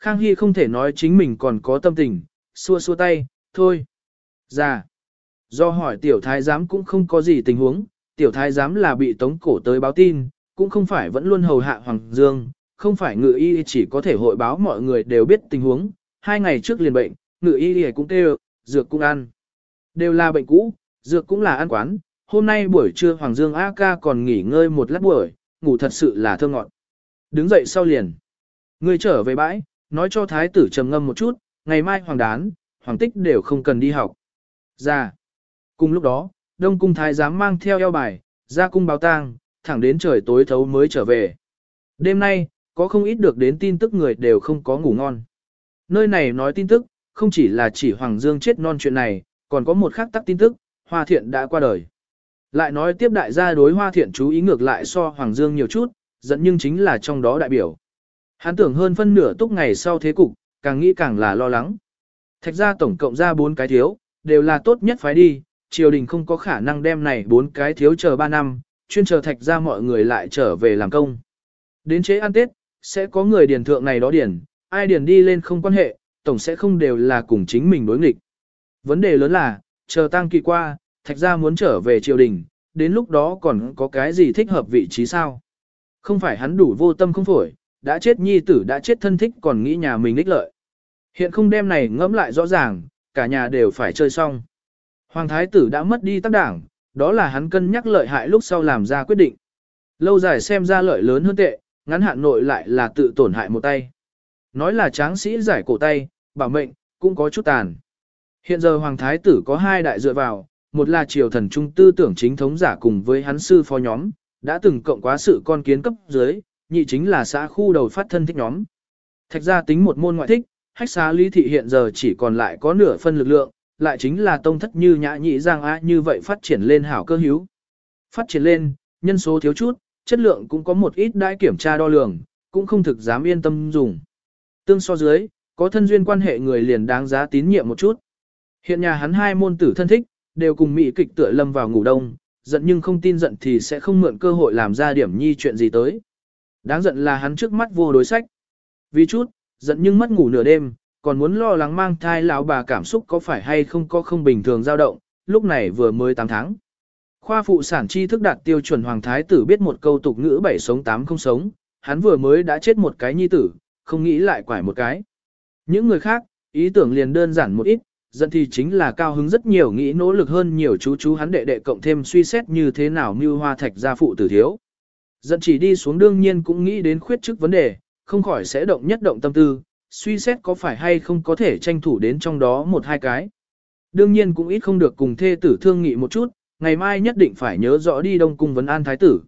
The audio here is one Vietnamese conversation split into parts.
Khang Hy không thể nói chính mình còn có tâm tình, xua xua tay, thôi. Ra. Do hỏi tiểu thái giám cũng không có gì tình huống, tiểu thái giám là bị tống cổ tới báo tin, cũng không phải vẫn luôn hầu hạ Hoàng Dương, không phải ngự y chỉ có thể hội báo mọi người đều biết tình huống, hai ngày trước liền bệnh, ngự y cũng kêu, dược cũng ăn. Đều là bệnh cũ, dược cũng là ăn quán, hôm nay buổi trưa Hoàng Dương A ca còn nghỉ ngơi một lát buổi, ngủ thật sự là thơ ngọt. Đứng dậy sau liền. Người trở về bãi, nói cho thái tử trầm ngâm một chút, ngày mai hoàng đán, hoàng tích đều không cần đi học. Ra. Cùng lúc đó, đông cung thái giám mang theo eo bài, ra cung báo tang, thẳng đến trời tối thấu mới trở về. Đêm nay, có không ít được đến tin tức người đều không có ngủ ngon. Nơi này nói tin tức, không chỉ là chỉ Hoàng Dương chết non chuyện này, còn có một khác tắc tin tức, Hoa Thiện đã qua đời. Lại nói tiếp đại gia đối Hoa Thiện chú ý ngược lại so Hoàng Dương nhiều chút, dẫn nhưng chính là trong đó đại biểu. Hắn tưởng hơn phân nửa túc ngày sau thế cục, càng nghĩ càng là lo lắng. Thạch ra tổng cộng ra bốn cái thiếu, đều là tốt nhất phải đi, triều đình không có khả năng đem này bốn cái thiếu chờ ba năm, chuyên chờ thạch ra mọi người lại trở về làm công. Đến chế ăn Tết, sẽ có người điền thượng này đó điền, ai điền đi lên không quan hệ, tổng sẽ không đều là cùng chính mình đối nghịch. Vấn đề lớn là, chờ tăng kỳ qua, thạch ra muốn trở về triều đình, đến lúc đó còn có cái gì thích hợp vị trí sao? Không phải hắn đủ vô tâm không phổi, đã chết nhi tử đã chết thân thích còn nghĩ nhà mình ích lợi. Hiện không đem này ngẫm lại rõ ràng, cả nhà đều phải chơi xong. Hoàng thái tử đã mất đi tác đảng, đó là hắn cân nhắc lợi hại lúc sau làm ra quyết định. Lâu dài xem ra lợi lớn hơn tệ, ngắn hạn nội lại là tự tổn hại một tay. Nói là tráng sĩ giải cổ tay, bảo mệnh, cũng có chút tàn. Hiện giờ Hoàng Thái tử có hai đại dựa vào, một là triều thần trung tư tưởng chính thống giả cùng với hắn sư phó nhóm, đã từng cộng quá sự con kiến cấp dưới, nhị chính là xã khu đầu phát thân thích nhóm. Thạch ra tính một môn ngoại thích, hách xá lý thị hiện giờ chỉ còn lại có nửa phân lực lượng, lại chính là tông thất như nhã nhị giang á như vậy phát triển lên hảo cơ hữu. Phát triển lên, nhân số thiếu chút, chất lượng cũng có một ít đãi kiểm tra đo lường, cũng không thực dám yên tâm dùng. Tương so dưới, có thân duyên quan hệ người liền đáng giá tín nhiệm một chút. Hiện nhà hắn hai môn tử thân thích, đều cùng mỹ kịch tựa lâm vào ngủ đông, giận nhưng không tin giận thì sẽ không mượn cơ hội làm ra điểm nhi chuyện gì tới. Đáng giận là hắn trước mắt vô đối sách. Vì chút, giận nhưng mất ngủ nửa đêm, còn muốn lo lắng mang thai lão bà cảm xúc có phải hay không có không bình thường dao động, lúc này vừa mới 8 tháng. Khoa phụ sản tri thức đạt tiêu chuẩn hoàng thái tử biết một câu tục ngữ bảy sống tám không sống, hắn vừa mới đã chết một cái nhi tử, không nghĩ lại quải một cái. Những người khác, ý tưởng liền đơn giản một ít, giận thì chính là cao hứng rất nhiều nghĩ nỗ lực hơn nhiều chú chú hắn đệ đệ cộng thêm suy xét như thế nào mưu hoa thạch gia phụ tử thiếu. Giận chỉ đi xuống đương nhiên cũng nghĩ đến khuyết chức vấn đề, không khỏi sẽ động nhất động tâm tư, suy xét có phải hay không có thể tranh thủ đến trong đó một hai cái. Đương nhiên cũng ít không được cùng thê tử thương nghị một chút, ngày mai nhất định phải nhớ rõ đi đông cung vấn an thái tử.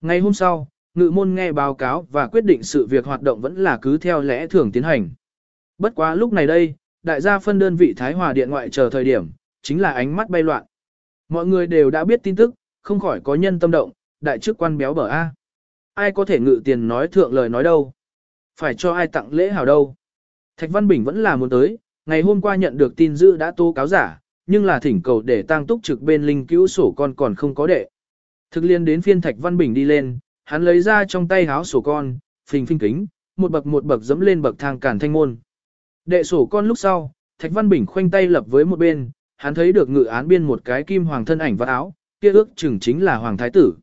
Ngày hôm sau, ngự môn nghe báo cáo và quyết định sự việc hoạt động vẫn là cứ theo lẽ thường tiến hành. Bất quá lúc này đây, đại gia phân đơn vị Thái Hòa Điện ngoại chờ thời điểm, chính là ánh mắt bay loạn. Mọi người đều đã biết tin tức, không khỏi có nhân tâm động, đại chức quan béo bở A. Ai có thể ngự tiền nói thượng lời nói đâu? Phải cho ai tặng lễ hảo đâu? Thạch Văn Bình vẫn là muốn tới, ngày hôm qua nhận được tin dữ đã tố cáo giả, nhưng là thỉnh cầu để tang túc trực bên linh cứu sổ con còn không có đệ. Thực liên đến phiên Thạch Văn Bình đi lên, hắn lấy ra trong tay háo sổ con, phình phình kính, một bậc một bậc dẫm lên bậc thang cản thanh môn. Đệ sổ con lúc sau, Thạch Văn Bình khoanh tay lập với một bên, hắn thấy được ngự án biên một cái kim hoàng thân ảnh và áo, kia ước chừng chính là hoàng thái tử.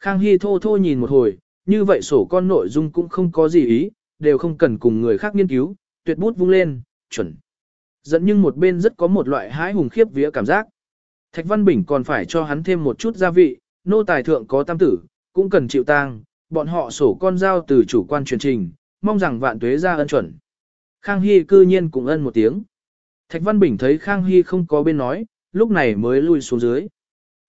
Khang Hy thô thô nhìn một hồi, như vậy sổ con nội dung cũng không có gì ý, đều không cần cùng người khác nghiên cứu, tuyệt bút vung lên, chuẩn. Dẫn nhưng một bên rất có một loại hái hùng khiếp vía cảm giác. Thạch Văn Bình còn phải cho hắn thêm một chút gia vị, nô tài thượng có tam tử, cũng cần chịu tang, bọn họ sổ con giao từ chủ quan truyền trình, mong rằng vạn tuế ra ân chuẩn. Khang Hy cư nhiên cũng ân một tiếng. Thạch Văn Bình thấy Khang Hy không có bên nói, lúc này mới lui xuống dưới.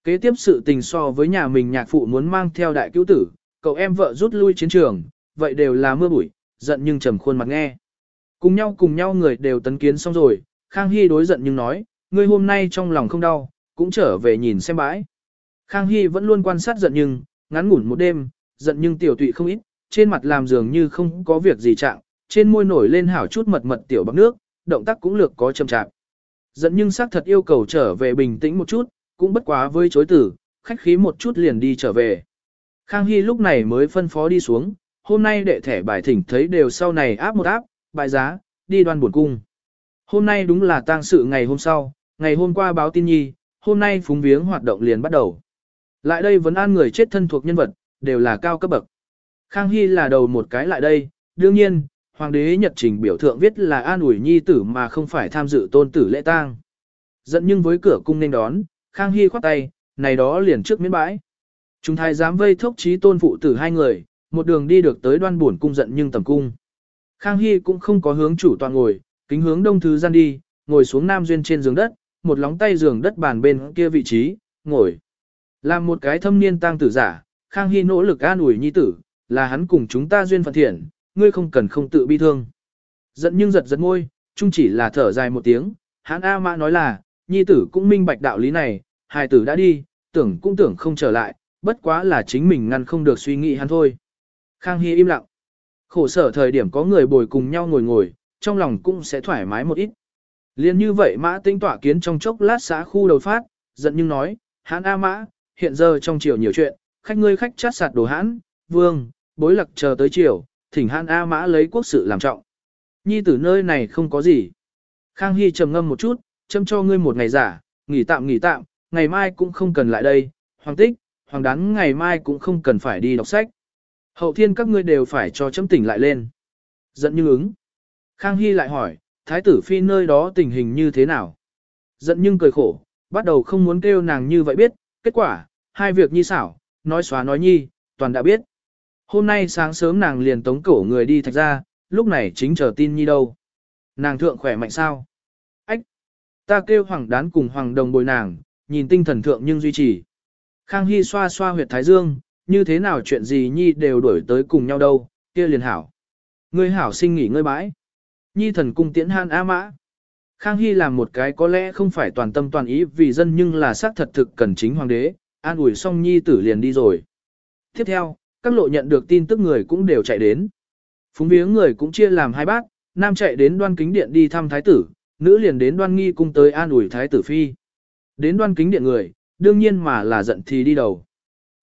Kế tiếp sự tình so với nhà mình nhạc phụ muốn mang theo đại cứu tử, cậu em vợ rút lui chiến trường, vậy đều là mưa bụi, giận nhưng trầm khuôn mặt nghe. Cùng nhau cùng nhau người đều tấn kiến xong rồi, Khang Hy đối giận nhưng nói, ngươi hôm nay trong lòng không đau, cũng trở về nhìn xem bãi. Khang Hy vẫn luôn quan sát giận nhưng, ngắn ngủn một đêm, giận nhưng tiểu tụy không ít, trên mặt làm dường như không có việc gì trạng, trên môi nổi lên hảo chút mật mật tiểu bằng nước, động tác cũng lược có chậm chạp. Giận nhưng xác thật yêu cầu trở về bình tĩnh một chút, cũng bất quá với chối tử, khách khí một chút liền đi trở về. Khang Hy lúc này mới phân phó đi xuống, hôm nay đệ thẻ bài thỉnh thấy đều sau này áp một áp, bài giá, đi đoan buồn cung. Hôm nay đúng là tang sự ngày hôm sau, ngày hôm qua báo tin nhi, hôm nay phúng viếng hoạt động liền bắt đầu. Lại đây vẫn an người chết thân thuộc nhân vật, đều là cao cấp bậc. Khang Hy là đầu một cái lại đây, đương nhiên, hoàng đế nhật trình biểu thượng viết là an ủi nhi tử mà không phải tham dự tôn tử lễ tang. Giận nhưng với cửa cung nên đón, Khang Hy khoát tay, này đó liền trước miễn bãi. Chúng thái dám vây thốc trí tôn phụ tử hai người, một đường đi được tới đoan buồn cung giận nhưng tầm cung. Khang Hy cũng không có hướng chủ toàn ngồi, kính hướng đông thứ gian đi, ngồi xuống nam duyên trên giường đất, một lóng tay giường đất bàn bên kia vị trí, ngồi. Làm một cái thâm niên tang tử giả, Khang Hy nỗ lực an ủi nhi tử, là hắn cùng chúng ta duyên phận thiện, ngươi không cần không tự bi thương. Giận nhưng giật giật môi, chung chỉ là thở dài một tiếng, hắn A Mã nói là, nhi tử cũng minh bạch đạo lý này, hài tử đã đi, tưởng cũng tưởng không trở lại, bất quá là chính mình ngăn không được suy nghĩ hắn thôi. Khang Hy im lặng. Khổ sở thời điểm có người bồi cùng nhau ngồi ngồi, trong lòng cũng sẽ thoải mái một ít. Liên như vậy mã tinh tỏa kiến trong chốc lát xã khu đầu phát, giận nhưng nói, hãn A mã, hiện giờ trong chiều nhiều chuyện, khách ngươi khách chát sạt đồ hãn, vương, bối lặc chờ tới chiều, thỉnh hãn A mã lấy quốc sự làm trọng. Nhi tử nơi này không có gì. Khang Hy trầm ngâm một chút, châm cho ngươi một ngày giả, nghỉ tạm nghỉ tạm, ngày mai cũng không cần lại đây, hoàng tích, hoàng đán ngày mai cũng không cần phải đi đọc sách. Hậu thiên các ngươi đều phải cho chấm tỉnh lại lên. Giận như ứng. Khang Hy lại hỏi, thái tử phi nơi đó tình hình như thế nào? Giận nhưng cười khổ, bắt đầu không muốn kêu nàng như vậy biết, kết quả, hai việc nhi xảo, nói xóa nói nhi, toàn đã biết. Hôm nay sáng sớm nàng liền tống cổ người đi thạch ra, lúc này chính chờ tin nhi đâu. Nàng thượng khỏe mạnh sao? Ách! Ta kêu hoàng đán cùng hoàng đồng bồi nàng, nhìn tinh thần thượng nhưng duy trì. Khang Hy xoa xoa huyệt thái dương, như thế nào chuyện gì nhi đều đuổi tới cùng nhau đâu, kia liền hảo. Ngươi hảo sinh nghỉ ngơi bãi. Nhi thần cung tiễn han A mã. Khang Hy làm một cái có lẽ không phải toàn tâm toàn ý vì dân nhưng là xác thật thực cần chính hoàng đế, an ủi xong nhi tử liền đi rồi. Tiếp theo, các lộ nhận được tin tức người cũng đều chạy đến. Phúng viếng người cũng chia làm hai bác, nam chạy đến đoan kính điện đi thăm thái tử, nữ liền đến đoan nghi cung tới an ủi thái tử phi. Đến đoan kính điện người, đương nhiên mà là giận thì đi đầu.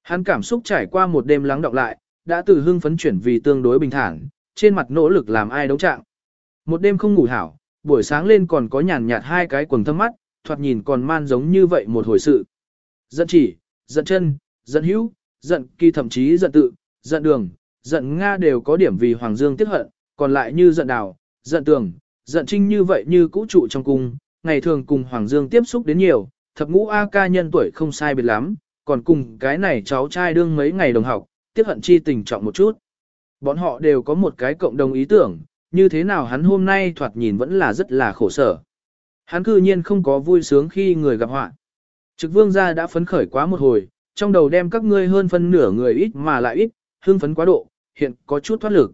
Hắn cảm xúc trải qua một đêm lắng đọng lại, đã từ hưng phấn chuyển vì tương đối bình thản, trên mặt nỗ lực làm ai đấu trạng. Một đêm không ngủ hảo, buổi sáng lên còn có nhàn nhạt hai cái quần thâm mắt, thoạt nhìn còn man giống như vậy một hồi sự. Giận chỉ, giận chân, giận hữu, giận kỳ thậm chí giận tự, giận đường, giận Nga đều có điểm vì Hoàng Dương tiếc hận, còn lại như giận đào, giận tường, giận trinh như vậy như cũ trụ trong cung, ngày thường cùng Hoàng Dương tiếp xúc đến nhiều, thập ngũ A ca nhân tuổi không sai biệt lắm, còn cùng cái này cháu trai đương mấy ngày đồng học, tiếc hận chi tình trọng một chút. Bọn họ đều có một cái cộng đồng ý tưởng, như thế nào hắn hôm nay thoạt nhìn vẫn là rất là khổ sở. Hắn cư nhiên không có vui sướng khi người gặp họa. Trực vương gia đã phấn khởi quá một hồi, trong đầu đem các ngươi hơn phân nửa người ít mà lại ít, hương phấn quá độ, hiện có chút thoát lực.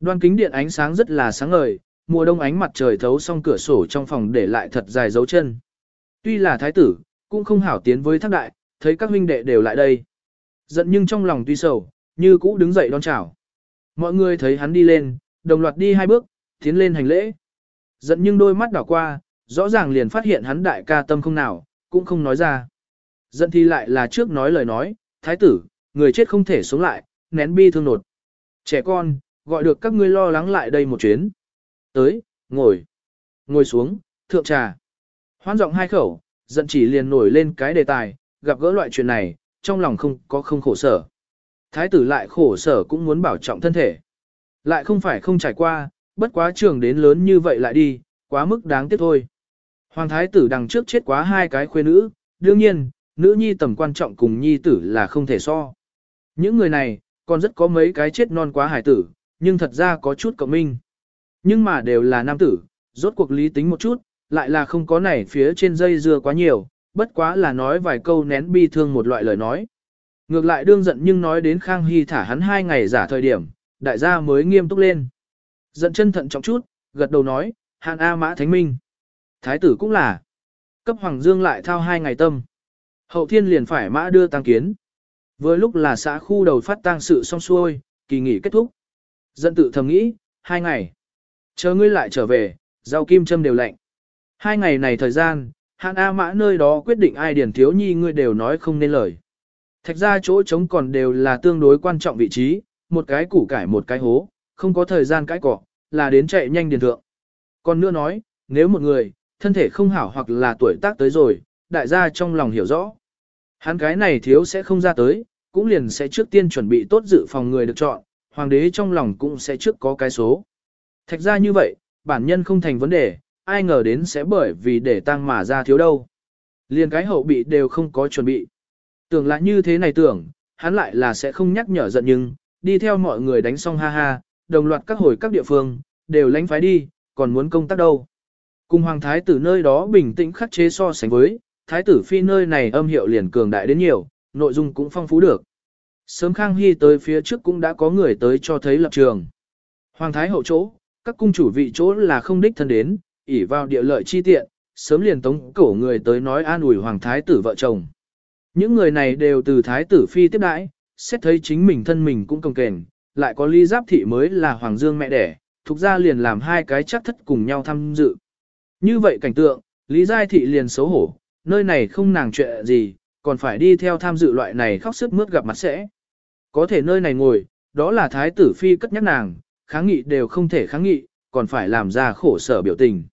Đoan kính điện ánh sáng rất là sáng ngời, mùa đông ánh mặt trời thấu xong cửa sổ trong phòng để lại thật dài dấu chân. Tuy là thái tử, cũng không hảo tiến với thác đại, thấy các huynh đệ đều lại đây. Giận nhưng trong lòng tuy sầu, như cũ đứng dậy đón chào. Mọi người thấy hắn đi lên, đồng loạt đi hai bước, tiến lên hành lễ. Giận nhưng đôi mắt đảo qua, rõ ràng liền phát hiện hắn đại ca tâm không nào, cũng không nói ra. Giận thì lại là trước nói lời nói, thái tử, người chết không thể sống lại, nén bi thương nột. Trẻ con, gọi được các ngươi lo lắng lại đây một chuyến. Tới, ngồi. Ngồi xuống, thượng trà. Hoan giọng hai khẩu, giận chỉ liền nổi lên cái đề tài, gặp gỡ loại chuyện này, trong lòng không có không khổ sở. Thái tử lại khổ sở cũng muốn bảo trọng thân thể. Lại không phải không trải qua, bất quá trường đến lớn như vậy lại đi, quá mức đáng tiếc thôi. Hoàng thái tử đằng trước chết quá hai cái khuê nữ, đương nhiên, nữ nhi tầm quan trọng cùng nhi tử là không thể so. Những người này, còn rất có mấy cái chết non quá hải tử, nhưng thật ra có chút cộng minh. Nhưng mà đều là nam tử, rốt cuộc lý tính một chút, lại là không có này phía trên dây dưa quá nhiều, bất quá là nói vài câu nén bi thương một loại lời nói. Ngược lại đương giận nhưng nói đến Khang Hy thả hắn hai ngày giả thời điểm, đại gia mới nghiêm túc lên. Giận chân thận trọng chút, gật đầu nói, Hàn A Mã Thánh Minh. Thái tử cũng là. Cấp Hoàng Dương lại thao hai ngày tâm. Hậu thiên liền phải mã đưa tăng kiến. Vừa lúc là xã khu đầu phát tang sự xong xuôi, kỳ nghỉ kết thúc. Giận tự thầm nghĩ, hai ngày. Chờ ngươi lại trở về, rau kim châm đều lạnh. Hai ngày này thời gian, hạn A Mã nơi đó quyết định ai điển thiếu nhi ngươi đều nói không nên lời. Thạch ra chỗ trống còn đều là tương đối quan trọng vị trí, một cái củ cải một cái hố, không có thời gian cãi cọ, là đến chạy nhanh điền thượng. Còn nữa nói, nếu một người, thân thể không hảo hoặc là tuổi tác tới rồi, đại gia trong lòng hiểu rõ. Hắn cái này thiếu sẽ không ra tới, cũng liền sẽ trước tiên chuẩn bị tốt dự phòng người được chọn, hoàng đế trong lòng cũng sẽ trước có cái số. Thạch ra như vậy, bản nhân không thành vấn đề, ai ngờ đến sẽ bởi vì để tăng mà ra thiếu đâu. Liền cái hậu bị đều không có chuẩn bị. Tưởng là như thế này tưởng, hắn lại là sẽ không nhắc nhở giận nhưng, đi theo mọi người đánh xong ha ha, đồng loạt các hồi các địa phương, đều lánh phái đi, còn muốn công tác đâu. Cùng hoàng thái tử nơi đó bình tĩnh khắc chế so sánh với, thái tử phi nơi này âm hiệu liền cường đại đến nhiều, nội dung cũng phong phú được. Sớm Khang Hy tới phía trước cũng đã có người tới cho thấy lập trường. Hoàng thái hậu chỗ, các cung chủ vị chỗ là không đích thân đến, ỉ vào địa lợi chi tiện, sớm liền tống cổ người tới nói an ủi hoàng thái tử vợ chồng. Những người này đều từ thái tử phi tiếp đãi, xét thấy chính mình thân mình cũng công kềnh, lại có ly giáp thị mới là hoàng dương mẹ đẻ, thuộc ra liền làm hai cái chắc thất cùng nhau tham dự. Như vậy cảnh tượng, Lý Giai Thị liền xấu hổ, nơi này không nàng chuyện gì, còn phải đi theo tham dự loại này khóc sức mướt gặp mặt sẽ. Có thể nơi này ngồi, đó là thái tử phi cất nhắc nàng, kháng nghị đều không thể kháng nghị, còn phải làm ra khổ sở biểu tình.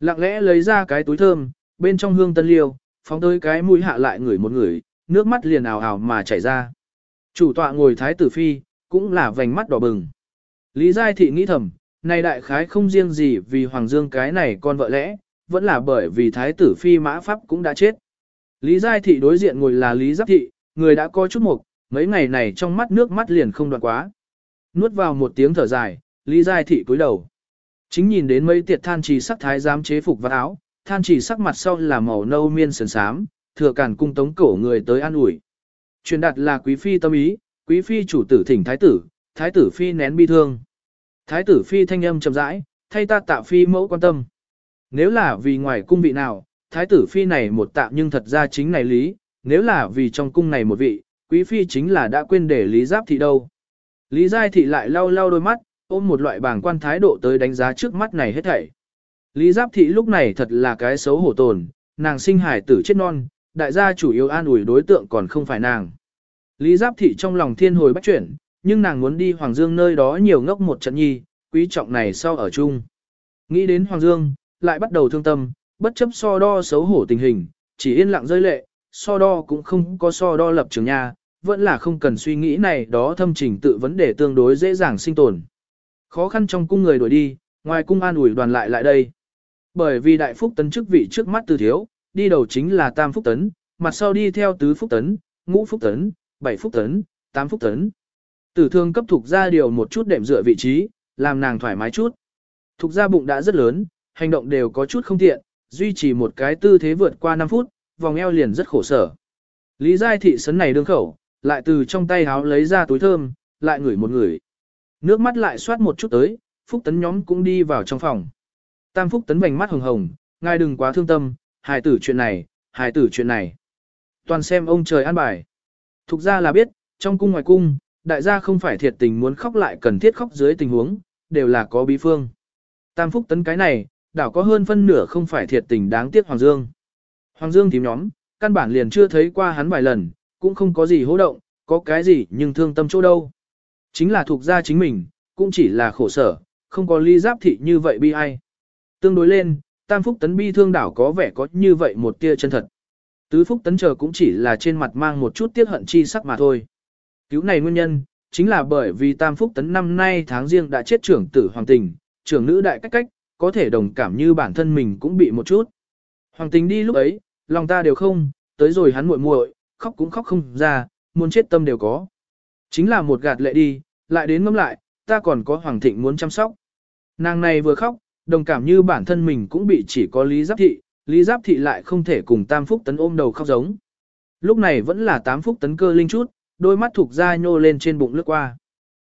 Lặng lẽ lấy ra cái túi thơm, bên trong hương tân liêu, phóng tới cái mũi hạ lại ngửi một người, nước mắt liền ào ào mà chảy ra. Chủ tọa ngồi thái tử phi, cũng là vành mắt đỏ bừng. Lý Giai Thị nghĩ thầm, này đại khái không riêng gì vì Hoàng Dương cái này con vợ lẽ, vẫn là bởi vì thái tử phi mã pháp cũng đã chết. Lý Giai Thị đối diện ngồi là Lý Giáp Thị, người đã coi chút mục, mấy ngày này trong mắt nước mắt liền không đoạn quá. Nuốt vào một tiếng thở dài, Lý Giai Thị cúi đầu. Chính nhìn đến mấy tiệt than trì sắc thái giám chế phục và áo, than trì sắc mặt sau là màu nâu miên sần sám, thừa cản cung tống cổ người tới an ủi. Truyền đạt là quý phi tâm ý, quý phi chủ tử thỉnh thái tử, thái tử phi nén bi thương. Thái tử phi thanh âm chậm rãi, thay ta tạ phi mẫu quan tâm. Nếu là vì ngoài cung vị nào, thái tử phi này một tạm nhưng thật ra chính này lý, nếu là vì trong cung này một vị, quý phi chính là đã quên để lý giáp thị đâu. Lý giai thị lại lau lau đôi mắt, ôm một loại bảng quan thái độ tới đánh giá trước mắt này hết thảy. Lý giáp thị lúc này thật là cái xấu hổ tồn, nàng sinh hải tử chết non, đại gia chủ yếu an ủi đối tượng còn không phải nàng. Lý giáp thị trong lòng thiên hồi bắt chuyển, nhưng nàng muốn đi Hoàng Dương nơi đó nhiều ngốc một trận nhi, quý trọng này sau ở chung. Nghĩ đến Hoàng Dương, lại bắt đầu thương tâm, bất chấp so đo xấu hổ tình hình, chỉ yên lặng rơi lệ, so đo cũng không có so đo lập trường nha, vẫn là không cần suy nghĩ này đó thâm trình tự vấn đề tương đối dễ dàng sinh tồn. Khó khăn trong cung người đuổi đi, ngoài cung an ủi đoàn lại lại đây. Bởi vì đại phúc tấn chức vị trước mắt từ thiếu, đi đầu chính là tam phúc tấn, mặt sau đi theo tứ phúc tấn, ngũ phúc tấn, bảy phúc tấn, tám phúc tấn. Tử thương cấp thuộc ra điều một chút đệm dựa vị trí, làm nàng thoải mái chút. Thục ra bụng đã rất lớn, hành động đều có chút không tiện, duy trì một cái tư thế vượt qua 5 phút, vòng eo liền rất khổ sở. Lý Giai thị sấn này đương khẩu, lại từ trong tay háo lấy ra túi thơm, lại ngửi một ngửi. Nước mắt lại xoát một chút tới, Phúc Tấn nhóm cũng đi vào trong phòng. Tam Phúc Tấn vành mắt hồng hồng, ngài đừng quá thương tâm, hài tử chuyện này, hài tử chuyện này. Toàn xem ông trời an bài. Thục ra là biết, trong cung ngoài cung, đại gia không phải thiệt tình muốn khóc lại cần thiết khóc dưới tình huống, đều là có bí phương. Tam Phúc Tấn cái này, đảo có hơn phân nửa không phải thiệt tình đáng tiếc Hoàng Dương. Hoàng Dương tím nhóm, căn bản liền chưa thấy qua hắn vài lần, cũng không có gì hố động, có cái gì nhưng thương tâm chỗ đâu. Chính là thuộc gia chính mình, cũng chỉ là khổ sở, không có ly giáp thị như vậy bi ai. Tương đối lên, Tam Phúc Tấn bi thương đảo có vẻ có như vậy một tia chân thật. Tứ Phúc Tấn chờ cũng chỉ là trên mặt mang một chút tiếc hận chi sắc mà thôi. Cứu này nguyên nhân, chính là bởi vì Tam Phúc Tấn năm nay tháng riêng đã chết trưởng tử Hoàng Tình, trưởng nữ đại cách cách, có thể đồng cảm như bản thân mình cũng bị một chút. Hoàng Tình đi lúc ấy, lòng ta đều không, tới rồi hắn muội muội, khóc cũng khóc không ra, muốn chết tâm đều có. Chính là một gạt lệ đi, lại đến ngâm lại, ta còn có Hoàng Thịnh muốn chăm sóc. Nàng này vừa khóc, đồng cảm như bản thân mình cũng bị chỉ có Lý Giáp Thị, Lý Giáp Thị lại không thể cùng Tam Phúc Tấn ôm đầu khóc giống. Lúc này vẫn là Tám Phúc Tấn cơ linh chút, đôi mắt thuộc ra nhô lên trên bụng lướt qua.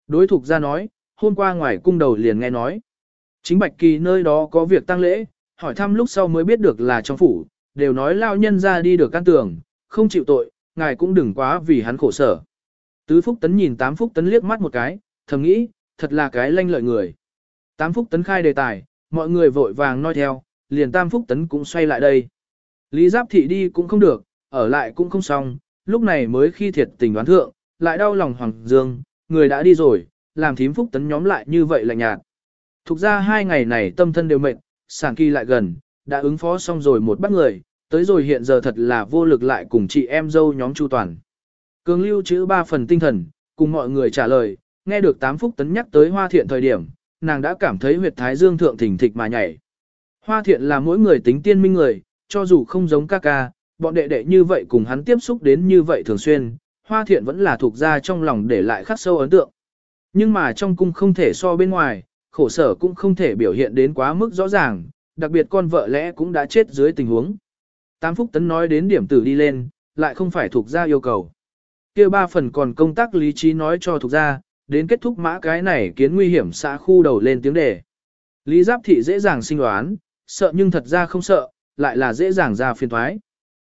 Đối thuộc ra nói, hôm qua ngoài cung đầu liền nghe nói. Chính Bạch Kỳ nơi đó có việc tăng lễ, hỏi thăm lúc sau mới biết được là trong phủ, đều nói lao nhân ra đi được căn tường, không chịu tội, ngài cũng đừng quá vì hắn khổ sở. Tứ Phúc Tấn nhìn Tám Phúc Tấn liếc mắt một cái, thầm nghĩ, thật là cái lanh lợi người. Tám Phúc Tấn khai đề tài, mọi người vội vàng nói theo, liền Tam Phúc Tấn cũng xoay lại đây. Lý Giáp Thị đi cũng không được, ở lại cũng không xong, lúc này mới khi thiệt tình đoán thượng, lại đau lòng Hoàng Dương, người đã đi rồi, làm thím Phúc Tấn nhóm lại như vậy lạnh nhạt. Thục ra hai ngày này tâm thân đều mệt, sản kỳ lại gần, đã ứng phó xong rồi một bắt người, tới rồi hiện giờ thật là vô lực lại cùng chị em dâu nhóm chu toàn. Cường lưu chữ ba phần tinh thần, cùng mọi người trả lời, nghe được tám phúc tấn nhắc tới hoa thiện thời điểm, nàng đã cảm thấy huyệt thái dương thượng thỉnh thịch mà nhảy. Hoa thiện là mỗi người tính tiên minh người, cho dù không giống ca ca, bọn đệ đệ như vậy cùng hắn tiếp xúc đến như vậy thường xuyên, hoa thiện vẫn là thuộc ra trong lòng để lại khắc sâu ấn tượng. Nhưng mà trong cung không thể so bên ngoài, khổ sở cũng không thể biểu hiện đến quá mức rõ ràng, đặc biệt con vợ lẽ cũng đã chết dưới tình huống. Tám Phúc Tấn nói đến điểm tử đi lên, lại không phải thuộc ra yêu cầu kia ba phần còn công tác lý trí nói cho thuộc ra, đến kết thúc mã cái này kiến nguy hiểm xã khu đầu lên tiếng đề. Lý Giáp Thị dễ dàng sinh đoán, sợ nhưng thật ra không sợ, lại là dễ dàng ra phiền thoái.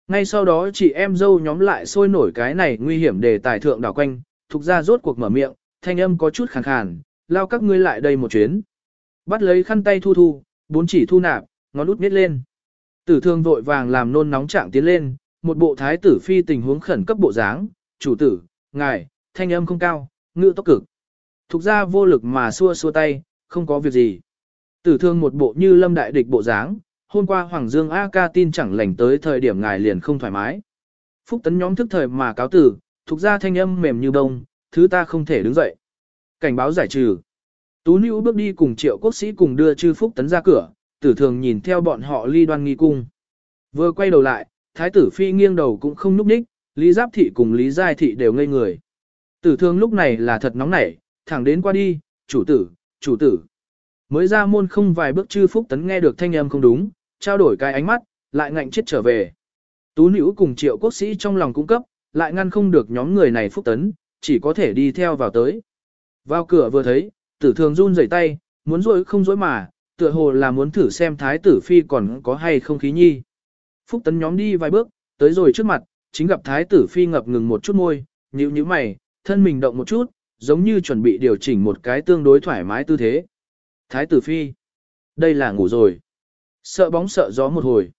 Ngay sau đó chị em dâu nhóm lại sôi nổi cái này nguy hiểm để tài thượng đảo quanh, thuộc ra rốt cuộc mở miệng, thanh âm có chút khàn khàn, lao các ngươi lại đây một chuyến. Bắt lấy khăn tay thu thu, bốn chỉ thu nạp, ngón út miết lên. Tử thương vội vàng làm nôn nóng trạng tiến lên, một bộ thái tử phi tình huống khẩn cấp bộ dáng, chủ tử, ngài, thanh âm không cao, ngự tốc cực. Thục ra vô lực mà xua xua tay, không có việc gì. Tử thương một bộ như lâm đại địch bộ dáng, hôm qua Hoàng Dương A ca tin chẳng lành tới thời điểm ngài liền không thoải mái. Phúc tấn nhóm thức thời mà cáo tử, thuộc ra thanh âm mềm như bông, thứ ta không thể đứng dậy. Cảnh báo giải trừ. Tú Nữ bước đi cùng triệu quốc sĩ cùng đưa chư Phúc tấn ra cửa, tử thường nhìn theo bọn họ ly đoan nghi cung. Vừa quay đầu lại, thái tử phi nghiêng đầu cũng không núp đích. Lý Giáp Thị cùng Lý Giai Thị đều ngây người. Tử Thương lúc này là thật nóng nảy, thẳng đến qua đi, chủ tử, chủ tử. Mới ra môn không vài bước chư Phúc Tấn nghe được thanh âm không đúng, trao đổi cái ánh mắt, lại ngạnh chết trở về. Tú nữ cùng triệu quốc sĩ trong lòng cung cấp, lại ngăn không được nhóm người này Phúc Tấn, chỉ có thể đi theo vào tới. Vào cửa vừa thấy, tử thường run rẩy tay, muốn rối không rối mà, tựa hồ là muốn thử xem thái tử phi còn có hay không khí nhi. Phúc Tấn nhóm đi vài bước, tới rồi trước mặt, chính gặp thái tử phi ngập ngừng một chút môi, nhíu nhíu mày, thân mình động một chút, giống như chuẩn bị điều chỉnh một cái tương đối thoải mái tư thế. Thái tử phi, đây là ngủ rồi. Sợ bóng sợ gió một hồi.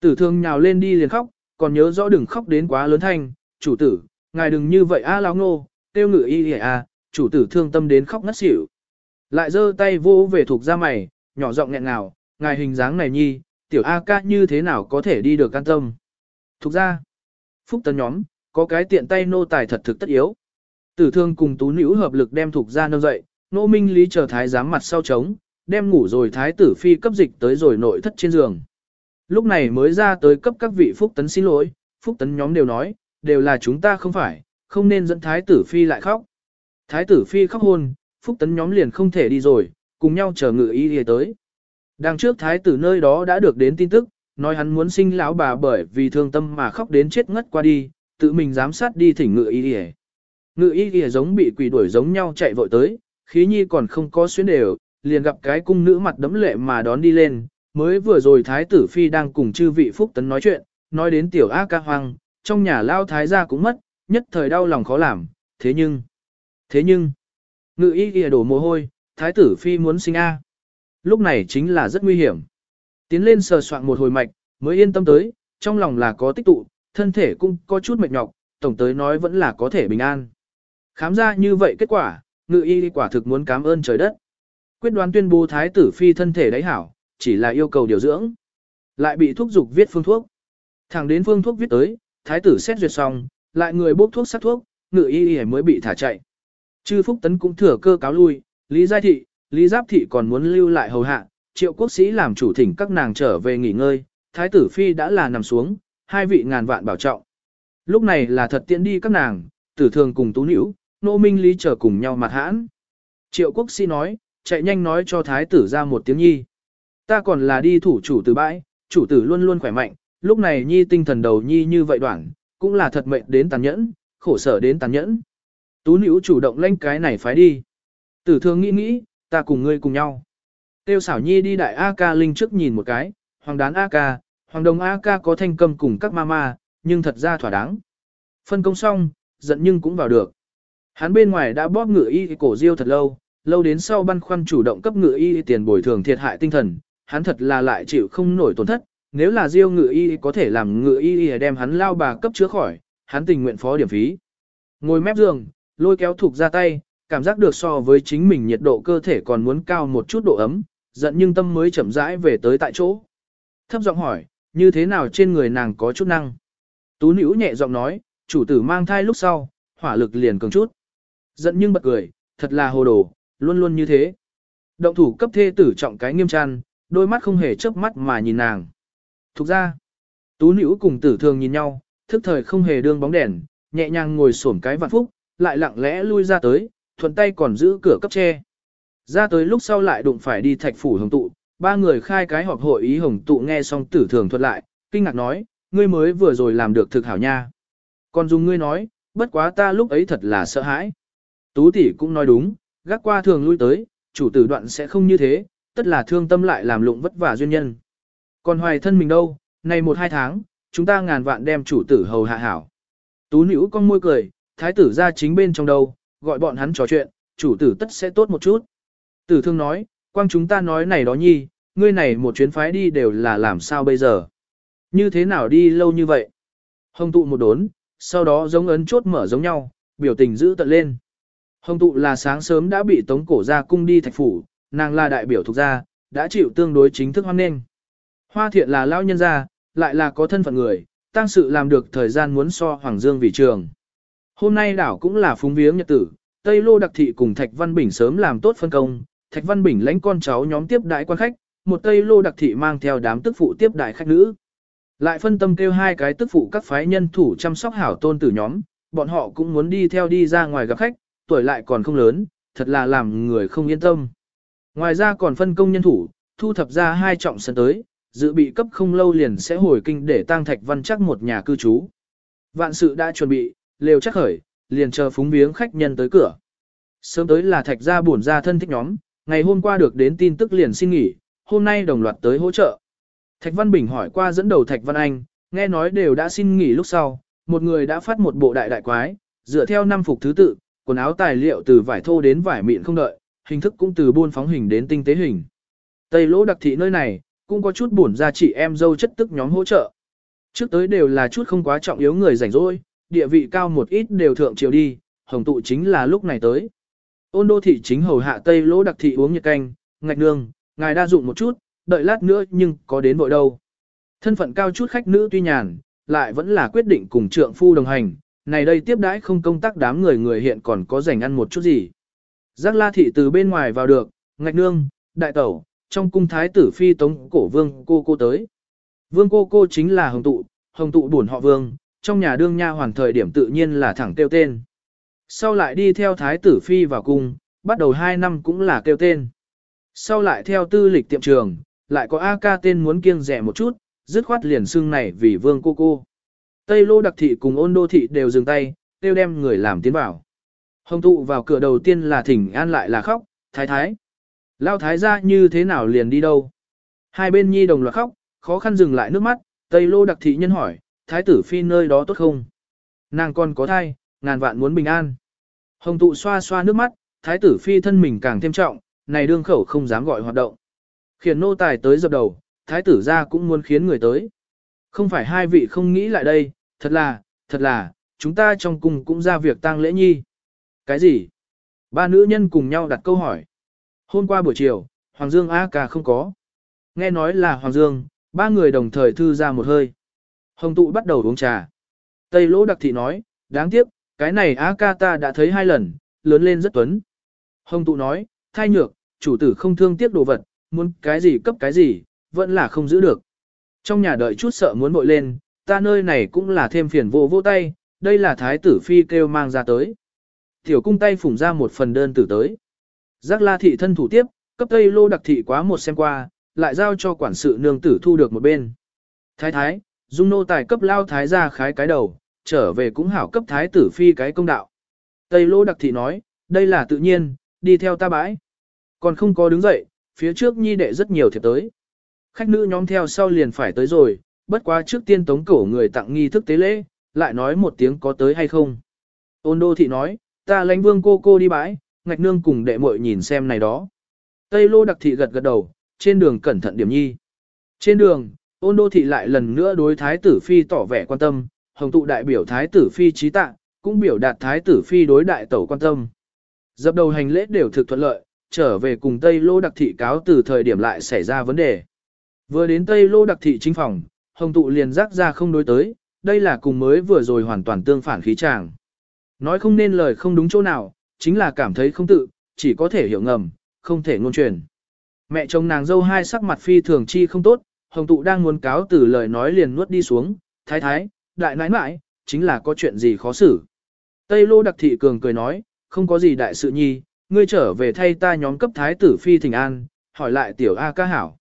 Tử thương nhào lên đi liền khóc, còn nhớ rõ đừng khóc đến quá lớn thanh, chủ tử, ngài đừng như vậy a à, lão ngô, tiêu ngự y à, chủ tử thương tâm đến khóc ngất xỉu. Lại giơ tay vô về thuộc ra mày, nhỏ giọng nghẹn nào, ngài hình dáng này nhi, tiểu A ca như thế nào có thể đi được can tâm. Thuộc ra, phúc tấn nhóm, có cái tiện tay nô tài thật thực tất yếu. Tử thương cùng tú nữ hợp lực đem thuộc ra nâng dậy, nô minh lý chờ thái giám mặt sau trống, đem ngủ rồi thái tử phi cấp dịch tới rồi nội thất trên giường. Lúc này mới ra tới cấp các vị phúc tấn xin lỗi, phúc tấn nhóm đều nói, đều là chúng ta không phải, không nên dẫn thái tử phi lại khóc. Thái tử phi khóc hôn, phúc tấn nhóm liền không thể đi rồi, cùng nhau chờ ngự y đi tới. Đằng trước thái tử nơi đó đã được đến tin tức, nói hắn muốn sinh lão bà bởi vì thương tâm mà khóc đến chết ngất qua đi, tự mình giám sát đi thỉnh ngự y đi Ngự y đi giống bị quỷ đuổi giống nhau chạy vội tới, khí nhi còn không có xuyến đều, liền gặp cái cung nữ mặt đấm lệ mà đón đi lên, mới vừa rồi thái tử phi đang cùng chư vị phúc tấn nói chuyện, nói đến tiểu A ca hoang, trong nhà lao thái gia cũng mất, nhất thời đau lòng khó làm, thế nhưng, thế nhưng, ngự y kìa đổ mồ hôi, thái tử phi muốn sinh A. Lúc này chính là rất nguy hiểm. Tiến lên sờ soạn một hồi mạch, mới yên tâm tới, trong lòng là có tích tụ, thân thể cũng có chút mệt nhọc, tổng tới nói vẫn là có thể bình an. Khám ra như vậy kết quả, ngự y quả thực muốn cảm ơn trời đất. Quyết đoán tuyên bố thái tử phi thân thể đáy hảo, chỉ là yêu cầu điều dưỡng. Lại bị thuốc dục viết phương thuốc. Thẳng đến phương thuốc viết tới, thái tử xét duyệt xong, lại người bốc thuốc sát thuốc, ngự y y mới bị thả chạy. Chư Phúc Tấn cũng thừa cơ cáo lui, Lý Giai Thị, Lý Giáp Thị còn muốn lưu lại hầu hạ, triệu quốc sĩ làm chủ thỉnh các nàng trở về nghỉ ngơi, thái tử phi đã là nằm xuống, hai vị ngàn vạn bảo trọng. Lúc này là thật tiện đi các nàng, tử thường cùng tú nữ, nô minh lý trở cùng nhau mặt hãn. Triệu quốc sĩ nói, chạy nhanh nói cho thái tử ra một tiếng nhi. Ta còn là đi thủ chủ từ bãi, chủ tử luôn luôn khỏe mạnh, lúc này nhi tinh thần đầu nhi như vậy đoạn, cũng là thật mệnh đến tàn nhẫn, khổ sở đến tàn nhẫn. Tú nữ chủ động lên cái này phái đi. Tử thương nghĩ nghĩ, ta cùng ngươi cùng nhau. Tiêu xảo nhi đi đại A ca linh trước nhìn một cái, hoàng đán A ca, hoàng đồng A ca có thanh cầm cùng các mama, nhưng thật ra thỏa đáng. Phân công xong, giận nhưng cũng vào được. Hắn bên ngoài đã bóp ngựa y cổ diêu thật lâu, lâu đến sau băn khoăn chủ động cấp ngựa y tiền bồi thường thiệt hại tinh thần, hắn thật là lại chịu không nổi tổn thất, nếu là diêu ngựa y có thể làm ngựa y đem hắn lao bà cấp chữa khỏi, hắn tình nguyện phó điểm phí. Ngồi mép giường, lôi kéo thuộc ra tay, cảm giác được so với chính mình nhiệt độ cơ thể còn muốn cao một chút độ ấm, giận nhưng tâm mới chậm rãi về tới tại chỗ. Thấp giọng hỏi, như thế nào trên người nàng có chút năng? Tú nữ nhẹ giọng nói, chủ tử mang thai lúc sau, hỏa lực liền cường chút. Giận nhưng bật cười, thật là hồ đồ, luôn luôn như thế. Động thủ cấp thê tử trọng cái nghiêm trang đôi mắt không hề chớp mắt mà nhìn nàng. Thục ra, tú nữ cùng tử thường nhìn nhau, thức thời không hề đương bóng đèn, nhẹ nhàng ngồi xổm cái vạn phúc, lại lặng lẽ lui ra tới, thuận tay còn giữ cửa cấp tre. Ra tới lúc sau lại đụng phải đi thạch phủ hồng tụ, ba người khai cái họp hội ý hồng tụ nghe xong tử thường thuật lại, kinh ngạc nói, ngươi mới vừa rồi làm được thực hảo nha. Còn dùng ngươi nói, bất quá ta lúc ấy thật là sợ hãi. Tú tỷ cũng nói đúng, gác qua thường lui tới, chủ tử đoạn sẽ không như thế, tất là thương tâm lại làm lụng vất vả duyên nhân. Còn hoài thân mình đâu, này một hai tháng, chúng ta ngàn vạn đem chủ tử hầu hạ hảo. Tú nữ con môi cười, thái tử ra chính bên trong đâu, gọi bọn hắn trò chuyện, chủ tử tất sẽ tốt một chút. Tử thương nói, quang chúng ta nói này đó nhi, ngươi này một chuyến phái đi đều là làm sao bây giờ. Như thế nào đi lâu như vậy? Hồng tụ một đốn, sau đó giống ấn chốt mở giống nhau, biểu tình giữ tận lên. Hồng tụ là sáng sớm đã bị tống cổ ra cung đi thạch phủ, nàng là đại biểu thuộc gia, đã chịu tương đối chính thức hoan nghênh. Hoa thiện là lao nhân gia, lại là có thân phận người, tăng sự làm được thời gian muốn so Hoàng Dương vì trường. Hôm nay đảo cũng là phúng viếng nhật tử, Tây Lô Đặc Thị cùng Thạch Văn Bình sớm làm tốt phân công, Thạch Văn Bình lãnh con cháu nhóm tiếp đại quan khách, một Tây Lô Đặc Thị mang theo đám tức phụ tiếp đại khách nữ. Lại phân tâm kêu hai cái tức phụ các phái nhân thủ chăm sóc hảo tôn tử nhóm, bọn họ cũng muốn đi theo đi ra ngoài gặp khách, tuổi lại còn không lớn, thật là làm người không yên tâm. Ngoài ra còn phân công nhân thủ, thu thập ra hai trọng sân tới, dự bị cấp không lâu liền sẽ hồi kinh để tang thạch văn chắc một nhà cư trú. Vạn sự đã chuẩn bị, lều chắc khởi, liền chờ phúng viếng khách nhân tới cửa. Sớm tới là thạch gia buồn ra thân thích nhóm, ngày hôm qua được đến tin tức liền xin nghỉ, hôm nay đồng loạt tới hỗ trợ. Thạch Văn Bình hỏi qua dẫn đầu Thạch Văn Anh, nghe nói đều đã xin nghỉ lúc sau, một người đã phát một bộ đại đại quái, dựa theo năm phục thứ tự, quần áo tài liệu từ vải thô đến vải mịn không đợi, hình thức cũng từ buôn phóng hình đến tinh tế hình. Tây lỗ đặc thị nơi này, cũng có chút buồn ra chị em dâu chất tức nhóm hỗ trợ. Trước tới đều là chút không quá trọng yếu người rảnh rỗi, địa vị cao một ít đều thượng triều đi, hồng tụ chính là lúc này tới. Ôn đô thị chính hầu hạ Tây lỗ đặc thị uống nhiệt canh, ngạch nương, ngài đa dụng một chút, đợi lát nữa nhưng có đến vội đâu. Thân phận cao chút khách nữ tuy nhàn, lại vẫn là quyết định cùng trượng phu đồng hành, này đây tiếp đãi không công tác đám người người hiện còn có rảnh ăn một chút gì. Giác la thị từ bên ngoài vào được, ngạch nương, đại tẩu, trong cung thái tử phi tống cổ vương cô cô tới. Vương cô cô chính là hồng tụ, hồng tụ buồn họ vương, trong nhà đương nha hoàn thời điểm tự nhiên là thẳng tiêu tên. Sau lại đi theo thái tử phi vào cung, bắt đầu 2 năm cũng là kêu tên. Sau lại theo tư lịch tiệm trường, lại có A ca tên muốn kiêng rẻ một chút, dứt khoát liền xưng này vì vương cô cô. Tây lô đặc thị cùng ôn đô thị đều dừng tay, tiêu đem người làm tiến vào. Hồng tụ vào cửa đầu tiên là thỉnh an lại là khóc, thái thái. Lao thái ra như thế nào liền đi đâu? Hai bên nhi đồng loạt khóc, khó khăn dừng lại nước mắt, Tây lô đặc thị nhân hỏi, thái tử phi nơi đó tốt không? Nàng còn có thai, ngàn vạn muốn bình an. Hồng tụ xoa xoa nước mắt, thái tử phi thân mình càng thêm trọng, này đương khẩu không dám gọi hoạt động. Khiển nô tài tới dập đầu, thái tử ra cũng muốn khiến người tới. Không phải hai vị không nghĩ lại đây, thật là, thật là, chúng ta trong cung cũng ra việc tang lễ nhi. Cái gì? Ba nữ nhân cùng nhau đặt câu hỏi. Hôm qua buổi chiều, Hoàng Dương A ca không có. Nghe nói là Hoàng Dương, ba người đồng thời thư ra một hơi. Hồng tụ bắt đầu uống trà. Tây lỗ đặc thị nói, đáng tiếc, cái này A ca ta đã thấy hai lần, lớn lên rất tuấn. Hồng tụ nói, thai nhược, chủ tử không thương tiếc đồ vật, muốn cái gì cấp cái gì, vẫn là không giữ được. Trong nhà đợi chút sợ muốn bội lên, ta nơi này cũng là thêm phiền vô vô tay, đây là thái tử phi kêu mang ra tới. Tiểu cung tay phủng ra một phần đơn tử tới. Giác la thị thân thủ tiếp, cấp tây lô đặc thị quá một xem qua, lại giao cho quản sự nương tử thu được một bên. Thái thái, dung nô tài cấp lao thái ra khái cái đầu, trở về cũng hảo cấp thái tử phi cái công đạo. Tây lô đặc thị nói, đây là tự nhiên, đi theo ta bãi. Còn không có đứng dậy, phía trước nhi đệ rất nhiều thiệp tới. Khách nữ nhóm theo sau liền phải tới rồi, bất quá trước tiên tống cổ người tặng nghi thức tế lễ, lại nói một tiếng có tới hay không. Ôn đô thị nói, ta lãnh vương cô cô đi bãi, ngạch nương cùng đệ muội nhìn xem này đó. Tây lô đặc thị gật gật đầu, trên đường cẩn thận điểm nhi. Trên đường, ôn đô thị lại lần nữa đối thái tử phi tỏ vẻ quan tâm, hồng tụ đại biểu thái tử phi trí tạ, cũng biểu đạt thái tử phi đối đại tẩu quan tâm. Dập đầu hành lễ đều thực thuận lợi, trở về cùng Tây Lô đặc thị cáo từ thời điểm lại xảy ra vấn đề. Vừa đến Tây Lô đặc thị chính phòng, hồng tụ liền rắc ra không đối tới, đây là cùng mới vừa rồi hoàn toàn tương phản khí tràng. Nói không nên lời không đúng chỗ nào, chính là cảm thấy không tự, chỉ có thể hiểu ngầm, không thể ngôn truyền. Mẹ chồng nàng dâu hai sắc mặt phi thường chi không tốt, hồng tụ đang muốn cáo từ lời nói liền nuốt đi xuống, thái thái, đại nãi nãi, chính là có chuyện gì khó xử. Tây lô đặc thị cường cười nói, không có gì đại sự nhi, ngươi trở về thay ta nhóm cấp thái tử phi thỉnh an, hỏi lại tiểu A ca hảo.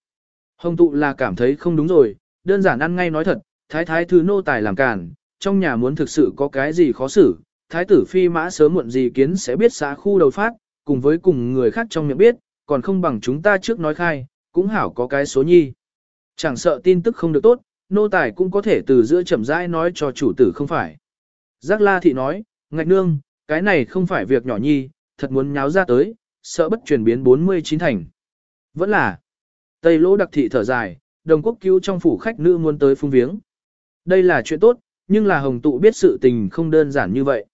Hồng tụ là cảm thấy không đúng rồi, đơn giản ăn ngay nói thật, thái thái thứ nô tài làm cản, trong nhà muốn thực sự có cái gì khó xử, thái tử phi mã sớm muộn gì kiến sẽ biết xã khu đầu phát, cùng với cùng người khác trong miệng biết, còn không bằng chúng ta trước nói khai, cũng hảo có cái số nhi. Chẳng sợ tin tức không được tốt, nô tài cũng có thể từ giữa chậm rãi nói cho chủ tử không phải. Giác la thị nói, ngạch nương, cái này không phải việc nhỏ nhi, thật muốn nháo ra tới, sợ bất chuyển biến 49 thành. Vẫn là, Tây lỗ đặc thị thở dài, đồng quốc cứu trong phủ khách nữ muốn tới phung viếng. Đây là chuyện tốt, nhưng là hồng tụ biết sự tình không đơn giản như vậy.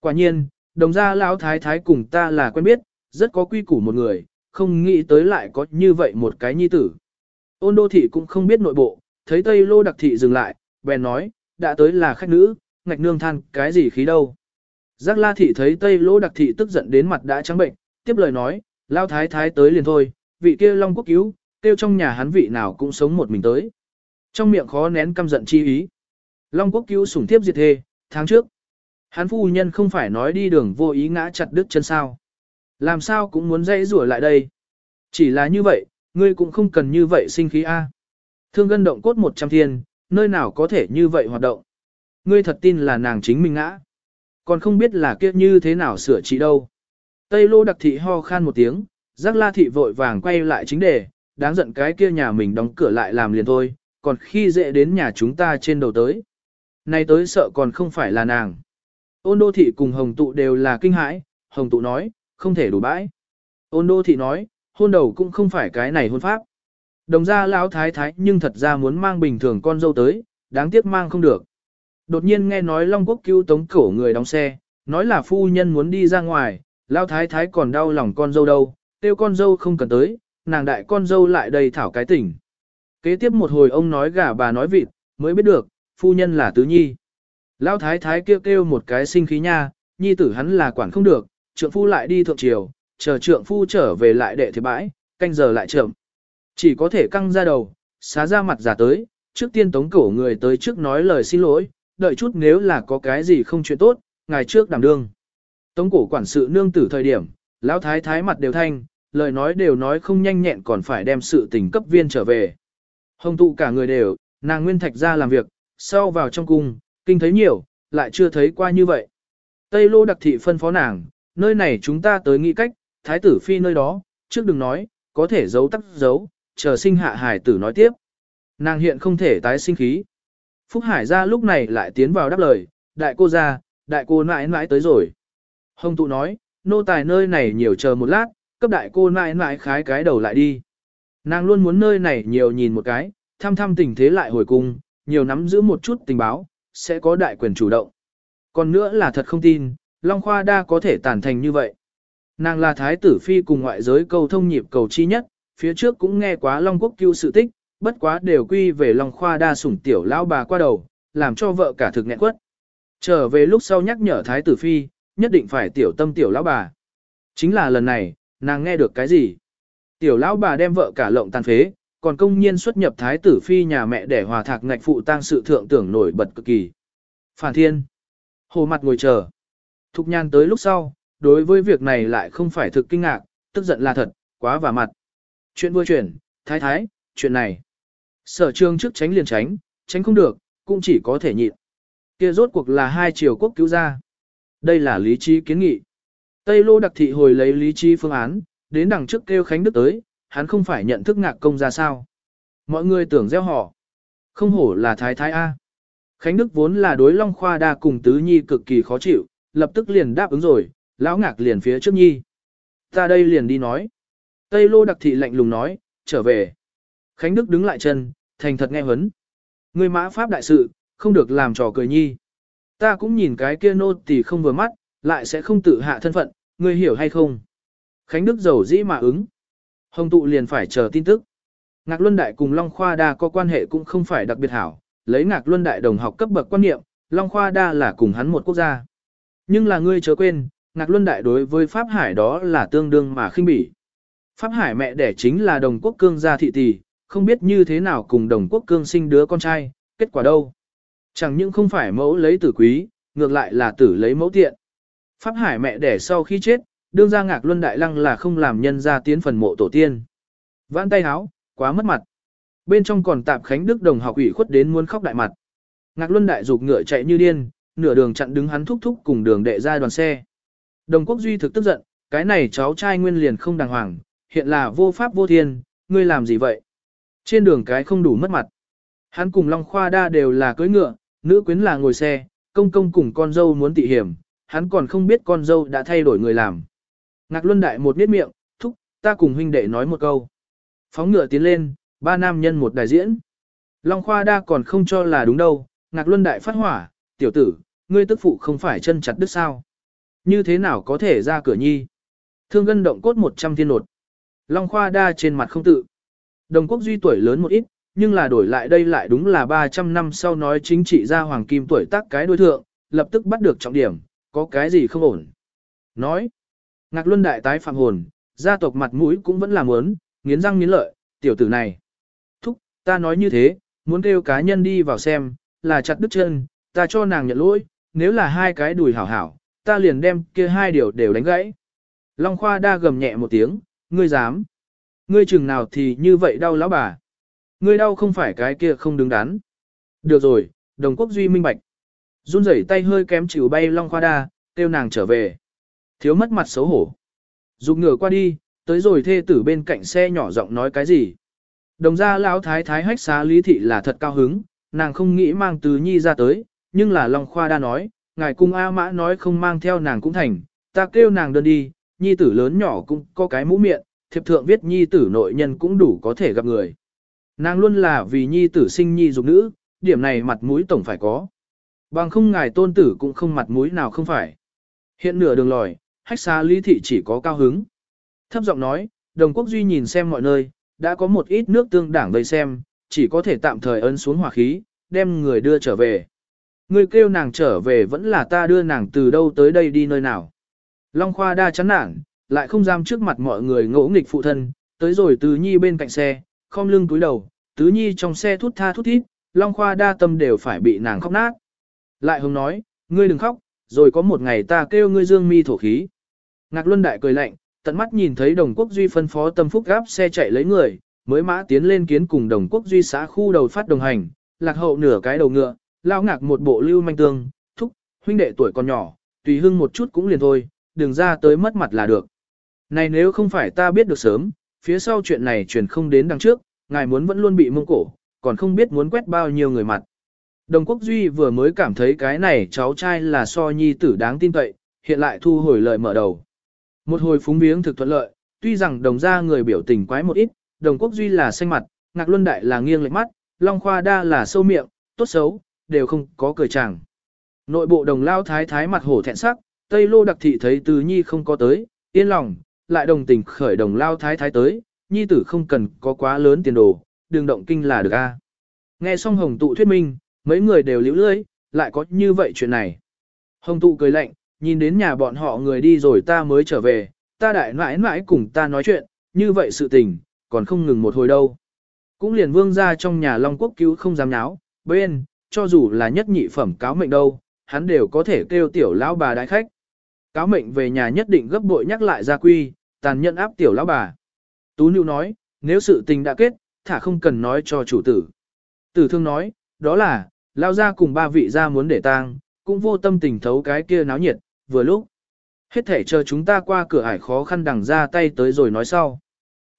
Quả nhiên, đồng gia lão thái thái cùng ta là quen biết, rất có quy củ một người, không nghĩ tới lại có như vậy một cái nhi tử. Ôn đô thị cũng không biết nội bộ, thấy Tây Lô đặc thị dừng lại, bèn nói, đã tới là khách nữ, ngạch nương than cái gì khí đâu. Giác la thị thấy Tây Lô đặc thị tức giận đến mặt đã trắng bệnh, tiếp lời nói, lao thái thái tới liền thôi, vị kia long quốc cứu, tiêu trong nhà hắn vị nào cũng sống một mình tới. Trong miệng khó nén căm giận chi ý. Long quốc cứu sủng thiếp diệt thê, tháng trước. Hắn phu nhân không phải nói đi đường vô ý ngã chặt đứt chân sao. Làm sao cũng muốn dãy rủa lại đây. Chỉ là như vậy, ngươi cũng không cần như vậy sinh khí A. Thương gân động cốt một trăm thiên, nơi nào có thể như vậy hoạt động. Ngươi thật tin là nàng chính mình ngã. Còn không biết là kiếp như thế nào sửa trị đâu. Tây lô đặc thị ho khan một tiếng, giác la thị vội vàng quay lại chính đề, đáng giận cái kia nhà mình đóng cửa lại làm liền thôi, còn khi dễ đến nhà chúng ta trên đầu tới. Nay tới sợ còn không phải là nàng. Ôn đô thị cùng hồng tụ đều là kinh hãi, hồng tụ nói, không thể đủ bãi. Ôn đô thị nói, hôn đầu cũng không phải cái này hôn pháp. Đồng ra lão thái thái nhưng thật ra muốn mang bình thường con dâu tới, đáng tiếc mang không được. Đột nhiên nghe nói Long Quốc cứu tống cổ người đóng xe, nói là phu nhân muốn đi ra ngoài, lão thái thái còn đau lòng con dâu đâu, tiêu con dâu không cần tới, nàng đại con dâu lại đầy thảo cái tỉnh. Kế tiếp một hồi ông nói gà bà nói vịt, mới biết được, phu nhân là tứ nhi. Lão thái thái kêu kêu một cái sinh khí nha, nhi tử hắn là quản không được, trượng phu lại đi thượng triều, chờ trượng phu trở về lại đệ thế bãi, canh giờ lại chậm. Chỉ có thể căng ra đầu, xá ra mặt giả tới, trước tiên tống cổ người tới trước nói lời xin lỗi, đợi chút nếu là có cái gì không chuyện tốt, ngày trước đảm đương. Tống cổ quản sự nương tử thời điểm, lão thái thái mặt đều thanh, lời nói đều nói không nhanh nhẹn còn phải đem sự tình cấp viên trở về. Hồng tụ cả người đều, nàng nguyên thạch ra làm việc, sau vào trong cung, kinh thấy nhiều, lại chưa thấy qua như vậy. Tây lô đặc thị phân phó nàng, nơi này chúng ta tới nghĩ cách, thái tử phi nơi đó, trước đừng nói, có thể giấu tắc giấu, chờ sinh hạ hải tử nói tiếp. Nàng hiện không thể tái sinh khí. Phúc Hải ra lúc này lại tiến vào đáp lời, đại cô ra, đại cô mãi mãi tới rồi. Hồng tụ nói, nô tài nơi này nhiều chờ một lát, cấp đại cô mãi mãi khái cái đầu lại đi. Nàng luôn muốn nơi này nhiều nhìn một cái, thăm thăm tình thế lại hồi cung, nhiều nắm giữ một chút tình báo, sẽ có đại quyền chủ động. Còn nữa là thật không tin, Long Khoa đa có thể tàn thành như vậy. Nàng là thái tử phi cùng ngoại giới cầu thông nhịp cầu chi nhất, phía trước cũng nghe quá Long Quốc cứu sự tích, bất quá đều quy về Long Khoa đa sủng tiểu lão bà qua đầu, làm cho vợ cả thực nghẹn quất. Trở về lúc sau nhắc nhở thái tử phi, nhất định phải tiểu tâm tiểu lão bà. Chính là lần này, nàng nghe được cái gì? Tiểu lão bà đem vợ cả lộng tàn phế, còn công nhiên xuất nhập thái tử phi nhà mẹ để hòa thạc ngạch phụ tang sự thượng tưởng nổi bật cực kỳ. Phản thiên. Hồ mặt ngồi chờ. Thục nhan tới lúc sau, đối với việc này lại không phải thực kinh ngạc, tức giận là thật, quá và mặt. Chuyện vừa chuyển, thái thái, chuyện này. Sở trương trước tránh liền tránh, tránh không được, cũng chỉ có thể nhịn. Kia rốt cuộc là hai triều quốc cứu ra. Đây là lý trí kiến nghị. Tây lô đặc thị hồi lấy lý trí phương án, đến đằng trước kêu Khánh Đức tới, hắn không phải nhận thức ngạc công ra sao. Mọi người tưởng gieo họ. Không hổ là thái thái A. Khánh Đức vốn là đối Long Khoa đa cùng Tứ Nhi cực kỳ khó chịu, lập tức liền đáp ứng rồi, lão ngạc liền phía trước Nhi. Ta đây liền đi nói. Tây Lô đặc thị lạnh lùng nói, trở về. Khánh Đức đứng lại chân, thành thật nghe huấn. Người mã pháp đại sự, không được làm trò cười Nhi. Ta cũng nhìn cái kia nô tỳ không vừa mắt, lại sẽ không tự hạ thân phận, ngươi hiểu hay không? Khánh Đức giàu dĩ mà ứng. Hồng tụ liền phải chờ tin tức. Ngạc Luân Đại cùng Long Khoa Đa có quan hệ cũng không phải đặc biệt hảo, lấy Ngạc Luân Đại đồng học cấp bậc quan niệm, Long Khoa Đa là cùng hắn một quốc gia. Nhưng là ngươi chớ quên, Ngạc Luân Đại đối với Pháp Hải đó là tương đương mà khinh bỉ. Pháp Hải mẹ đẻ chính là đồng quốc cương gia thị tỷ, không biết như thế nào cùng đồng quốc cương sinh đứa con trai, kết quả đâu. Chẳng những không phải mẫu lấy tử quý, ngược lại là tử lấy mẫu tiện. Pháp Hải mẹ đẻ sau khi chết, đương ra ngạc luân đại lăng là không làm nhân ra tiến phần mộ tổ tiên. Vãn tay háo, quá mất mặt. Bên trong còn tạp Khánh Đức đồng học ủy khuất đến muốn khóc đại mặt. Ngạc luân đại dục ngựa chạy như điên, nửa đường chặn đứng hắn thúc thúc cùng đường đệ ra đoàn xe. Đồng quốc duy thực tức giận, cái này cháu trai nguyên liền không đàng hoàng, hiện là vô pháp vô thiên, ngươi làm gì vậy? Trên đường cái không đủ mất mặt. Hắn cùng Long Khoa Đa đều là cưỡi ngựa, nữ quyến là ngồi xe, công công cùng con dâu muốn tị hiểm, hắn còn không biết con dâu đã thay đổi người làm. Ngạc Luân Đại một biết miệng, thúc, ta cùng huynh đệ nói một câu. Phóng ngựa tiến lên, ba nam nhân một đại diễn. Long Khoa Đa còn không cho là đúng đâu, Ngạc Luân Đại phát hỏa, tiểu tử, ngươi tức phụ không phải chân chặt đứt sao. Như thế nào có thể ra cửa nhi? Thương gân động cốt 100 thiên nột. Long Khoa Đa trên mặt không tự. Đồng quốc duy tuổi lớn một ít, nhưng là đổi lại đây lại đúng là 300 năm sau nói chính trị ra hoàng kim tuổi tác cái đối thượng, lập tức bắt được trọng điểm, có cái gì không ổn. Nói, Ngạc Luân đại tái phạm hồn, gia tộc mặt mũi cũng vẫn là muốn, nghiến răng nghiến lợi, tiểu tử này. Thúc, ta nói như thế, muốn kêu cá nhân đi vào xem, là chặt đứt chân, ta cho nàng nhận lỗi, nếu là hai cái đùi hảo hảo, ta liền đem kia hai điều đều đánh gãy. Long Khoa đa gầm nhẹ một tiếng, ngươi dám. Ngươi chừng nào thì như vậy đau lão bà. Ngươi đau không phải cái kia không đứng đắn. Được rồi, đồng quốc duy minh bạch. Run rẩy tay hơi kém chịu bay Long Khoa đa, kêu nàng trở về. Thiếu mất mặt xấu hổ. Dục ngửa qua đi, tới rồi thê tử bên cạnh xe nhỏ giọng nói cái gì. Đồng ra lão thái thái hách xá lý thị là thật cao hứng, nàng không nghĩ mang từ nhi ra tới, nhưng là Long Khoa đa nói, ngài cung A mã nói không mang theo nàng cũng thành, ta kêu nàng đơn đi, nhi tử lớn nhỏ cũng có cái mũ miệng, thiệp thượng viết nhi tử nội nhân cũng đủ có thể gặp người. Nàng luôn là vì nhi tử sinh nhi dục nữ, điểm này mặt mũi tổng phải có. Bằng không ngài tôn tử cũng không mặt mũi nào không phải. Hiện nửa đường lòi, hách xa lý thị chỉ có cao hứng. Thấp giọng nói, đồng quốc duy nhìn xem mọi nơi, đã có một ít nước tương đảng vây xem, chỉ có thể tạm thời ấn xuống hỏa khí, đem người đưa trở về. Người kêu nàng trở về vẫn là ta đưa nàng từ đâu tới đây đi nơi nào. Long Khoa đa chán nản, lại không dám trước mặt mọi người ngỗ nghịch phụ thân, tới rồi Tứ Nhi bên cạnh xe, khom lưng túi đầu, Tứ Nhi trong xe thút tha thút thít, Long Khoa đa tâm đều phải bị nàng khóc nát. Lại hùng nói, ngươi đừng khóc, rồi có một ngày ta kêu ngươi dương mi thổ khí. Ngạc Luân Đại cười lạnh, tận mắt nhìn thấy đồng quốc duy phân phó tâm phúc gáp xe chạy lấy người, mới mã tiến lên kiến cùng đồng quốc duy xã khu đầu phát đồng hành, lạc hậu nửa cái đầu ngựa, lao ngạc một bộ lưu manh tương, thúc, huynh đệ tuổi còn nhỏ, tùy hưng một chút cũng liền thôi, đừng ra tới mất mặt là được. Này nếu không phải ta biết được sớm, phía sau chuyện này truyền không đến đằng trước, ngài muốn vẫn luôn bị mông cổ, còn không biết muốn quét bao nhiêu người mặt. Đồng Quốc Duy vừa mới cảm thấy cái này cháu trai là so nhi tử đáng tin cậy, hiện lại thu hồi lời mở đầu. Một hồi phúng viếng thực thuận lợi, tuy rằng đồng ra người biểu tình quái một ít, đồng Quốc Duy là xanh mặt, ngạc luân đại là nghiêng lệch mắt, long khoa đa là sâu miệng, tốt xấu, đều không có cười chàng. Nội bộ đồng lao thái thái mặt hổ thẹn sắc, Tây Lô đặc thị thấy Từ Nhi không có tới, yên lòng, lại đồng tình khởi đồng lao thái thái tới, Nhi tử không cần có quá lớn tiền đồ, đừng động kinh là được a. Nghe xong hồng tụ thuyết minh, mấy người đều liễu lưỡi, lại có như vậy chuyện này. Hồng tụ cười lạnh, nhìn đến nhà bọn họ người đi rồi ta mới trở về, ta đại mãi mãi cùng ta nói chuyện, như vậy sự tình, còn không ngừng một hồi đâu. Cũng liền vương ra trong nhà Long Quốc cứu không dám nháo, bên, cho dù là nhất nhị phẩm cáo mệnh đâu, hắn đều có thể kêu tiểu lão bà đại khách. Cáo mệnh về nhà nhất định gấp bội nhắc lại gia quy, tàn nhẫn áp tiểu lão bà. Tú Nhu nói, nếu sự tình đã kết, thả không cần nói cho chủ tử. Tử thương nói, đó là, lao ra cùng ba vị gia muốn để tang, cũng vô tâm tình thấu cái kia náo nhiệt, vừa lúc. Hết thể chờ chúng ta qua cửa ải khó khăn đằng ra tay tới rồi nói sau.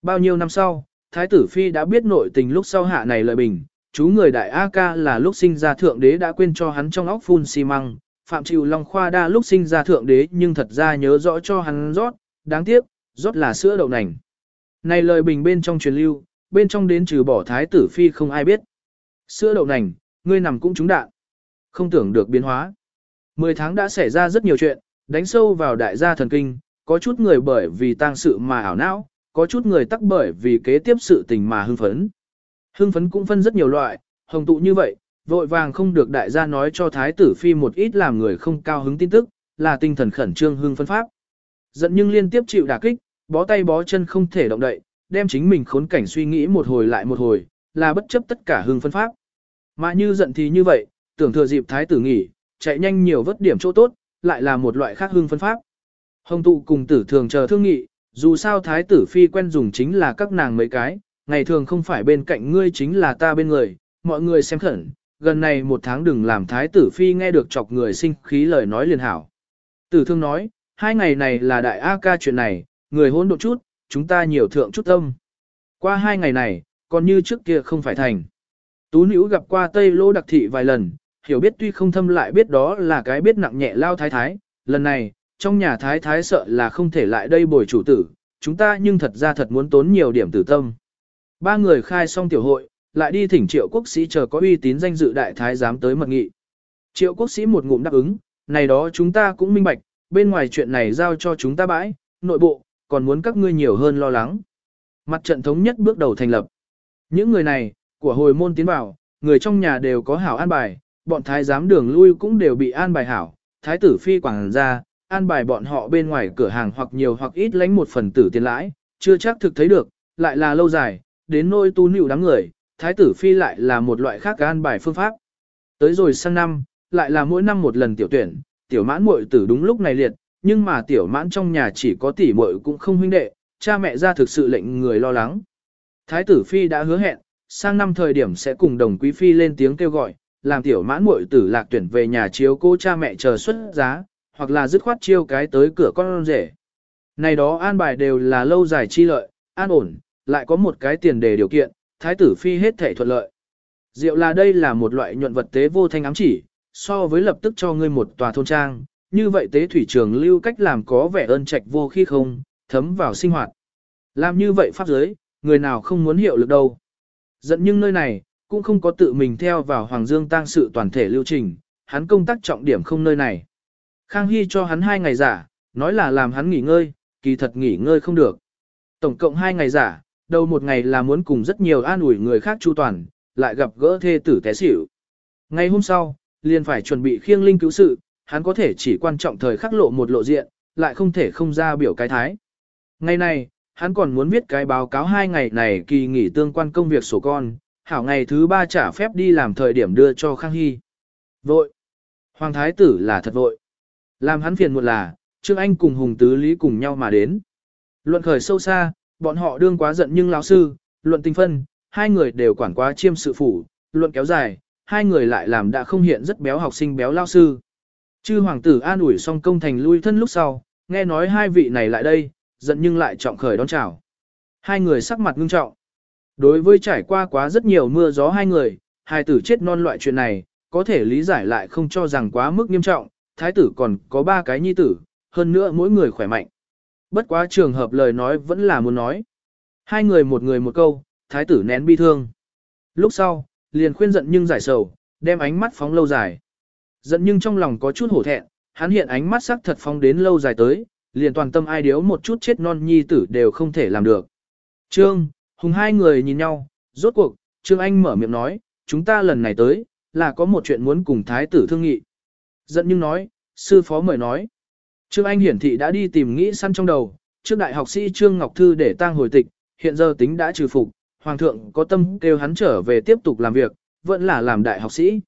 Bao nhiêu năm sau, Thái tử Phi đã biết nội tình lúc sau hạ này lợi bình, chú người đại A ca là lúc sinh ra thượng đế đã quên cho hắn trong óc phun xi măng, phạm Triều long khoa đa lúc sinh ra thượng đế nhưng thật ra nhớ rõ cho hắn rót, đáng tiếc, rót là sữa đậu nành. Này lời bình bên trong truyền lưu, bên trong đến trừ bỏ thái tử phi không ai biết. Sữa đậu nành, ngươi nằm cũng trúng đạn. Không tưởng được biến hóa. Mười tháng đã xảy ra rất nhiều chuyện, đánh sâu vào đại gia thần kinh, có chút người bởi vì tang sự mà ảo não, có chút người tắc bởi vì kế tiếp sự tình mà hưng phấn. Hưng phấn cũng phân rất nhiều loại, hồng tụ như vậy, vội vàng không được đại gia nói cho thái tử phi một ít làm người không cao hứng tin tức, là tinh thần khẩn trương hưng phân pháp. Giận nhưng liên tiếp chịu đả kích, bó tay bó chân không thể động đậy, đem chính mình khốn cảnh suy nghĩ một hồi lại một hồi, là bất chấp tất cả hưng phân pháp. Mà như giận thì như vậy, tưởng thừa dịp thái tử nghỉ, chạy nhanh nhiều vất điểm chỗ tốt, lại là một loại khác hưng phân pháp. Hồng tụ cùng tử thường chờ thương nghị, dù sao thái tử phi quen dùng chính là các nàng mấy cái, ngày thường không phải bên cạnh ngươi chính là ta bên người, mọi người xem khẩn, gần này một tháng đừng làm thái tử phi nghe được chọc người sinh khí lời nói liền hảo. Tử thương nói, hai ngày này là đại A ca chuyện này, người hôn độ chút, chúng ta nhiều thượng chút tâm. Qua hai ngày này, còn như trước kia không phải thành. Tú nữ gặp qua Tây Lô Đặc Thị vài lần, hiểu biết tuy không thâm lại biết đó là cái biết nặng nhẹ lao thái thái. Lần này, trong nhà thái thái sợ là không thể lại đây bồi chủ tử, chúng ta nhưng thật ra thật muốn tốn nhiều điểm tử tâm. Ba người khai xong tiểu hội, lại đi thỉnh triệu quốc sĩ chờ có uy tín danh dự đại thái giám tới mật nghị. Triệu quốc sĩ một ngụm đáp ứng, này đó chúng ta cũng minh bạch, bên ngoài chuyện này giao cho chúng ta bãi, nội bộ, còn muốn các ngươi nhiều hơn lo lắng. Mặt trận thống nhất bước đầu thành lập. Những người này, của hồi môn tiến vào, người trong nhà đều có hảo an bài, bọn thái giám đường lui cũng đều bị an bài hảo, thái tử phi quảng ra, an bài bọn họ bên ngoài cửa hàng hoặc nhiều hoặc ít lánh một phần tử tiền lãi, chưa chắc thực thấy được, lại là lâu dài, đến nôi tu nịu đám người, thái tử phi lại là một loại khác an bài phương pháp. Tới rồi sang năm, lại là mỗi năm một lần tiểu tuyển, tiểu mãn muội tử đúng lúc này liệt, nhưng mà tiểu mãn trong nhà chỉ có tỷ muội cũng không huynh đệ, cha mẹ ra thực sự lệnh người lo lắng. Thái tử phi đã hứa hẹn, sang năm thời điểm sẽ cùng đồng quý phi lên tiếng kêu gọi, làm tiểu mãn muội tử lạc tuyển về nhà chiếu cô cha mẹ chờ xuất giá, hoặc là dứt khoát chiêu cái tới cửa con rể. Này đó an bài đều là lâu dài chi lợi, an ổn, lại có một cái tiền đề điều kiện, thái tử phi hết thể thuận lợi. Diệu là đây là một loại nhuận vật tế vô thanh ám chỉ, so với lập tức cho ngươi một tòa thôn trang, như vậy tế thủy trường lưu cách làm có vẻ ơn trạch vô khi không, thấm vào sinh hoạt. Làm như vậy pháp giới, người nào không muốn hiệu lực đâu. Dẫn nhưng nơi này, cũng không có tự mình theo vào Hoàng Dương tang sự toàn thể lưu trình, hắn công tác trọng điểm không nơi này. Khang Hy cho hắn hai ngày giả, nói là làm hắn nghỉ ngơi, kỳ thật nghỉ ngơi không được. Tổng cộng hai ngày giả, đầu một ngày là muốn cùng rất nhiều an ủi người khác chu toàn, lại gặp gỡ thê tử té xỉu. Ngày hôm sau, liền phải chuẩn bị khiêng linh cứu sự, hắn có thể chỉ quan trọng thời khắc lộ một lộ diện, lại không thể không ra biểu cái thái. Ngày này, hắn còn muốn viết cái báo cáo hai ngày này kỳ nghỉ tương quan công việc sổ con, hảo ngày thứ ba trả phép đi làm thời điểm đưa cho Khang Hy. Vội. Hoàng thái tử là thật vội. Làm hắn phiền một là, Trương Anh cùng Hùng Tứ Lý cùng nhau mà đến. Luận khởi sâu xa, bọn họ đương quá giận nhưng lão sư, luận tinh phân, hai người đều quản quá chiêm sự phủ, luận kéo dài, hai người lại làm đã không hiện rất béo học sinh béo lao sư. Chư hoàng tử an ủi xong công thành lui thân lúc sau, nghe nói hai vị này lại đây, giận nhưng lại trọng khởi đón chào. Hai người sắc mặt ngưng trọng. Đối với trải qua quá rất nhiều mưa gió hai người, hai tử chết non loại chuyện này, có thể lý giải lại không cho rằng quá mức nghiêm trọng, thái tử còn có ba cái nhi tử, hơn nữa mỗi người khỏe mạnh. Bất quá trường hợp lời nói vẫn là muốn nói. Hai người một người một câu, thái tử nén bi thương. Lúc sau, liền khuyên giận nhưng giải sầu, đem ánh mắt phóng lâu dài. Giận nhưng trong lòng có chút hổ thẹn, hắn hiện ánh mắt sắc thật phóng đến lâu dài tới, liền toàn tâm ai điếu một chút chết non nhi tử đều không thể làm được. Trương, Hùng hai người nhìn nhau, rốt cuộc, Trương Anh mở miệng nói, chúng ta lần này tới, là có một chuyện muốn cùng thái tử thương nghị. Giận nhưng nói, sư phó mời nói. Trương Anh hiển thị đã đi tìm nghĩ săn trong đầu, trước đại học sĩ Trương Ngọc Thư để tang hồi tịch, hiện giờ tính đã trừ phục, Hoàng thượng có tâm kêu hắn trở về tiếp tục làm việc, vẫn là làm đại học sĩ.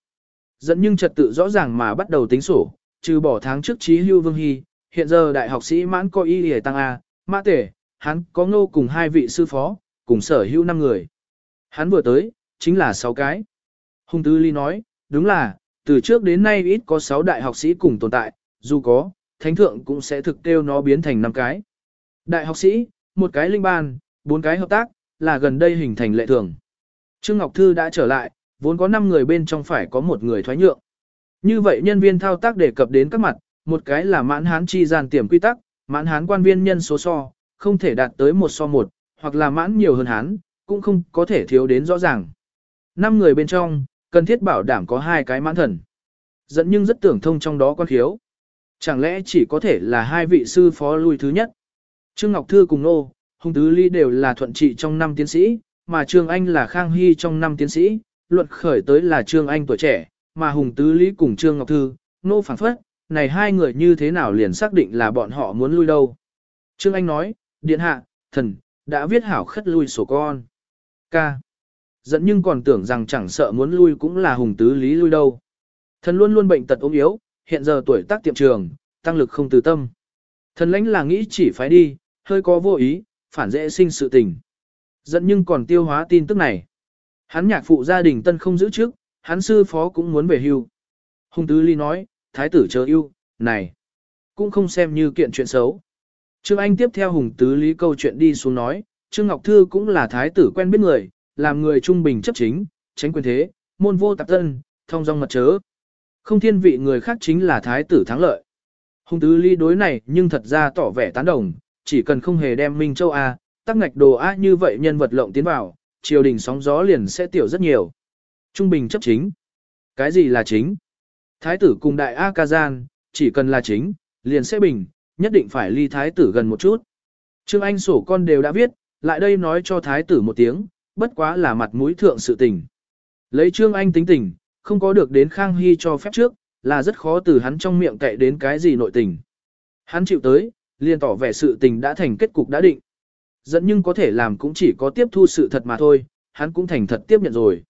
Dẫn nhưng trật tự rõ ràng mà bắt đầu tính sổ, trừ bỏ tháng trước trí hưu vương hy, hiện giờ đại học sĩ mãn có y hề tăng A, mã tể, hắn có ngô cùng hai vị sư phó, cùng sở hữu năm người. Hắn vừa tới, chính là sáu cái. Hùng Tư Ly nói, đúng là, từ trước đến nay ít có sáu đại học sĩ cùng tồn tại, dù có, thánh thượng cũng sẽ thực tiêu nó biến thành năm cái. Đại học sĩ, một cái linh ban, bốn cái hợp tác, là gần đây hình thành lệ thường. Trương Ngọc Thư đã trở lại, vốn có 5 người bên trong phải có một người thoái nhượng. Như vậy nhân viên thao tác đề cập đến các mặt, một cái là mãn hán chi gian tiềm quy tắc, mãn hán quan viên nhân số so, không thể đạt tới một so một, hoặc là mãn nhiều hơn hán, cũng không có thể thiếu đến rõ ràng. 5 người bên trong, cần thiết bảo đảm có hai cái mãn thần. Dẫn nhưng rất tưởng thông trong đó quan khiếu. Chẳng lẽ chỉ có thể là hai vị sư phó lui thứ nhất? Trương Ngọc Thư cùng Nô, Hùng Tứ Ly đều là thuận trị trong năm tiến sĩ, mà Trương Anh là Khang Hy trong năm tiến sĩ, luận khởi tới là Trương Anh tuổi trẻ, mà Hùng Tứ Lý cùng Trương Ngọc Thư, Nô phản phất, này hai người như thế nào liền xác định là bọn họ muốn lui đâu. Trương Anh nói, điện hạ, thần, đã viết hảo khất lui sổ con. Ca. Dẫn nhưng còn tưởng rằng chẳng sợ muốn lui cũng là Hùng Tứ Lý lui đâu. Thần luôn luôn bệnh tật ốm yếu, hiện giờ tuổi tác tiệm trường, tăng lực không từ tâm. Thần lãnh là nghĩ chỉ phải đi, hơi có vô ý, phản dễ sinh sự tình. giận nhưng còn tiêu hóa tin tức này. Hắn nhạc phụ gia đình tân không giữ trước, hắn sư phó cũng muốn về hưu. Hùng Tứ Ly nói, thái tử chờ yêu, này, cũng không xem như kiện chuyện xấu. Trương Anh tiếp theo Hùng Tứ Lý câu chuyện đi xuống nói, Trương Ngọc Thư cũng là thái tử quen biết người, làm người trung bình chấp chính, tránh quyền thế, môn vô tạp tân, thông dong mật chớ. Không thiên vị người khác chính là thái tử thắng lợi. Hùng Tứ ly đối này nhưng thật ra tỏ vẻ tán đồng, chỉ cần không hề đem Minh Châu A, tắc ngạch đồ A như vậy nhân vật lộng tiến vào, triều đình sóng gió liền sẽ tiểu rất nhiều. Trung bình chấp chính. Cái gì là chính? Thái tử cùng đại A ca gian, chỉ cần là chính, liền sẽ bình, nhất định phải ly thái tử gần một chút. Trương Anh sổ con đều đã viết, lại đây nói cho thái tử một tiếng, bất quá là mặt mũi thượng sự tình. Lấy Trương Anh tính tình, không có được đến Khang Hy cho phép trước, là rất khó từ hắn trong miệng cậy đến cái gì nội tình. Hắn chịu tới, liền tỏ vẻ sự tình đã thành kết cục đã định. Dẫn nhưng có thể làm cũng chỉ có tiếp thu sự thật mà thôi, hắn cũng thành thật tiếp nhận rồi.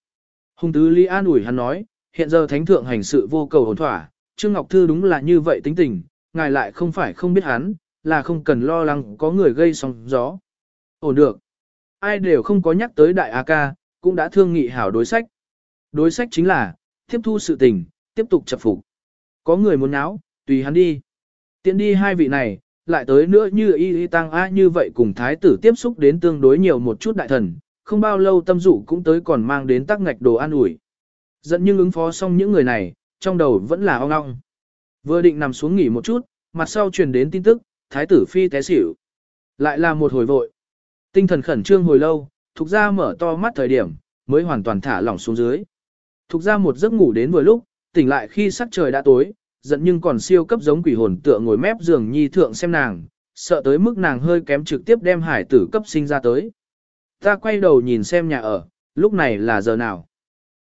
Hùng tứ Lý an ủi hắn nói, hiện giờ thánh thượng hành sự vô cầu hồn thỏa, Trương Ngọc Thư đúng là như vậy tính tình, ngài lại không phải không biết hắn, là không cần lo lắng có người gây sóng gió. Ổn được. Ai đều không có nhắc tới đại A ca, cũng đã thương nghị hảo đối sách. Đối sách chính là, tiếp thu sự tình, tiếp tục chập phục. Có người muốn náo, tùy hắn đi. Tiện đi hai vị này, lại tới nữa như y y tăng a như vậy cùng thái tử tiếp xúc đến tương đối nhiều một chút đại thần, không bao lâu tâm dụ cũng tới còn mang đến tắc ngạch đồ an ủi. Dẫn nhưng ứng phó xong những người này, trong đầu vẫn là ong ong. Vừa định nằm xuống nghỉ một chút, mặt sau truyền đến tin tức, thái tử phi té xỉu. Lại là một hồi vội. Tinh thần khẩn trương hồi lâu, thục ra mở to mắt thời điểm, mới hoàn toàn thả lỏng xuống dưới. Thục ra một giấc ngủ đến vừa lúc, tỉnh lại khi sắc trời đã tối, giận nhưng còn siêu cấp giống quỷ hồn tựa ngồi mép giường nhi thượng xem nàng, sợ tới mức nàng hơi kém trực tiếp đem hải tử cấp sinh ra tới. Ta quay đầu nhìn xem nhà ở, lúc này là giờ nào.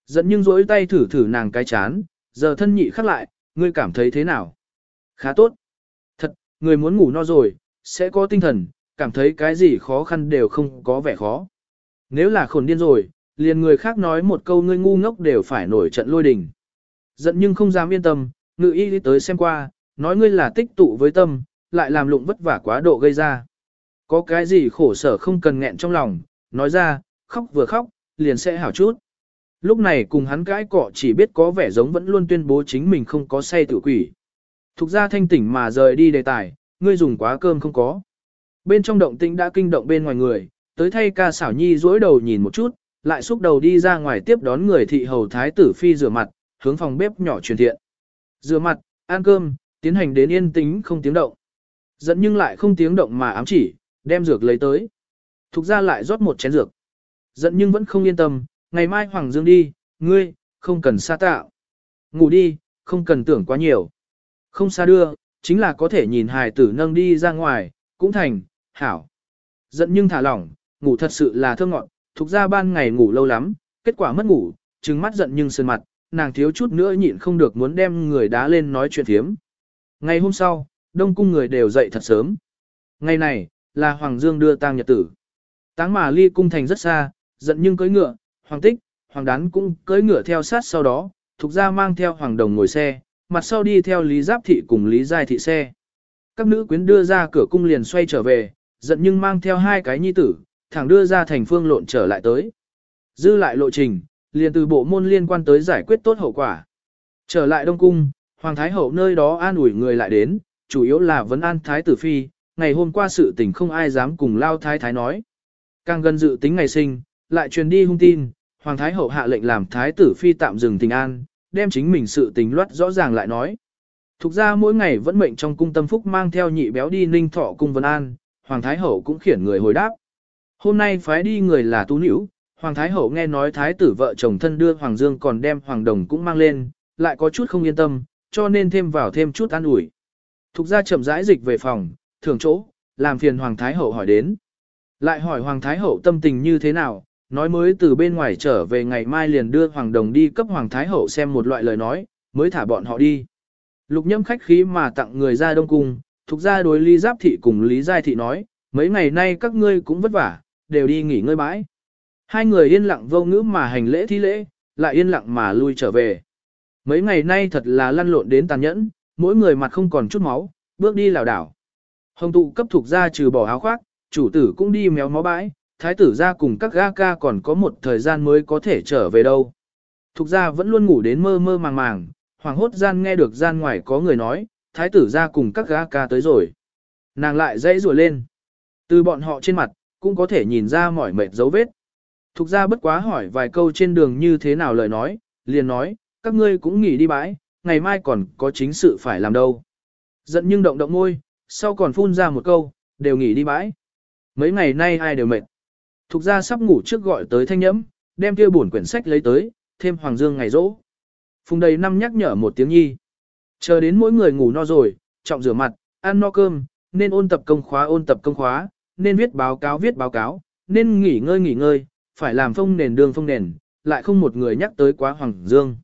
Giận nhưng rỗi tay thử thử nàng cái chán, giờ thân nhị khắc lại, ngươi cảm thấy thế nào? Khá tốt. Thật, người muốn ngủ no rồi, sẽ có tinh thần, cảm thấy cái gì khó khăn đều không có vẻ khó. Nếu là khổn điên rồi, liền người khác nói một câu ngươi ngu ngốc đều phải nổi trận lôi đình. Giận nhưng không dám yên tâm, ngự y đi tới xem qua, nói ngươi là tích tụ với tâm, lại làm lụng vất vả quá độ gây ra. Có cái gì khổ sở không cần nghẹn trong lòng, nói ra, khóc vừa khóc, liền sẽ hảo chút. Lúc này cùng hắn cãi cọ chỉ biết có vẻ giống vẫn luôn tuyên bố chính mình không có say tự quỷ. Thục ra thanh tỉnh mà rời đi đề tài, ngươi dùng quá cơm không có. Bên trong động tĩnh đã kinh động bên ngoài người, tới thay ca xảo nhi dối đầu nhìn một chút, lại xúc đầu đi ra ngoài tiếp đón người thị hầu thái tử phi rửa mặt, hướng phòng bếp nhỏ truyền thiện. Rửa mặt, ăn cơm, tiến hành đến yên tĩnh không tiếng động. Dẫn nhưng lại không tiếng động mà ám chỉ, đem dược lấy tới. Thục ra lại rót một chén dược. Giận nhưng vẫn không yên tâm, ngày mai Hoàng Dương đi, ngươi, không cần xa tạo. Ngủ đi, không cần tưởng quá nhiều. Không xa đưa, chính là có thể nhìn hài tử nâng đi ra ngoài, cũng thành, hảo. Giận nhưng thả lỏng, ngủ thật sự là thơ ngọn, thuộc ra ban ngày ngủ lâu lắm, kết quả mất ngủ, trừng mắt giận nhưng sơn mặt, nàng thiếu chút nữa nhịn không được muốn đem người đá lên nói chuyện thiếm. Ngày hôm sau, đông cung người đều dậy thật sớm. Ngày này, là Hoàng Dương đưa tang nhật tử. Táng mà ly cung thành rất xa, giận nhưng cưỡi ngựa, hoàng tích, hoàng đán cũng cưỡi ngựa theo sát sau đó, thuộc ra mang theo hoàng đồng ngồi xe, mặt sau đi theo lý giáp thị cùng lý giai thị xe. Các nữ quyến đưa ra cửa cung liền xoay trở về, giận nhưng mang theo hai cái nhi tử, thẳng đưa ra thành phương lộn trở lại tới. Dư lại lộ trình, liền từ bộ môn liên quan tới giải quyết tốt hậu quả. Trở lại Đông Cung, Hoàng Thái Hậu nơi đó an ủi người lại đến, chủ yếu là vấn an Thái Tử Phi, ngày hôm qua sự tình không ai dám cùng Lao Thái Thái nói. Càng gần dự tính ngày sinh, lại truyền đi hung tin, Hoàng Thái Hậu hạ lệnh làm Thái Tử Phi tạm dừng tình an, đem chính mình sự tình loát rõ ràng lại nói. Thục ra mỗi ngày vẫn mệnh trong cung tâm phúc mang theo nhị béo đi ninh thọ cung Vân An, Hoàng Thái Hậu cũng khiển người hồi đáp. Hôm nay phái đi người là tú Nữ, Hoàng Thái Hậu nghe nói Thái tử vợ chồng thân đưa Hoàng Dương còn đem Hoàng Đồng cũng mang lên, lại có chút không yên tâm, cho nên thêm vào thêm chút an ủi. Thục ra chậm rãi dịch về phòng, thường chỗ, làm phiền Hoàng Thái Hậu hỏi đến. Lại hỏi Hoàng Thái Hậu tâm tình như thế nào, nói mới từ bên ngoài trở về ngày mai liền đưa Hoàng Đồng đi cấp Hoàng Thái Hậu xem một loại lời nói, mới thả bọn họ đi. Lục nhâm khách khí mà tặng người ra đông cung, thuộc ra đối Lý Giáp Thị cùng Lý Giai Thị nói, mấy ngày nay các ngươi cũng vất vả, đều đi nghỉ ngơi bãi. Hai người yên lặng vô ngữ mà hành lễ thi lễ, lại yên lặng mà lui trở về. Mấy ngày nay thật là lăn lộn đến tàn nhẫn, mỗi người mặt không còn chút máu, bước đi lảo đảo. Hồng tụ cấp thuộc ra trừ bỏ áo khoác, chủ tử cũng đi méo mó bãi, thái tử ra cùng các ga ca còn có một thời gian mới có thể trở về đâu. Thục ra vẫn luôn ngủ đến mơ mơ màng màng, hoàng hốt gian nghe được gian ngoài có người nói, thái tử ra cùng các ga ca tới rồi. Nàng lại dãy rùa lên. Từ bọn họ trên mặt, cũng có thể nhìn ra mỏi mệt dấu vết. Thục ra bất quá hỏi vài câu trên đường như thế nào lời nói, liền nói, các ngươi cũng nghỉ đi bãi, ngày mai còn có chính sự phải làm đâu. Giận nhưng động động môi, sau còn phun ra một câu, đều nghỉ đi bãi. Mấy ngày nay ai đều mệt. Thục ra sắp ngủ trước gọi tới thanh nhẫm, đem kia bổn quyển sách lấy tới, thêm Hoàng Dương ngày rỗ. Phùng đầy năm nhắc nhở một tiếng nhi. Chờ đến mỗi người ngủ no rồi, trọng rửa mặt, ăn no cơm, nên ôn tập công khóa ôn tập công khóa, nên viết báo cáo viết báo cáo, nên nghỉ ngơi nghỉ ngơi, phải làm phong nền đường phong nền, lại không một người nhắc tới quá Hoàng Dương.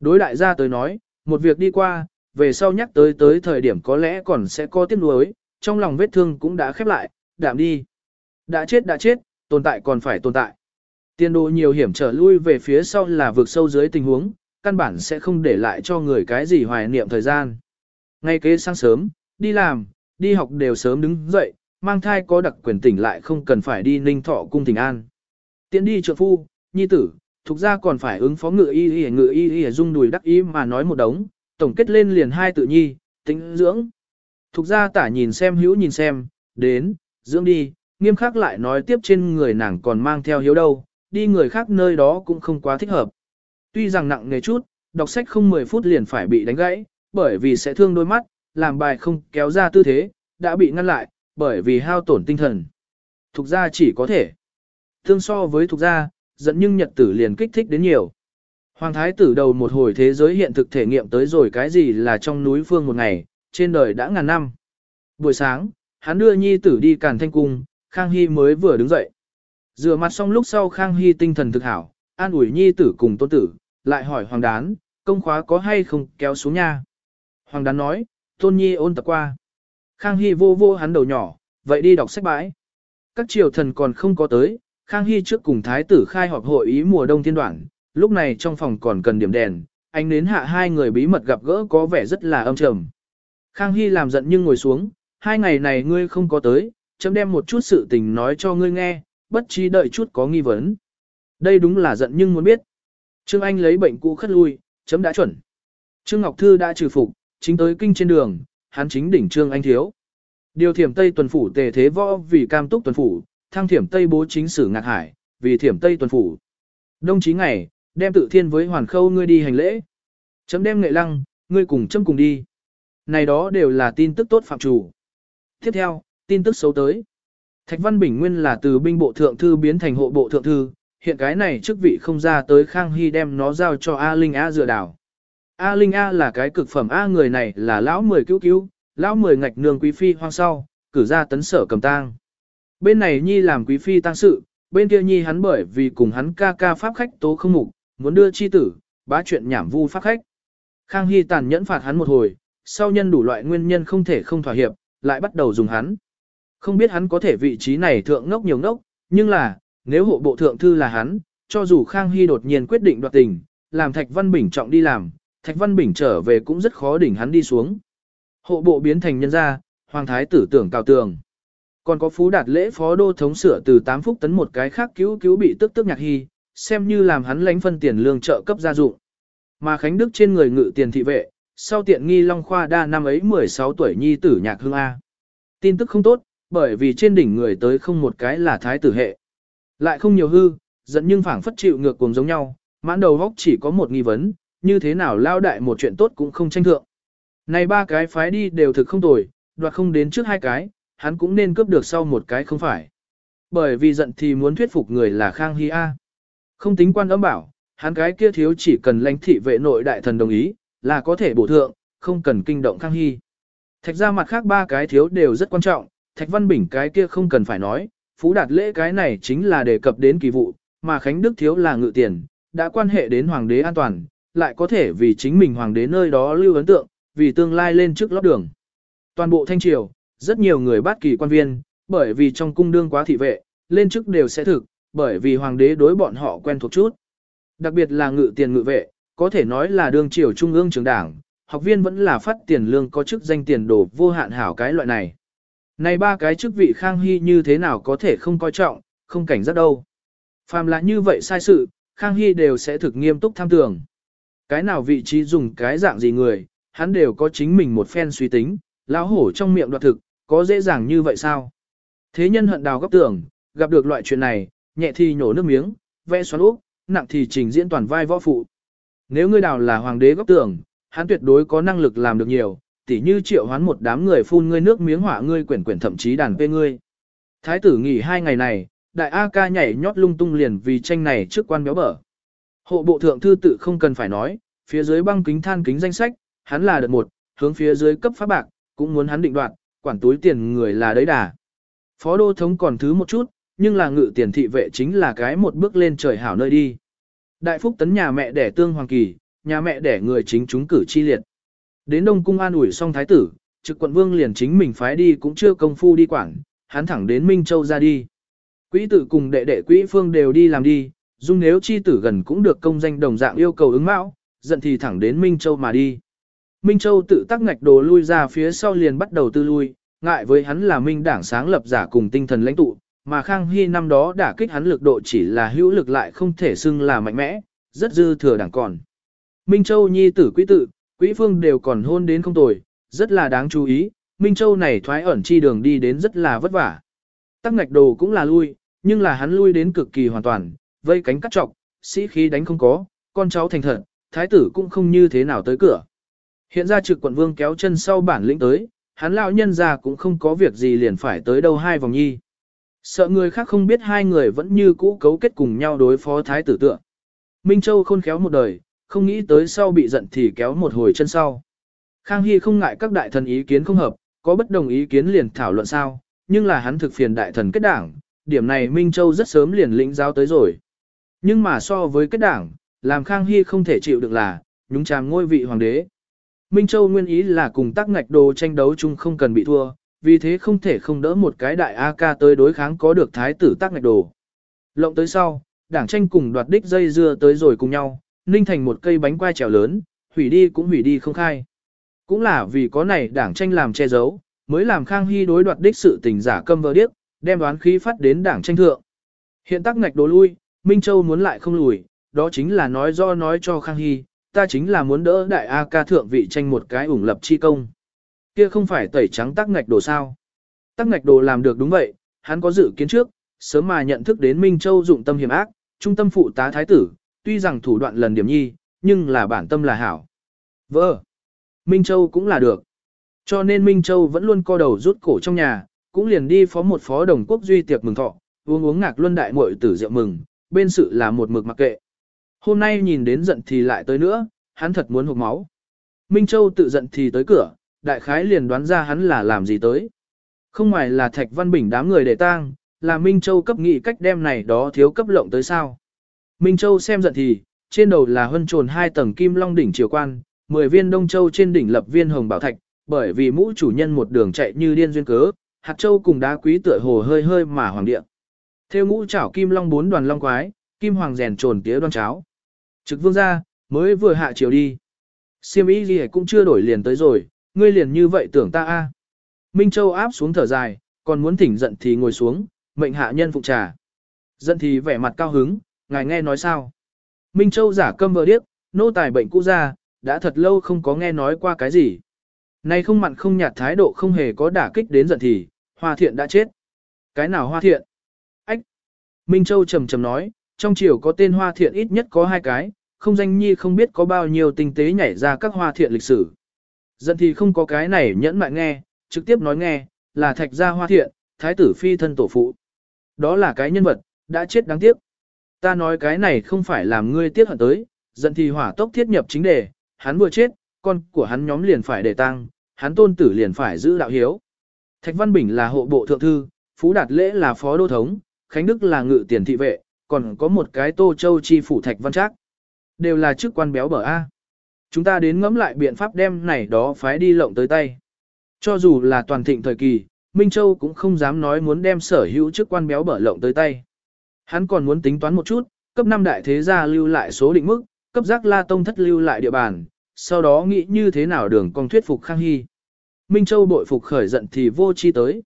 Đối đại gia tới nói, một việc đi qua, về sau nhắc tới tới thời điểm có lẽ còn sẽ có tiếc nuối, trong lòng vết thương cũng đã khép lại, đạm đi. Đã chết đã chết, tồn tại còn phải tồn tại. Tiên đồ nhiều hiểm trở lui về phía sau là vượt sâu dưới tình huống, căn bản sẽ không để lại cho người cái gì hoài niệm thời gian. Ngay kế sáng sớm, đi làm, đi học đều sớm đứng dậy, mang thai có đặc quyền tỉnh lại không cần phải đi ninh thọ cung tỉnh an. Tiến đi trợ phu, nhi tử, thuộc ra còn phải ứng phó ngựa y y ngựa y y dung đùi đắc ý mà nói một đống, tổng kết lên liền hai tự nhi, tính dưỡng. Thuộc ra tả nhìn xem hữu nhìn xem, đến, dưỡng đi, nghiêm khắc lại nói tiếp trên người nàng còn mang theo hiếu đâu, đi người khác nơi đó cũng không quá thích hợp. Tuy rằng nặng nghề chút, đọc sách không 10 phút liền phải bị đánh gãy, bởi vì sẽ thương đôi mắt, làm bài không kéo ra tư thế, đã bị ngăn lại, bởi vì hao tổn tinh thần. Thục ra chỉ có thể. Thương so với thục ra, dẫn nhưng nhật tử liền kích thích đến nhiều. Hoàng thái tử đầu một hồi thế giới hiện thực thể nghiệm tới rồi cái gì là trong núi phương một ngày, trên đời đã ngàn năm. Buổi sáng, hắn đưa nhi tử đi càn thanh cung, Khang Hy mới vừa đứng dậy. Rửa mặt xong lúc sau Khang Hy tinh thần thực hảo, an ủi nhi tử cùng tôn tử, lại hỏi Hoàng Đán, công khóa có hay không kéo xuống nha. Hoàng Đán nói, tôn nhi ôn tập qua. Khang Hy vô vô hắn đầu nhỏ, vậy đi đọc sách bãi. Các triều thần còn không có tới, Khang Hy trước cùng thái tử khai họp hội ý mùa đông thiên đoạn, lúc này trong phòng còn cần điểm đèn, anh đến hạ hai người bí mật gặp gỡ có vẻ rất là âm trầm. Khang Hy làm giận nhưng ngồi xuống, hai ngày này ngươi không có tới, chấm đem một chút sự tình nói cho ngươi nghe, bất trí đợi chút có nghi vấn. Đây đúng là giận nhưng muốn biết. Trương Anh lấy bệnh cũ khất lui, chấm đã chuẩn. Trương Ngọc Thư đã trừ phục, chính tới kinh trên đường, hắn chính đỉnh Trương Anh thiếu. Điều thiểm Tây tuần phủ tề thế võ vì cam túc tuần phủ, thăng thiểm Tây bố chính sử ngạc hải, vì thiểm Tây tuần phủ. Đông chí ngày, đem tự thiên với hoàn khâu ngươi đi hành lễ. Chấm đem nghệ lăng, ngươi cùng chấm cùng đi. Này đó đều là tin tức tốt phạm chủ. Tiếp theo, tin tức xấu tới. Thạch Văn Bình nguyên là từ binh bộ thượng thư biến thành hộ bộ thượng thư, hiện cái này chức vị không ra tới Khang Hy đem nó giao cho A Linh A dựa đảo. A Linh A là cái cực phẩm A người này là lão mười cứu cứu, lão mười ngạch nương quý phi hoang sau, cử ra tấn sở cầm tang. Bên này Nhi làm quý phi tăng sự, bên kia Nhi hắn bởi vì cùng hắn ca ca pháp khách tố không mục, muốn đưa chi tử, bá chuyện nhảm vu pháp khách. Khang Hy tàn nhẫn phạt hắn một hồi, sau nhân đủ loại nguyên nhân không thể không thỏa hiệp, lại bắt đầu dùng hắn. Không biết hắn có thể vị trí này thượng ngốc nhiều ngốc, nhưng là, nếu hộ bộ thượng thư là hắn, cho dù Khang Hy đột nhiên quyết định đoạt tình, làm Thạch Văn Bình trọng đi làm, Thạch Văn Bình trở về cũng rất khó đỉnh hắn đi xuống. Hộ bộ biến thành nhân gia, Hoàng Thái tử tưởng cao tường. Còn có Phú Đạt lễ phó đô thống sửa từ 8 phút tấn một cái khác cứu cứu bị tức tức nhạc hy, xem như làm hắn lãnh phân tiền lương trợ cấp gia dụng. Mà Khánh Đức trên người ngự tiền thị vệ, sau tiện nghi Long Khoa đa năm ấy 16 tuổi nhi tử nhạc hương A. Tin tức không tốt, bởi vì trên đỉnh người tới không một cái là thái tử hệ. Lại không nhiều hư, giận nhưng phảng phất chịu ngược cùng giống nhau, mãn đầu góc chỉ có một nghi vấn, như thế nào lao đại một chuyện tốt cũng không tranh thượng. Này ba cái phái đi đều thực không tồi, đoạt không đến trước hai cái, hắn cũng nên cướp được sau một cái không phải. Bởi vì giận thì muốn thuyết phục người là Khang Hy A. Không tính quan âm bảo, hắn cái kia thiếu chỉ cần lãnh thị vệ nội đại thần đồng ý, là có thể bổ thượng, không cần kinh động Khang Hy. Thạch ra mặt khác ba cái thiếu đều rất quan trọng, Thạch Văn Bình cái kia không cần phải nói, Phú Đạt lễ cái này chính là đề cập đến kỳ vụ, mà Khánh Đức thiếu là ngự tiền, đã quan hệ đến hoàng đế an toàn, lại có thể vì chính mình hoàng đế nơi đó lưu ấn tượng, vì tương lai lên trước lót đường. Toàn bộ thanh triều, rất nhiều người bát kỳ quan viên, bởi vì trong cung đương quá thị vệ, lên chức đều sẽ thực, bởi vì hoàng đế đối bọn họ quen thuộc chút. Đặc biệt là ngự tiền ngự vệ, có thể nói là đương triều trung ương trường đảng, học viên vẫn là phát tiền lương có chức danh tiền đồ vô hạn hảo cái loại này. Này ba cái chức vị Khang Hy như thế nào có thể không coi trọng, không cảnh giác đâu. Phàm là như vậy sai sự, Khang Hy đều sẽ thực nghiêm túc tham tưởng. Cái nào vị trí dùng cái dạng gì người, hắn đều có chính mình một phen suy tính, lão hổ trong miệng đoạt thực, có dễ dàng như vậy sao? Thế nhân hận đào góc tưởng, gặp được loại chuyện này, nhẹ thì nhổ nước miếng, vẽ xoắn úp, nặng thì trình diễn toàn vai võ phụ. Nếu ngươi đào là hoàng đế góc tưởng, hắn tuyệt đối có năng lực làm được nhiều, tỉ như triệu hoán một đám người phun ngươi nước miếng hỏa ngươi quyển quyển thậm chí đàn phê ngươi. Thái tử nghỉ hai ngày này, đại A ca nhảy nhót lung tung liền vì tranh này trước quan béo bở. Hộ bộ thượng thư tự không cần phải nói, phía dưới băng kính than kính danh sách, hắn là đợt một, hướng phía dưới cấp pháp bạc, cũng muốn hắn định đoạt, quản túi tiền người là đấy đà. Phó đô thống còn thứ một chút, nhưng là ngự tiền thị vệ chính là cái một bước lên trời hảo nơi đi. Đại phúc tấn nhà mẹ đẻ tương hoàng kỳ, nhà mẹ đẻ người chính chúng cử chi liệt. Đến Đông Cung an ủi xong thái tử, trực quận vương liền chính mình phái đi cũng chưa công phu đi quảng, hắn thẳng đến Minh Châu ra đi. Quỹ tử cùng đệ đệ quỹ phương đều đi làm đi, dung nếu chi tử gần cũng được công danh đồng dạng yêu cầu ứng mão, giận thì thẳng đến Minh Châu mà đi. Minh Châu tự tắc ngạch đồ lui ra phía sau liền bắt đầu tư lui, ngại với hắn là minh đảng sáng lập giả cùng tinh thần lãnh tụ, mà Khang Hy năm đó đả kích hắn lực độ chỉ là hữu lực lại không thể xưng là mạnh mẽ, rất dư thừa đảng còn. Minh Châu nhi tử quý tự, quý phương đều còn hôn đến không tồi, rất là đáng chú ý, Minh Châu này thoái ẩn chi đường đi đến rất là vất vả. Tắc ngạch đồ cũng là lui, nhưng là hắn lui đến cực kỳ hoàn toàn, vây cánh cắt trọc, sĩ khí đánh không có, con cháu thành thật, thái tử cũng không như thế nào tới cửa. Hiện ra trực quận vương kéo chân sau bản lĩnh tới, hắn lão nhân ra cũng không có việc gì liền phải tới đâu hai vòng nhi. Sợ người khác không biết hai người vẫn như cũ cấu kết cùng nhau đối phó thái tử tượng. Minh Châu khôn khéo một đời, không nghĩ tới sau bị giận thì kéo một hồi chân sau. Khang Hy không ngại các đại thần ý kiến không hợp, có bất đồng ý kiến liền thảo luận sao, nhưng là hắn thực phiền đại thần kết đảng, điểm này Minh Châu rất sớm liền lĩnh giáo tới rồi. Nhưng mà so với kết đảng, làm Khang Hy không thể chịu được là, nhúng chàm ngôi vị hoàng đế. Minh Châu nguyên ý là cùng tác ngạch đồ tranh đấu chung không cần bị thua, vì thế không thể không đỡ một cái đại A-ca tới đối kháng có được thái tử tác ngạch đồ. Lộng tới sau, đảng tranh cùng đoạt đích dây dưa tới rồi cùng nhau, ninh thành một cây bánh quai trèo lớn, hủy đi cũng hủy đi không khai. Cũng là vì có này đảng tranh làm che giấu, mới làm Khang Hy đối đoạt đích sự tình giả câm vờ điếc, đem đoán khí phát đến đảng tranh thượng. Hiện tác ngạch đồ lui, Minh Châu muốn lại không lùi, đó chính là nói do nói cho Khang Hy, ta chính là muốn đỡ đại A ca thượng vị tranh một cái ủng lập chi công. Kia không phải tẩy trắng tắc ngạch đồ sao. Tắc ngạch đồ làm được đúng vậy, hắn có dự kiến trước, sớm mà nhận thức đến Minh Châu dụng tâm hiểm ác, trung tâm phụ tá thái tử, tuy rằng thủ đoạn lần điểm nhi, nhưng là bản tâm là hảo. Vỡ! Minh Châu cũng là được. Cho nên Minh Châu vẫn luôn co đầu rút cổ trong nhà, cũng liền đi phó một phó đồng quốc duy tiệc mừng thọ, uống uống ngạc luân đại muội tử rượu mừng, bên sự là một mực mặc kệ. Hôm nay nhìn đến giận thì lại tới nữa, hắn thật muốn hụt máu. Minh Châu tự giận thì tới cửa, đại khái liền đoán ra hắn là làm gì tới. Không ngoài là Thạch Văn Bình đám người để tang, là Minh Châu cấp nghị cách đem này đó thiếu cấp lộng tới sao. Minh Châu xem giận thì, trên đầu là huân trồn hai tầng kim long đỉnh triều quan, 10 viên đông châu trên đỉnh lập viên hồng bảo thạch, bởi vì mũ chủ nhân một đường chạy như điên duyên cớ, hạt châu cùng đá quý tựa hồ hơi hơi mà hoàng địa. Theo ngũ chảo kim long bốn đoàn long quái, kim hoàng rèn trồn tía đoan cháo. Trực vương ra, mới vừa hạ chiều đi. Siêm ý gì cũng chưa đổi liền tới rồi, ngươi liền như vậy tưởng ta a Minh Châu áp xuống thở dài, còn muốn thỉnh giận thì ngồi xuống, mệnh hạ nhân phụ trà. Giận thì vẻ mặt cao hứng, ngài nghe nói sao. Minh Châu giả câm vờ điếc, nô tài bệnh cũ ra, đã thật lâu không có nghe nói qua cái gì. Nay không mặn không nhạt thái độ không hề có đả kích đến giận thì, hoa thiện đã chết. Cái nào hoa thiện? Minh Châu trầm trầm nói, trong triều có tên hoa thiện ít nhất có hai cái, không danh nhi không biết có bao nhiêu tinh tế nhảy ra các hoa thiện lịch sử. Dân thì không có cái này nhẫn mại nghe, trực tiếp nói nghe, là thạch gia hoa thiện, thái tử phi thân tổ phụ. Đó là cái nhân vật, đã chết đáng tiếc. Ta nói cái này không phải làm ngươi tiếc hận tới, dân thì hỏa tốc thiết nhập chính đề, hắn vừa chết, con của hắn nhóm liền phải để tăng, hắn tôn tử liền phải giữ đạo hiếu. Thạch Văn Bình là hộ bộ thượng thư, Phú Đạt Lễ là phó đô thống, Khánh Đức là ngự tiền thị vệ, còn có một cái Tô Châu chi phủ Thạch Văn Trác. Đều là chức quan béo bở A. Chúng ta đến ngẫm lại biện pháp đem này đó phái đi lộng tới tay. Cho dù là toàn thịnh thời kỳ, Minh Châu cũng không dám nói muốn đem sở hữu chức quan béo bở lộng tới tay. Hắn còn muốn tính toán một chút, cấp 5 đại thế gia lưu lại số định mức, cấp giác la tông thất lưu lại địa bàn, sau đó nghĩ như thế nào đường con thuyết phục Khang Hy. Minh Châu bội phục khởi giận thì vô chi tới.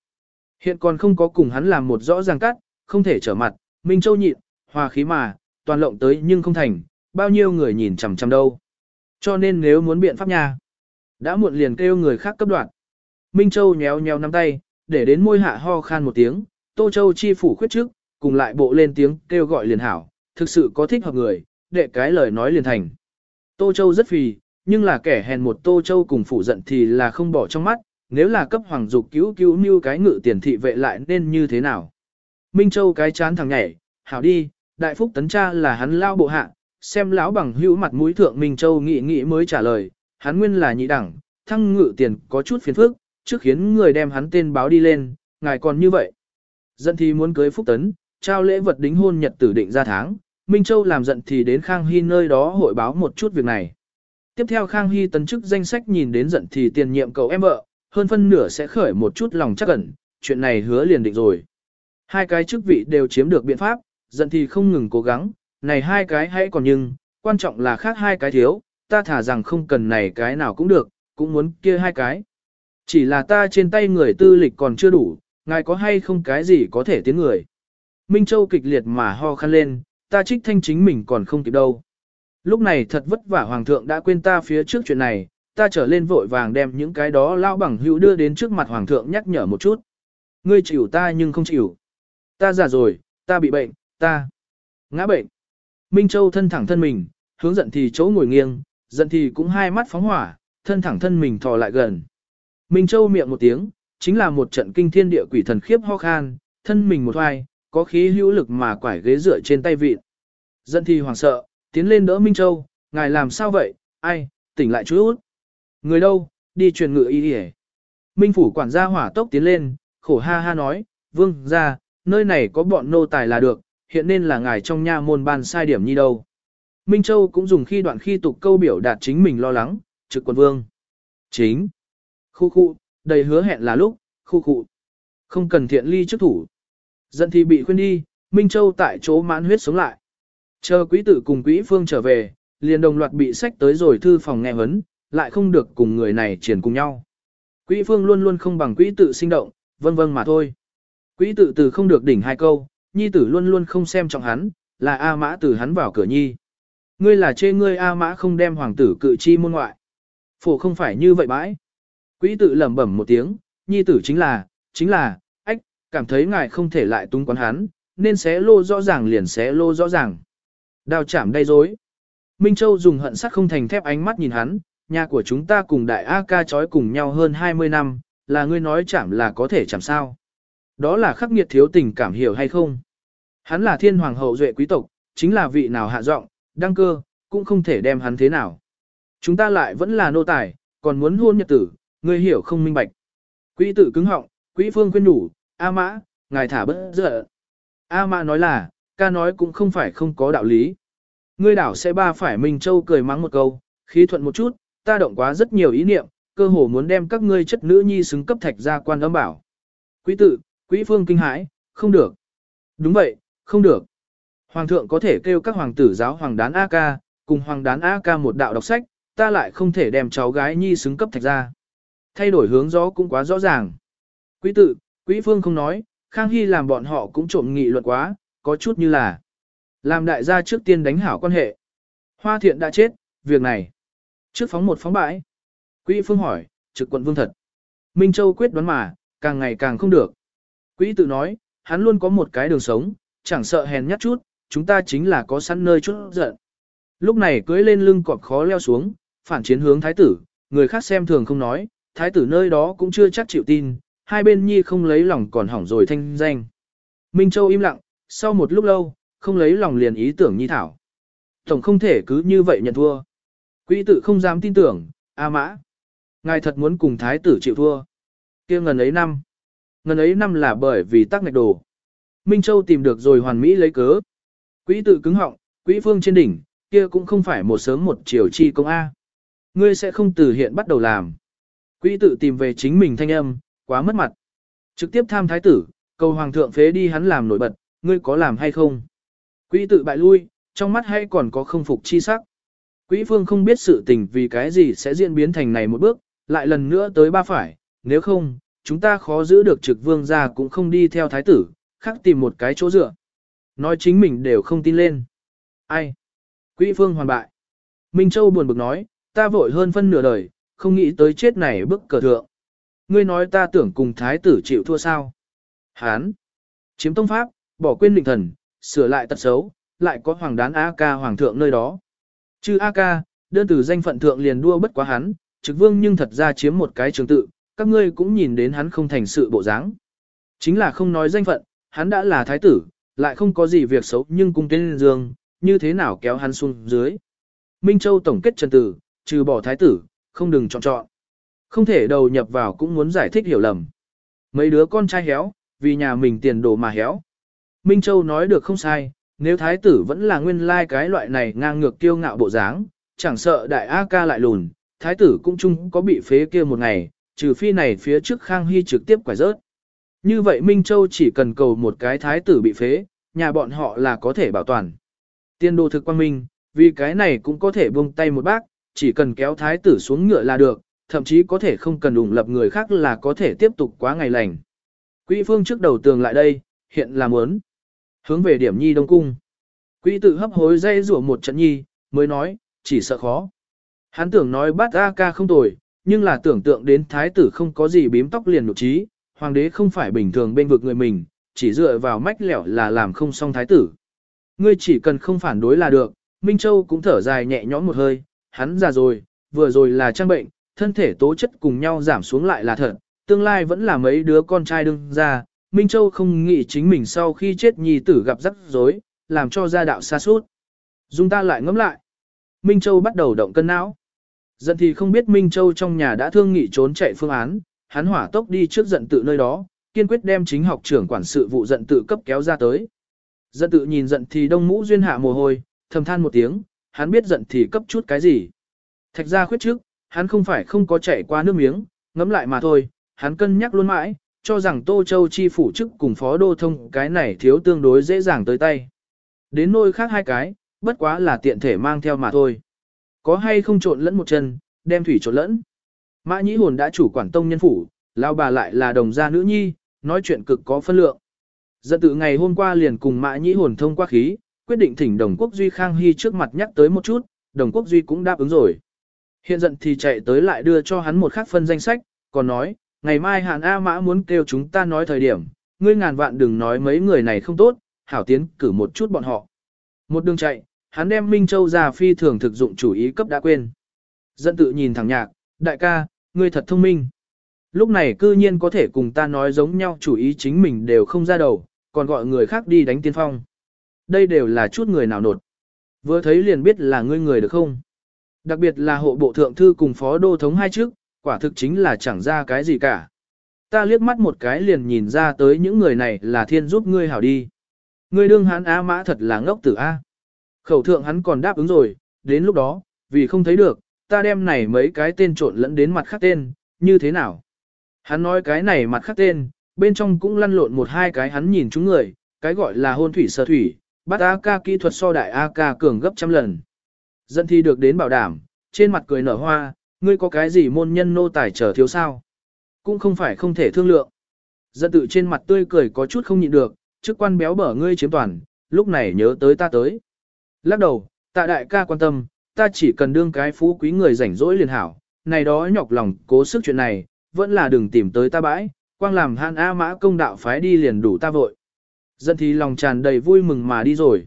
Hiện còn không có cùng hắn làm một rõ ràng cắt, không thể trở mặt, Minh Châu nhịn, hòa khí mà, toàn lộng tới nhưng không thành, bao nhiêu người nhìn chằm chằm đâu. Cho nên nếu muốn biện pháp nha, đã muộn liền kêu người khác cấp đoạn. Minh Châu nhéo nhéo nắm tay, để đến môi hạ ho khan một tiếng, Tô Châu chi phủ khuyết trước, cùng lại bộ lên tiếng kêu gọi liền hảo, thực sự có thích hợp người, đệ cái lời nói liền thành. Tô Châu rất phì, nhưng là kẻ hèn một Tô Châu cùng phủ giận thì là không bỏ trong mắt, nếu là cấp hoàng dục cứu cứu như cái ngự tiền thị vệ lại nên như thế nào. Minh Châu cái chán thằng nhảy, hảo đi, đại phúc tấn cha là hắn lao bộ hạ, xem lão bằng hữu mặt mũi thượng Minh Châu nghĩ nghĩ mới trả lời, hắn nguyên là nhị đẳng, thăng ngự tiền có chút phiền phức, trước khiến người đem hắn tên báo đi lên, ngài còn như vậy. Dân thì muốn cưới phúc tấn, trao lễ vật đính hôn nhật tử định ra tháng, Minh Châu làm giận thì đến Khang Hy nơi đó hội báo một chút việc này. Tiếp theo Khang Hy tấn chức danh sách nhìn đến giận thì tiền nhiệm cậu em vợ, hơn phân nửa sẽ khởi một chút lòng chắc ẩn, chuyện này hứa liền định rồi. Hai cái chức vị đều chiếm được biện pháp, giận thì không ngừng cố gắng, này hai cái hãy còn nhưng, quan trọng là khác hai cái thiếu, ta thả rằng không cần này cái nào cũng được, cũng muốn kia hai cái. Chỉ là ta trên tay người tư lịch còn chưa đủ, ngài có hay không cái gì có thể tiến người. Minh Châu kịch liệt mà ho khăn lên, ta trích thanh chính mình còn không kịp đâu. Lúc này thật vất vả hoàng thượng đã quên ta phía trước chuyện này, ta trở lên vội vàng đem những cái đó lao bằng hữu đưa đến trước mặt hoàng thượng nhắc nhở một chút. Ngươi chịu ta nhưng không chịu. Ta già rồi, ta bị bệnh, ta ngã bệnh. Minh Châu thân thẳng thân mình, hướng giận thì chỗ ngồi nghiêng, giận thì cũng hai mắt phóng hỏa, thân thẳng thân mình thò lại gần. Minh Châu miệng một tiếng, chính là một trận kinh thiên địa quỷ thần khiếp ho khan, thân mình một hoài, có khí hữu lực mà quải ghế dựa trên tay vịt. Giận thì hoảng sợ, tiến lên đỡ Minh Châu, ngài làm sao vậy, ai, tỉnh lại chút. Người đâu, đi truyền ngựa y đi Minh phủ quản gia hỏa tốc tiến lên, khổ ha ha nói, vương ra, nơi này có bọn nô tài là được, hiện nên là ngài trong nha môn ban sai điểm như đâu. Minh Châu cũng dùng khi đoạn khi tục câu biểu đạt chính mình lo lắng, trực quân vương. Chính. Khu khu, đầy hứa hẹn là lúc, khu khu. Không cần thiện ly trước thủ. Dân thì bị khuyên đi, Minh Châu tại chỗ mãn huyết sống lại. Chờ quý tử cùng quý phương trở về, liền đồng loạt bị sách tới rồi thư phòng nghe vấn, lại không được cùng người này triển cùng nhau. Quý phương luôn luôn không bằng quý tự sinh động, vân vân mà thôi. Quý tự từ không được đỉnh hai câu, nhi tử luôn luôn không xem trọng hắn, là A mã từ hắn vào cửa nhi. Ngươi là chê ngươi A mã không đem hoàng tử cự chi môn ngoại. Phổ không phải như vậy bãi. Quý tự lẩm bẩm một tiếng, nhi tử chính là, chính là, ách, cảm thấy ngài không thể lại tung quán hắn, nên xé lô rõ ràng liền xé lô rõ ràng. Đào chảm đầy dối. Minh Châu dùng hận sắc không thành thép ánh mắt nhìn hắn, nhà của chúng ta cùng đại A ca chói cùng nhau hơn 20 năm, là ngươi nói chảm là có thể chảm sao. Đó là khắc nghiệt thiếu tình cảm hiểu hay không? Hắn là thiên hoàng hậu duệ quý tộc, chính là vị nào hạ giọng, đăng cơ, cũng không thể đem hắn thế nào. Chúng ta lại vẫn là nô tài, còn muốn hôn nhật tử, ngươi hiểu không minh bạch. Quý tử cứng họng, quý phương khuyên đủ, A mã, ngài thả bớt dở. A mã nói là, ca nói cũng không phải không có đạo lý. Ngươi đảo sẽ ba phải Minh Châu cười mắng một câu, khí thuận một chút, ta động quá rất nhiều ý niệm, cơ hồ muốn đem các ngươi chất nữ nhi xứng cấp thạch ra quan âm bảo. Quý tử, quý phương kinh hãi, không được. Đúng vậy, không được. Hoàng thượng có thể kêu các hoàng tử giáo hoàng đán A ca, cùng hoàng đán A ca một đạo đọc sách, ta lại không thể đem cháu gái nhi xứng cấp thạch ra. Thay đổi hướng gió cũng quá rõ ràng. Quý tử, quý phương không nói, Khang Hy làm bọn họ cũng trộm nghị luận quá, có chút như là làm đại gia trước tiên đánh hảo quan hệ. Hoa thiện đã chết, việc này. Trước phóng một phóng bãi. Quý phương hỏi, trực quận vương thật. Minh Châu quyết đoán mà, càng ngày càng không được. Quý tự nói, hắn luôn có một cái đường sống, chẳng sợ hèn nhát chút, chúng ta chính là có sẵn nơi chút giận. Lúc này cưới lên lưng cọp khó leo xuống, phản chiến hướng thái tử, người khác xem thường không nói, thái tử nơi đó cũng chưa chắc chịu tin, hai bên nhi không lấy lòng còn hỏng rồi thanh danh. Minh Châu im lặng, sau một lúc lâu, không lấy lòng liền ý tưởng nhi thảo. Tổng không thể cứ như vậy nhận thua. Quỹ tự không dám tin tưởng, A mã. ngài thật muốn cùng thái tử chịu thua. kia ngần ấy năm. Ngần ấy năm là bởi vì tắc ngạch đồ. Minh Châu tìm được rồi hoàn mỹ lấy cớ. Quỹ tự cứng họng, quỹ phương trên đỉnh, kia cũng không phải một sớm một chiều chi công A. Ngươi sẽ không từ hiện bắt đầu làm. Quỹ tự tìm về chính mình thanh âm, quá mất mặt. Trực tiếp tham thái tử, cầu hoàng thượng phế đi hắn làm nổi bật, ngươi có làm hay không? Quỹ tự bại lui, trong mắt hay còn có không phục chi sắc. Quỹ phương không biết sự tình vì cái gì sẽ diễn biến thành này một bước, lại lần nữa tới ba phải, nếu không, chúng ta khó giữ được trực vương ra cũng không đi theo thái tử, khác tìm một cái chỗ dựa. Nói chính mình đều không tin lên. Ai? Quỹ phương hoàn bại. Minh Châu buồn bực nói, ta vội hơn phân nửa đời, không nghĩ tới chết này bức cờ thượng. Ngươi nói ta tưởng cùng thái tử chịu thua sao? Hán. Chiếm tông pháp, bỏ quên định thần, sửa lại tật xấu, lại có hoàng đán A ca hoàng thượng nơi đó. Chứ A ca, đơn từ danh phận thượng liền đua bất quá hắn, trực vương nhưng thật ra chiếm một cái trường tự, các ngươi cũng nhìn đến hắn không thành sự bộ dáng. Chính là không nói danh phận, hắn đã là thái tử, lại không có gì việc xấu nhưng cung tên dương, như thế nào kéo hắn xuống dưới. Minh Châu tổng kết trần tử, trừ bỏ thái tử, không đừng chọn chọn. Không thể đầu nhập vào cũng muốn giải thích hiểu lầm. Mấy đứa con trai héo, vì nhà mình tiền đồ mà héo. Minh Châu nói được không sai, nếu thái tử vẫn là nguyên lai like cái loại này ngang ngược kiêu ngạo bộ dáng, chẳng sợ đại A ca lại lùn, thái tử cũng chung có bị phế kia một ngày, trừ phi này phía trước Khang Hy trực tiếp quải rớt. Như vậy Minh Châu chỉ cần cầu một cái thái tử bị phế, nhà bọn họ là có thể bảo toàn. Tiên đồ thực quang minh, vì cái này cũng có thể buông tay một bác, chỉ cần kéo thái tử xuống ngựa là được, thậm chí có thể không cần ủng lập người khác là có thể tiếp tục quá ngày lành. Quỹ phương trước đầu tường lại đây, hiện là muốn hướng về điểm nhi đông cung. Quỹ tự hấp hối dây rủa một trận nhi, mới nói, chỉ sợ khó. Hắn tưởng nói bát A ca không tồi, nhưng là tưởng tượng đến thái tử không có gì bím tóc liền nụ trí, hoàng đế không phải bình thường bên vực người mình, chỉ dựa vào mách lẻo là làm không xong thái tử. Ngươi chỉ cần không phản đối là được, Minh Châu cũng thở dài nhẹ nhõm một hơi, hắn già rồi, vừa rồi là trang bệnh, thân thể tố chất cùng nhau giảm xuống lại là thật, tương lai vẫn là mấy đứa con trai đương ra, Minh Châu không nghĩ chính mình sau khi chết nhi tử gặp rắc rối, làm cho gia đạo xa suốt. Dung ta lại ngẫm lại. Minh Châu bắt đầu động cân não. Giận thì không biết Minh Châu trong nhà đã thương nghị trốn chạy phương án, hắn hỏa tốc đi trước giận tự nơi đó, kiên quyết đem chính học trưởng quản sự vụ giận tự cấp kéo ra tới. Giận tự nhìn giận thì đông mũ duyên hạ mồ hôi, thầm than một tiếng, hắn biết giận thì cấp chút cái gì. Thạch ra khuyết trước, hắn không phải không có chạy qua nước miếng, ngẫm lại mà thôi, hắn cân nhắc luôn mãi, cho rằng Tô Châu chi phủ chức cùng phó đô thông cái này thiếu tương đối dễ dàng tới tay. Đến nôi khác hai cái, bất quá là tiện thể mang theo mà thôi. Có hay không trộn lẫn một chân, đem thủy trộn lẫn. Mã nhĩ hồn đã chủ quản tông nhân phủ, lao bà lại là đồng gia nữ nhi, nói chuyện cực có phân lượng. Dẫn tự ngày hôm qua liền cùng mã nhĩ hồn thông qua khí, quyết định thỉnh đồng quốc duy khang hy trước mặt nhắc tới một chút, đồng quốc duy cũng đáp ứng rồi. Hiện giận thì chạy tới lại đưa cho hắn một khắc phân danh sách, còn nói, ngày mai Hàn A Mã muốn kêu chúng ta nói thời điểm, ngươi ngàn vạn đừng nói mấy người này không tốt, hảo tiến cử một chút bọn họ. Một đường chạy, hắn đem Minh Châu ra phi thường thực dụng chủ ý cấp đã quên. Dân tự nhìn thẳng nhạc, đại ca, ngươi thật thông minh. Lúc này cư nhiên có thể cùng ta nói giống nhau chủ ý chính mình đều không ra đầu, còn gọi người khác đi đánh tiên phong. Đây đều là chút người nào nột. Vừa thấy liền biết là ngươi người được không? Đặc biệt là hộ bộ thượng thư cùng phó đô thống hai trước, quả thực chính là chẳng ra cái gì cả. Ta liếc mắt một cái liền nhìn ra tới những người này là thiên giúp ngươi hảo đi. Ngươi đương hắn á mã thật là ngốc tử A. Khẩu thượng hắn còn đáp ứng rồi, đến lúc đó, vì không thấy được, ta đem này mấy cái tên trộn lẫn đến mặt khác tên, như thế nào? Hắn nói cái này mặt khác tên, bên trong cũng lăn lộn một hai cái hắn nhìn chúng người, cái gọi là hôn thủy sơ thủy, bắt AK kỹ thuật so đại AK cường gấp trăm lần. Dân thi được đến bảo đảm, trên mặt cười nở hoa, ngươi có cái gì môn nhân nô tài trở thiếu sao? Cũng không phải không thể thương lượng. Dân tự trên mặt tươi cười có chút không nhịn được, chức quan béo bở ngươi chiếm toàn, lúc này nhớ tới ta tới. Lắc đầu, tạ đại ca quan tâm, ta chỉ cần đương cái phú quý người rảnh rỗi liền hảo, này đó nhọc lòng cố sức chuyện này, vẫn là đừng tìm tới ta bãi, quang làm han A mã công đạo phái đi liền đủ ta vội. Dân thì lòng tràn đầy vui mừng mà đi rồi.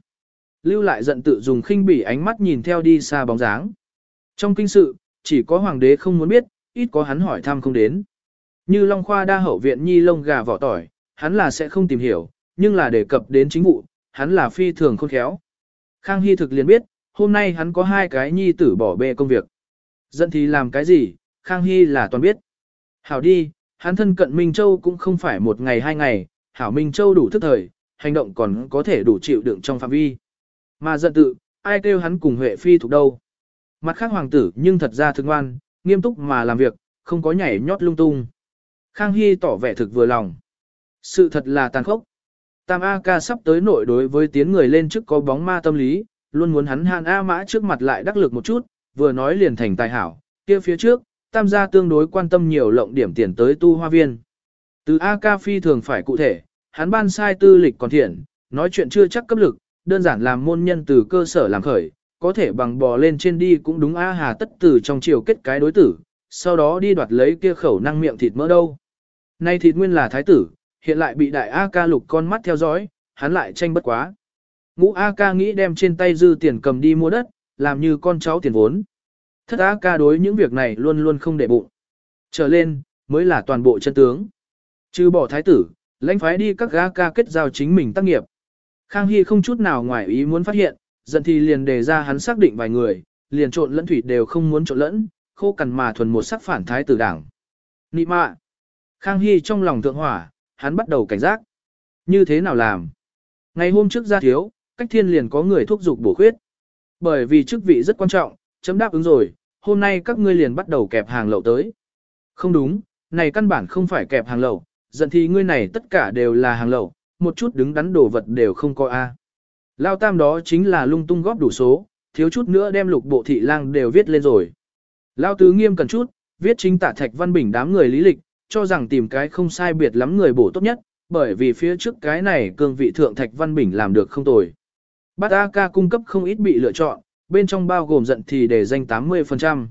Lưu lại giận tự dùng khinh bỉ ánh mắt nhìn theo đi xa bóng dáng. Trong kinh sự, chỉ có hoàng đế không muốn biết, ít có hắn hỏi thăm không đến. Như Long Khoa đa hậu viện nhi lông gà vỏ tỏi, hắn là sẽ không tìm hiểu, nhưng là đề cập đến chính vụ, hắn là phi thường khôn khéo. Khang Hy thực liền biết, hôm nay hắn có hai cái nhi tử bỏ bê công việc. Giận thì làm cái gì, Khang Hy là toàn biết. Hảo đi, hắn thân cận Minh Châu cũng không phải một ngày hai ngày, Hảo Minh Châu đủ thức thời, hành động còn có thể đủ chịu đựng trong phạm vi. Mà giận tự, ai kêu hắn cùng Huệ Phi thuộc đâu. Mặt khác hoàng tử nhưng thật ra thương ngoan, nghiêm túc mà làm việc, không có nhảy nhót lung tung. Khang Hy tỏ vẻ thực vừa lòng. Sự thật là tàn khốc. Tam A ca sắp tới nội đối với tiến người lên trước có bóng ma tâm lý, luôn muốn hắn hàn A mã trước mặt lại đắc lực một chút, vừa nói liền thành tài hảo, kia phía trước, tam gia tương đối quan tâm nhiều lộng điểm tiền tới tu hoa viên. Từ A ca phi thường phải cụ thể, hắn ban sai tư lịch còn thiện, nói chuyện chưa chắc cấp lực, đơn giản làm môn nhân từ cơ sở làm khởi, có thể bằng bò lên trên đi cũng đúng A hà tất tử trong chiều kết cái đối tử, sau đó đi đoạt lấy kia khẩu năng miệng thịt mỡ đâu. Nay thịt nguyên là thái tử, hiện lại bị đại A ca lục con mắt theo dõi, hắn lại tranh bất quá. Ngũ A ca nghĩ đem trên tay dư tiền cầm đi mua đất, làm như con cháu tiền vốn. Thất A ca đối những việc này luôn luôn không để bụng. Trở lên, mới là toàn bộ chân tướng. Trừ bỏ thái tử, lãnh phái đi các A ca kết giao chính mình tác nghiệp. Khang Hy không chút nào ngoài ý muốn phát hiện, dần thì liền đề ra hắn xác định vài người, liền trộn lẫn thủy đều không muốn trộn lẫn, khô cằn mà thuần một sắc phản thái tử đảng. Nị mạ! Khang Hy trong lòng thượng hỏa, hắn bắt đầu cảnh giác. Như thế nào làm? Ngày hôm trước ra thiếu, cách thiên liền có người thúc giục bổ khuyết. Bởi vì chức vị rất quan trọng, chấm đáp ứng rồi, hôm nay các ngươi liền bắt đầu kẹp hàng lậu tới. Không đúng, này căn bản không phải kẹp hàng lậu, giận thì ngươi này tất cả đều là hàng lậu, một chút đứng đắn đồ vật đều không có A. Lao tam đó chính là lung tung góp đủ số, thiếu chút nữa đem lục bộ thị lang đều viết lên rồi. Lao tứ nghiêm cần chút, viết chính tả thạch văn bình đám người lý lịch, cho rằng tìm cái không sai biệt lắm người bổ tốt nhất, bởi vì phía trước cái này cương vị thượng thạch văn bình làm được không tồi. Bát A ca cung cấp không ít bị lựa chọn, bên trong bao gồm giận thì để danh 80%.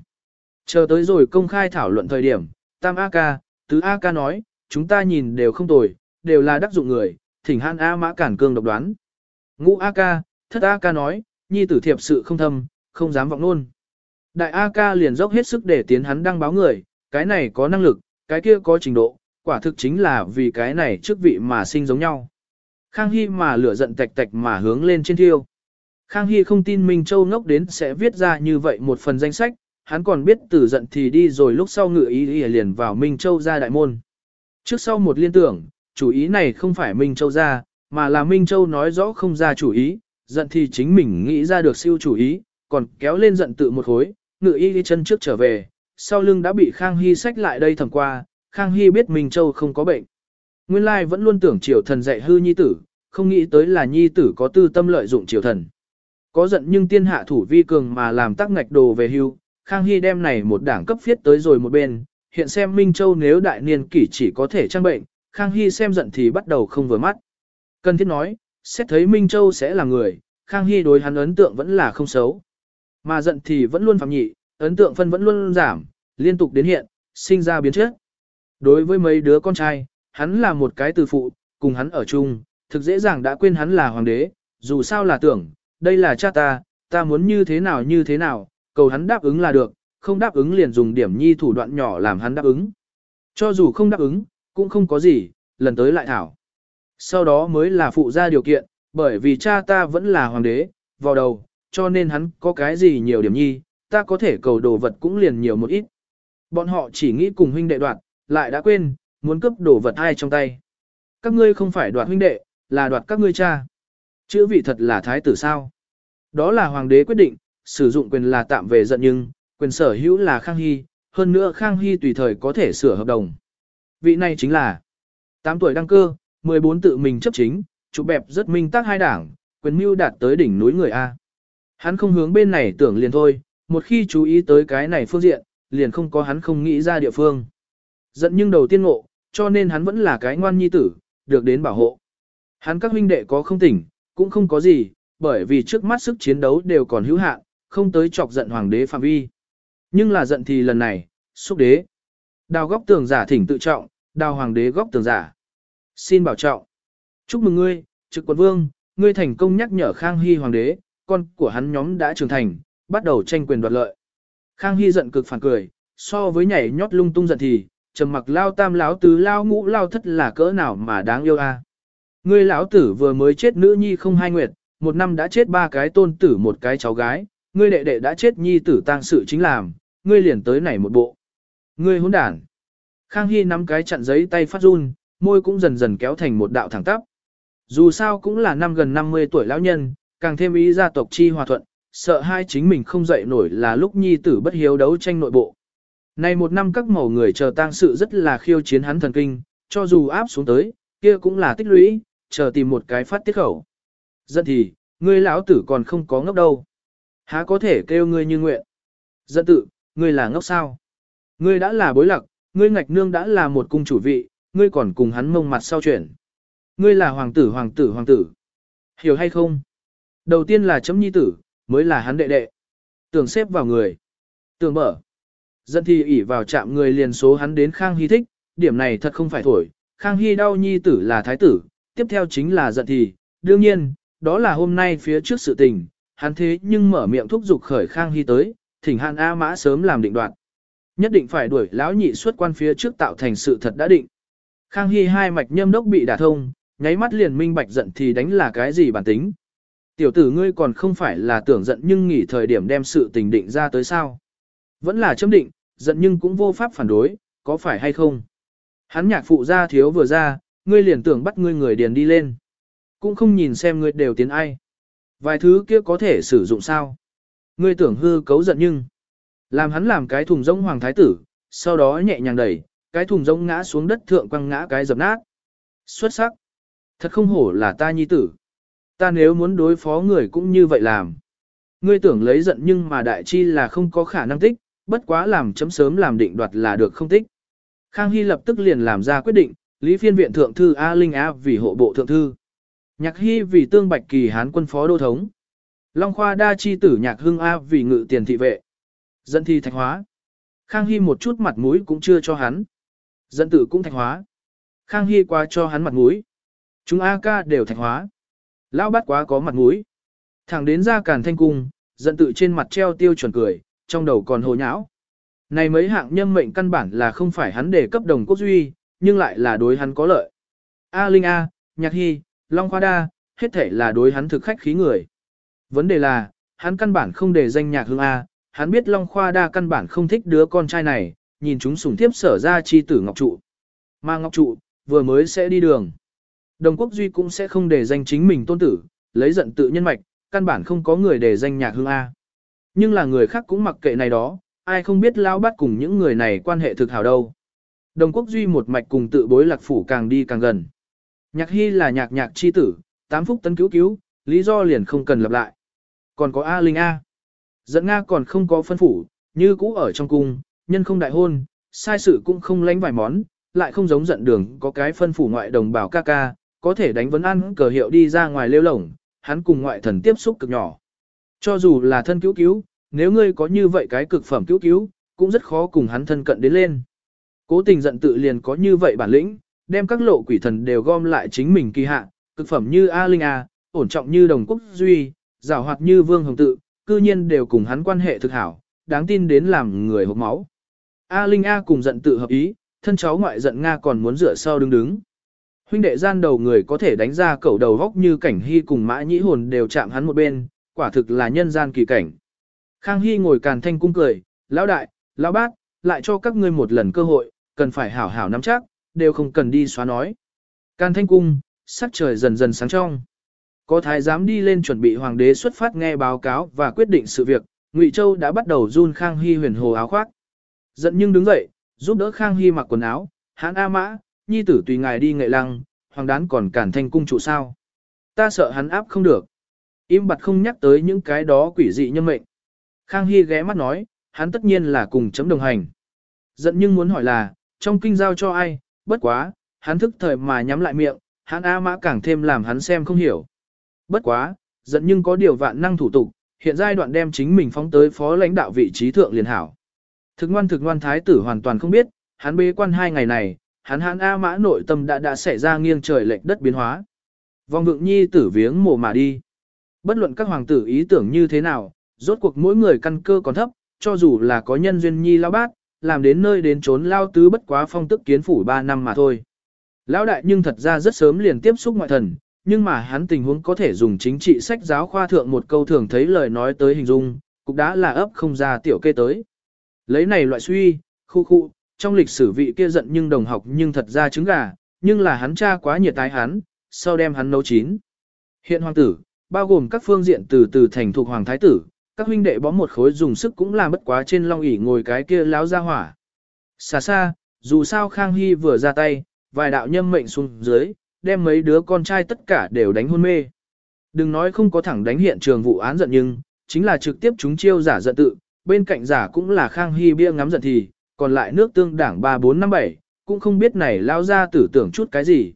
Chờ tới rồi công khai thảo luận thời điểm, Tam A ca, Tứ A ca nói, chúng ta nhìn đều không tồi, đều là đắc dụng người, thỉnh han A mã cản cương độc đoán. Ngũ A ca, Thất A ca nói, nhi tử thiệp sự không thâm, không dám vọng luôn. Đại A ca liền dốc hết sức để tiến hắn đăng báo người, cái này có năng lực, cái kia có trình độ, quả thực chính là vì cái này chức vị mà sinh giống nhau. Khang Hy mà lửa giận tạch tạch mà hướng lên trên thiêu. Khang Hy không tin Minh Châu ngốc đến sẽ viết ra như vậy một phần danh sách, hắn còn biết tử giận thì đi rồi lúc sau ngự ý, ý liền vào Minh Châu ra đại môn. Trước sau một liên tưởng, chủ ý này không phải Minh Châu ra, mà là Minh Châu nói rõ không ra chủ ý, giận thì chính mình nghĩ ra được siêu chủ ý, còn kéo lên giận tự một khối, ngự ý đi chân trước trở về, sau lưng đã bị Khang Hy sách lại đây thầm qua, Khang Hy biết Minh Châu không có bệnh. Nguyên lai vẫn luôn tưởng triều thần dạy hư nhi tử, không nghĩ tới là nhi tử có tư tâm lợi dụng triều thần. Có giận nhưng tiên hạ thủ vi cường mà làm tắc ngạch đồ về hưu, Khang Hy đem này một đảng cấp phiết tới rồi một bên, hiện xem Minh Châu nếu đại niên kỷ chỉ có thể trang bệnh, Khang Hy xem giận thì bắt đầu không vừa mắt. Cần thiết nói, xét thấy Minh Châu sẽ là người, Khang Hy đối hắn ấn tượng vẫn là không xấu. Mà giận thì vẫn luôn phạm nhị, ấn tượng phân vẫn luôn giảm, liên tục đến hiện, sinh ra biến chất. Đối với mấy đứa con trai, hắn là một cái từ phụ, cùng hắn ở chung, thực dễ dàng đã quên hắn là hoàng đế, dù sao là tưởng, đây là cha ta, ta muốn như thế nào như thế nào, cầu hắn đáp ứng là được, không đáp ứng liền dùng điểm nhi thủ đoạn nhỏ làm hắn đáp ứng. Cho dù không đáp ứng, cũng không có gì, lần tới lại thảo. Sau đó mới là phụ ra điều kiện, bởi vì cha ta vẫn là hoàng đế, vào đầu, cho nên hắn có cái gì nhiều điểm nhi, ta có thể cầu đồ vật cũng liền nhiều một ít. Bọn họ chỉ nghĩ cùng huynh đệ đoạt, lại đã quên, muốn cướp đồ vật ai trong tay. Các ngươi không phải đoạt huynh đệ, là đoạt các ngươi cha. Chữ vị thật là thái tử sao? Đó là hoàng đế quyết định, sử dụng quyền là tạm về giận nhưng, quyền sở hữu là Khang Hy, hơn nữa Khang Hy tùy thời có thể sửa hợp đồng. Vị này chính là 8 tuổi đăng cơ, 14 tự mình chấp chính, chụp bẹp rất minh tác hai đảng, quyền mưu đạt tới đỉnh núi người A. Hắn không hướng bên này tưởng liền thôi, một khi chú ý tới cái này phương diện, liền không có hắn không nghĩ ra địa phương. Giận nhưng đầu tiên ngộ, cho nên hắn vẫn là cái ngoan nhi tử, được đến bảo hộ. Hắn các huynh đệ có không tỉnh, cũng không có gì, bởi vì trước mắt sức chiến đấu đều còn hữu hạn, không tới chọc giận hoàng đế phạm vi. Nhưng là giận thì lần này, xúc đế. Đào góc tường giả thỉnh tự trọng, đào hoàng đế góc tường giả. Xin bảo trọng. Chúc mừng ngươi, trực quận vương, ngươi thành công nhắc nhở Khang Hy hoàng đế, con của hắn nhóm đã trưởng thành, bắt đầu tranh quyền đoạt lợi. Khang Hy giận cực phản cười, so với nhảy nhót lung tung giận thì, trầm mặc lao tam lão tứ lao ngũ lao thất là cỡ nào mà đáng yêu a. Ngươi lão tử vừa mới chết nữ nhi không hai nguyệt, một năm đã chết ba cái tôn tử một cái cháu gái, ngươi đệ đệ đã chết nhi tử tang sự chính làm, ngươi liền tới này một bộ. Ngươi hỗn đản. Khang Hy nắm cái chặn giấy tay phát run, môi cũng dần dần kéo thành một đạo thẳng tắp. Dù sao cũng là năm gần 50 tuổi lão nhân, càng thêm ý gia tộc chi hòa thuận, sợ hai chính mình không dậy nổi là lúc nhi tử bất hiếu đấu tranh nội bộ. Này một năm các mẫu người chờ tang sự rất là khiêu chiến hắn thần kinh, cho dù áp xuống tới, kia cũng là tích lũy, chờ tìm một cái phát tiết khẩu. Giận thì, ngươi lão tử còn không có ngốc đâu. Há có thể kêu ngươi như nguyện. Giận tự, ngươi là ngốc sao? Ngươi đã là bối lạc, ngươi ngạch nương đã là một cung chủ vị, ngươi còn cùng hắn mông mặt sau chuyển. Ngươi là hoàng tử hoàng tử hoàng tử. Hiểu hay không? Đầu tiên là chấm nhi tử, mới là hắn đệ đệ. Tưởng xếp vào người. Tưởng mở. Dân thì ỉ vào chạm người liền số hắn đến Khang Hy thích, điểm này thật không phải thổi. Khang Hy đau nhi tử là thái tử, tiếp theo chính là giận thì. Đương nhiên, đó là hôm nay phía trước sự tình, hắn thế nhưng mở miệng thúc giục khởi Khang Hy tới, thỉnh hạn A Mã sớm làm định đoạn. Nhất định phải đuổi lão nhị xuất quan phía trước tạo thành sự thật đã định. Khang Hy hai mạch nhâm đốc bị đả thông, nháy mắt liền minh bạch giận thì đánh là cái gì bản tính. Tiểu tử ngươi còn không phải là tưởng giận nhưng nghỉ thời điểm đem sự tình định ra tới sao. Vẫn là chấm định, giận nhưng cũng vô pháp phản đối, có phải hay không. Hắn nhạc phụ ra thiếu vừa ra, ngươi liền tưởng bắt ngươi người điền đi lên. Cũng không nhìn xem ngươi đều tiến ai. Vài thứ kia có thể sử dụng sao. Ngươi tưởng hư cấu giận nhưng. Làm hắn làm cái thùng rỗng hoàng thái tử, sau đó nhẹ nhàng đẩy, cái thùng rỗng ngã xuống đất thượng quăng ngã cái dập nát. Xuất sắc. Thật không hổ là ta nhi tử. Ta nếu muốn đối phó người cũng như vậy làm. Ngươi tưởng lấy giận nhưng mà đại chi là không có khả năng tích, bất quá làm chấm sớm làm định đoạt là được không tích. Khang Hy lập tức liền làm ra quyết định, Lý Phiên viện thượng thư A Linh A vì hộ bộ thượng thư. Nhạc Hy vì tương bạch kỳ hán quân phó đô thống. Long Khoa đa chi tử Nhạc Hưng A vì ngự tiền thị vệ. Dẫn thi thạch hóa. Khang Hy một chút mặt mũi cũng chưa cho hắn. Dẫn tử cũng thạch hóa. Khang Hy qua cho hắn mặt mũi. Chúng A ca đều thạch hóa. Lão bát quá có mặt mũi. Thẳng đến ra càn thanh cung, giận tự trên mặt treo tiêu chuẩn cười, trong đầu còn hồ nhão. Này mấy hạng nhân mệnh căn bản là không phải hắn để cấp đồng quốc duy, nhưng lại là đối hắn có lợi. A Linh A, Nhạc Hy, Long Khoa Đa, hết thể là đối hắn thực khách khí người. Vấn đề là, hắn căn bản không để danh Nhạc Hương A, hắn biết Long Khoa Đa căn bản không thích đứa con trai này, nhìn chúng sủng thiếp sở ra chi tử Ngọc Trụ. Mà Ngọc Trụ, vừa mới sẽ đi đường. Đồng Quốc Duy cũng sẽ không để danh chính mình tôn tử, lấy giận tự nhân mạch, căn bản không có người để danh Nhạc Hương A. Nhưng là người khác cũng mặc kệ này đó, ai không biết lao bắt cùng những người này quan hệ thực hảo đâu. Đồng quốc duy một mạch cùng tự bối lạc phủ càng đi càng gần. Nhạc hy là nhạc nhạc chi tử, tám phúc tấn cứu cứu, lý do liền không cần lặp lại. Còn có A Linh A. Dẫn Nga còn không có phân phủ, như cũ ở trong cung, nhân không đại hôn, sai sự cũng không lánh vài món, lại không giống giận đường có cái phân phủ ngoại đồng bảo ca ca, có thể đánh vấn ăn cờ hiệu đi ra ngoài lêu lổng, hắn cùng ngoại thần tiếp xúc cực nhỏ. Cho dù là thân cứu cứu, nếu ngươi có như vậy cái cực phẩm cứu cứu, cũng rất khó cùng hắn thân cận đến lên. Cố tình giận tự liền có như vậy bản lĩnh, đem các lộ quỷ thần đều gom lại chính mình kỳ hạ, cực phẩm như A Linh A, ổn trọng như Đồng Quốc Duy, giảo hoạt như Vương Hồng Tự, cư nhiên đều cùng hắn quan hệ thực hảo, đáng tin đến làm người hộp máu. A Linh A cùng giận tự hợp ý, thân cháu ngoại giận Nga còn muốn rửa sau đứng đứng. Huynh đệ gian đầu người có thể đánh ra cẩu đầu góc như cảnh hy cùng mã nhĩ hồn đều chạm hắn một bên, quả thực là nhân gian kỳ cảnh. Khang Hy ngồi càn thanh cung cười, lão đại, lão bát, lại cho các ngươi một lần cơ hội, cần phải hảo hảo nắm chắc, đều không cần đi xóa nói. Càn thanh cung, sắc trời dần dần sáng trong. Có thái giám đi lên chuẩn bị hoàng đế xuất phát nghe báo cáo và quyết định sự việc, Ngụy Châu đã bắt đầu run Khang Hy huyền hồ áo khoác. Giận nhưng đứng dậy, giúp đỡ Khang Hy mặc quần áo, hãn A Mã, nhi tử tùy ngài đi nghệ lăng, hoàng đán còn cản thanh cung trụ sao. Ta sợ hắn áp không được. Im bặt không nhắc tới những cái đó quỷ dị nhân mệnh. Khang Hy ghé mắt nói, hắn tất nhiên là cùng chấm đồng hành. Giận nhưng muốn hỏi là, trong kinh giao cho ai, bất quá, hắn thức thời mà nhắm lại miệng, hắn A mã càng thêm làm hắn xem không hiểu. Bất quá, giận nhưng có điều vạn năng thủ tục, hiện giai đoạn đem chính mình phóng tới phó lãnh đạo vị trí thượng liền hảo. Thực ngoan thực ngoan thái tử hoàn toàn không biết, hắn bế quan hai ngày này, hắn hắn A mã nội tâm đã đã xảy ra nghiêng trời lệch đất biến hóa. Vong vượng nhi tử viếng mồ mà đi. Bất luận các hoàng tử ý tưởng như thế nào, rốt cuộc mỗi người căn cơ còn thấp, cho dù là có nhân duyên nhi lao bát, làm đến nơi đến trốn lao tứ bất quá phong tức kiến phủ 3 năm mà thôi. Lão đại nhưng thật ra rất sớm liền tiếp xúc ngoại thần, nhưng mà hắn tình huống có thể dùng chính trị sách giáo khoa thượng một câu thường thấy lời nói tới hình dung, cục đã là ấp không ra tiểu kê tới. Lấy này loại suy, khu khu, trong lịch sử vị kia giận nhưng đồng học nhưng thật ra trứng gà, nhưng là hắn cha quá nhiệt tái hắn, sau đem hắn nấu chín. Hiện hoàng tử, bao gồm các phương diện từ từ thành thuộc hoàng thái tử, các huynh đệ bó một khối dùng sức cũng làm bất quá trên long ỷ ngồi cái kia láo ra hỏa. Xa xa, dù sao Khang Hy vừa ra tay, vài đạo nhâm mệnh xuống dưới, đem mấy đứa con trai tất cả đều đánh hôn mê. Đừng nói không có thẳng đánh hiện trường vụ án giận nhưng, chính là trực tiếp chúng chiêu giả giận tự, bên cạnh giả cũng là Khang Hy bia ngắm giận thì, còn lại nước tương đảng 3457, cũng không biết này lao ra tử tưởng chút cái gì.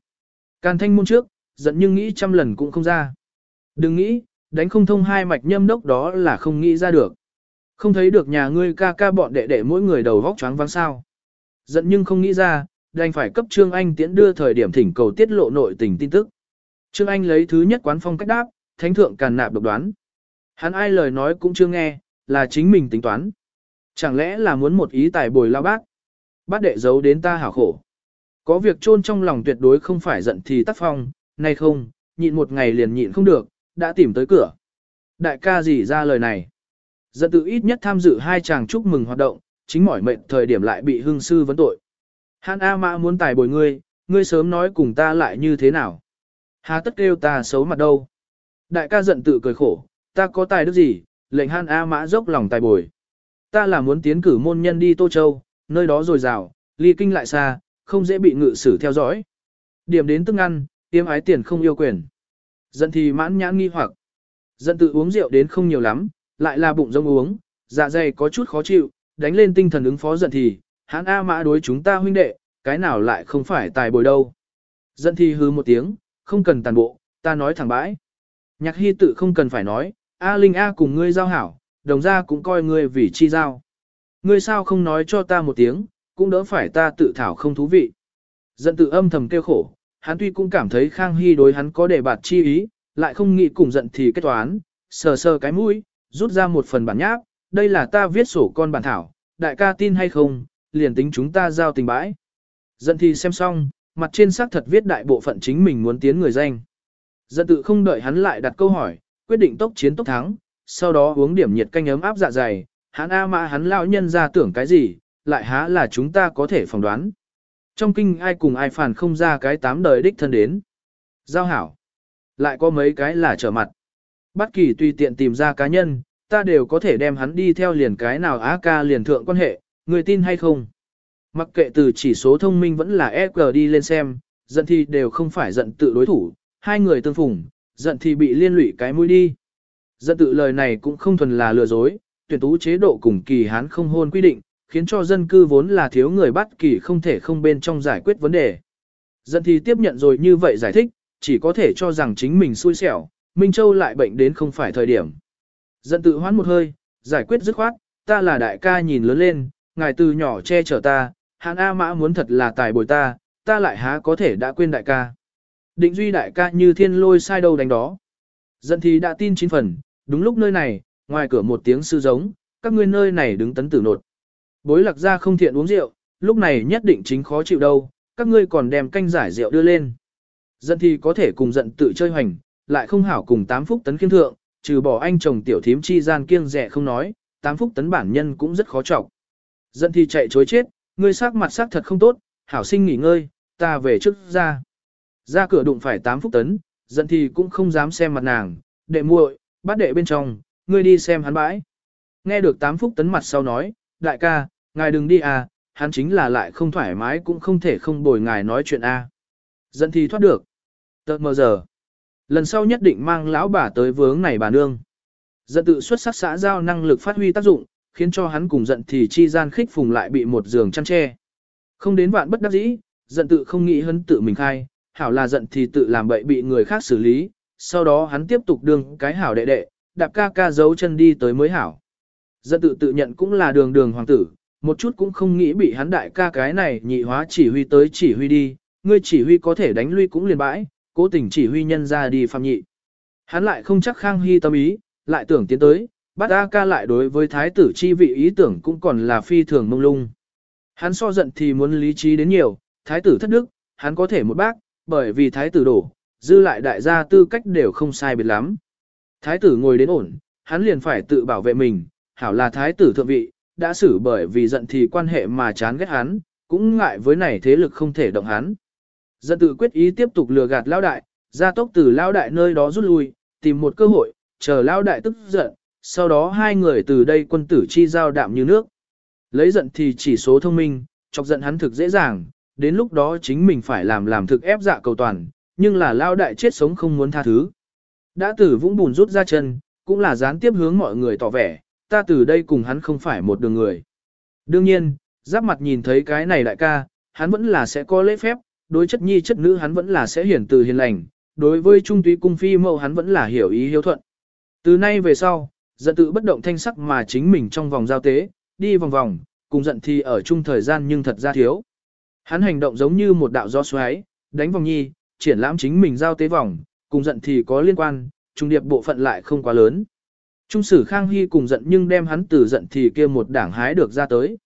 Càn thanh môn trước, giận nhưng nghĩ trăm lần cũng không ra. Đừng nghĩ, đánh không thông hai mạch nhâm đốc đó là không nghĩ ra được. Không thấy được nhà ngươi ca ca bọn đệ đệ mỗi người đầu vóc choáng váng sao. Giận nhưng không nghĩ ra, đành phải cấp Trương Anh tiễn đưa thời điểm thỉnh cầu tiết lộ nội tình tin tức. Trương Anh lấy thứ nhất quán phong cách đáp, thánh thượng càn nạp độc đoán. Hắn ai lời nói cũng chưa nghe, là chính mình tính toán. Chẳng lẽ là muốn một ý tài bồi lao bác? Bác đệ giấu đến ta hảo khổ. Có việc chôn trong lòng tuyệt đối không phải giận thì tắt phong, nay không, nhịn một ngày liền nhịn không được, đã tìm tới cửa. Đại ca gì ra lời này? Giận tự ít nhất tham dự hai chàng chúc mừng hoạt động, chính mỏi mệnh thời điểm lại bị hương sư vấn tội. Hàn A Mã muốn tài bồi ngươi, ngươi sớm nói cùng ta lại như thế nào? Hà tất kêu ta xấu mặt đâu? Đại ca giận tự cười khổ, ta có tài đức gì, lệnh Hàn A Mã dốc lòng tài bồi. Ta là muốn tiến cử môn nhân đi Tô Châu, nơi đó rồi rào, ly kinh lại xa, không dễ bị ngự sử theo dõi. Điểm đến tức ăn, tiêm ái tiền không yêu quyền. dân thì mãn nhãn nghi hoặc. Giận tự uống rượu đến không nhiều lắm, lại là bụng rông uống, dạ dày có chút khó chịu, đánh lên tinh thần ứng phó giận thì, hãn A mã đối chúng ta huynh đệ, cái nào lại không phải tài bồi đâu. dân thì hư một tiếng, không cần tàn bộ, ta nói thẳng bãi. Nhạc hy tự không cần phải nói, A Linh A cùng ngươi giao hảo, đồng ra cũng coi ngươi vì chi giao. Ngươi sao không nói cho ta một tiếng, cũng đỡ phải ta tự thảo không thú vị. Giận tự âm thầm kêu khổ, hắn tuy cũng cảm thấy Khang Hy đối hắn có đề bạt chi ý, lại không nghĩ cùng giận thì kết toán, sờ sờ cái mũi, rút ra một phần bản nháp, đây là ta viết sổ con bản thảo, đại ca tin hay không, liền tính chúng ta giao tình bãi. Giận thì xem xong, mặt trên xác thật viết đại bộ phận chính mình muốn tiến người danh. Giận tự không đợi hắn lại đặt câu hỏi, quyết định tốc chiến tốc thắng, sau đó uống điểm nhiệt canh ấm áp dạ dày, hắn A mã hắn lão nhân ra tưởng cái gì, lại há là chúng ta có thể phỏng đoán. Trong kinh ai cùng ai phản không ra cái tám đời đích thân đến. Giao hảo. Lại có mấy cái là trở mặt. Bất kỳ tùy tiện tìm ra cá nhân, ta đều có thể đem hắn đi theo liền cái nào á ca liền thượng quan hệ, người tin hay không. Mặc kệ từ chỉ số thông minh vẫn là EQ đi lên xem, giận thì đều không phải giận tự đối thủ, hai người tương phùng, giận thì bị liên lụy cái mũi đi dân tự lời này cũng không thuần là lừa dối, tuyển tú chế độ cùng kỳ hán không hôn quy định, khiến cho dân cư vốn là thiếu người bắt kỳ không thể không bên trong giải quyết vấn đề. Dân thì tiếp nhận rồi như vậy giải thích, chỉ có thể cho rằng chính mình xui xẻo, Minh Châu lại bệnh đến không phải thời điểm. Dân tự hoán một hơi, giải quyết dứt khoát, ta là đại ca nhìn lớn lên, ngài từ nhỏ che chở ta, hãn A mã muốn thật là tài bồi ta, ta lại há có thể đã quên đại ca. Định duy đại ca như thiên lôi sai đâu đánh đó. Dân thì đã tin chín phần, đúng lúc nơi này, ngoài cửa một tiếng sư giống, các ngươi nơi này đứng tấn tử nột. Bối lạc ra không thiện uống rượu, lúc này nhất định chính khó chịu đâu, các ngươi còn đem canh giải rượu đưa lên. Giận thì có thể cùng giận tự chơi hoành, lại không hảo cùng tám phúc tấn kiên thượng, trừ bỏ anh chồng tiểu thím chi gian kiêng rẻ không nói, tám phúc tấn bản nhân cũng rất khó trọng. Giận thì chạy chối chết, ngươi sắc mặt sắc thật không tốt, hảo sinh nghỉ ngơi, ta về trước ra. Ra cửa đụng phải tám phúc tấn, giận thì cũng không dám xem mặt nàng, đệ muội, bát đệ bên trong, ngươi đi xem hắn bãi. Nghe được tám phúc tấn mặt sau nói, đại ca, ngài đừng đi à, hắn chính là lại không thoải mái cũng không thể không bồi ngài nói chuyện a. À. Dẫn thì thoát được. Tợt mờ giờ. Lần sau nhất định mang lão bà tới vướng này bà nương. Dẫn tự xuất sắc xã giao năng lực phát huy tác dụng, khiến cho hắn cùng giận thì chi gian khích phùng lại bị một giường chăn tre. Không đến vạn bất đắc dĩ, giận tự không nghĩ hắn tự mình khai, hảo là giận thì tự làm bậy bị người khác xử lý, sau đó hắn tiếp tục đường cái hảo đệ đệ, đạp ca ca giấu chân đi tới mới hảo. Dân tự tự nhận cũng là đường đường hoàng tử, một chút cũng không nghĩ bị hắn đại ca cái này nhị hóa chỉ huy tới chỉ huy đi, ngươi chỉ huy có thể đánh lui cũng liền bãi, cố tình chỉ huy nhân ra đi phạm nhị. Hắn lại không chắc khang hy tâm ý, lại tưởng tiến tới, bắt A ca lại đối với thái tử chi vị ý tưởng cũng còn là phi thường mông lung. Hắn so giận thì muốn lý trí đến nhiều, thái tử thất đức, hắn có thể một bác, bởi vì thái tử đổ, dư lại đại gia tư cách đều không sai biệt lắm. Thái tử ngồi đến ổn, hắn liền phải tự bảo vệ mình, hảo là thái tử thượng vị, đã xử bởi vì giận thì quan hệ mà chán ghét hắn, cũng ngại với này thế lực không thể động hắn. Dân tự quyết ý tiếp tục lừa gạt lao đại, ra tốc từ lao đại nơi đó rút lui, tìm một cơ hội, chờ lao đại tức giận, sau đó hai người từ đây quân tử chi giao đạm như nước. Lấy giận thì chỉ số thông minh, chọc giận hắn thực dễ dàng, đến lúc đó chính mình phải làm làm thực ép dạ cầu toàn, nhưng là lao đại chết sống không muốn tha thứ. Đã tử vũng bùn rút ra chân, cũng là gián tiếp hướng mọi người tỏ vẻ, ta từ đây cùng hắn không phải một đường người. Đương nhiên, giáp mặt nhìn thấy cái này đại ca, hắn vẫn là sẽ có lễ phép, đối chất nhi chất nữ hắn vẫn là sẽ hiển từ hiền lành, đối với trung túy cung phi mẫu hắn vẫn là hiểu ý hiếu thuận. Từ nay về sau, giận tự bất động thanh sắc mà chính mình trong vòng giao tế, đi vòng vòng, cùng giận thì ở chung thời gian nhưng thật ra thiếu. Hắn hành động giống như một đạo gió xoáy, đánh vòng nhi, triển lãm chính mình giao tế vòng, cùng giận thì có liên quan, trung điệp bộ phận lại không quá lớn. Trung sử Khang Hy cùng giận nhưng đem hắn từ giận thì kia một đảng hái được ra tới.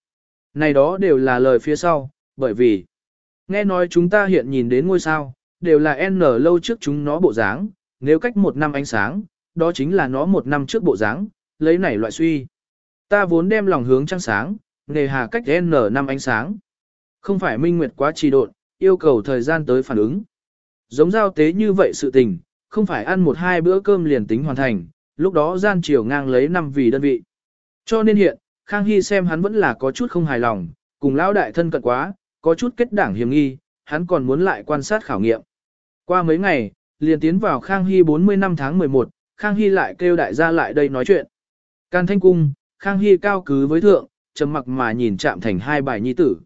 Này đó đều là lời phía sau, bởi vì nghe nói chúng ta hiện nhìn đến ngôi sao, đều là N lâu trước chúng nó bộ dáng, nếu cách một năm ánh sáng, đó chính là nó một năm trước bộ dáng, lấy này loại suy. Ta vốn đem lòng hướng trăng sáng, nghề hà cách N năm ánh sáng. Không phải minh nguyệt quá trì độn, yêu cầu thời gian tới phản ứng. Giống giao tế như vậy sự tình, không phải ăn một hai bữa cơm liền tính hoàn thành, lúc đó gian chiều ngang lấy năm vì đơn vị. Cho nên hiện, Khang Hy xem hắn vẫn là có chút không hài lòng, cùng lão đại thân cận quá, có chút kết đảng hiểm nghi, hắn còn muốn lại quan sát khảo nghiệm. Qua mấy ngày, liền tiến vào Khang Hy 40 năm tháng 11, Khang Hy lại kêu đại gia lại đây nói chuyện. Can Thanh Cung, Khang Hy cao cứ với thượng, trầm mặc mà nhìn chạm thành hai bài nhi tử.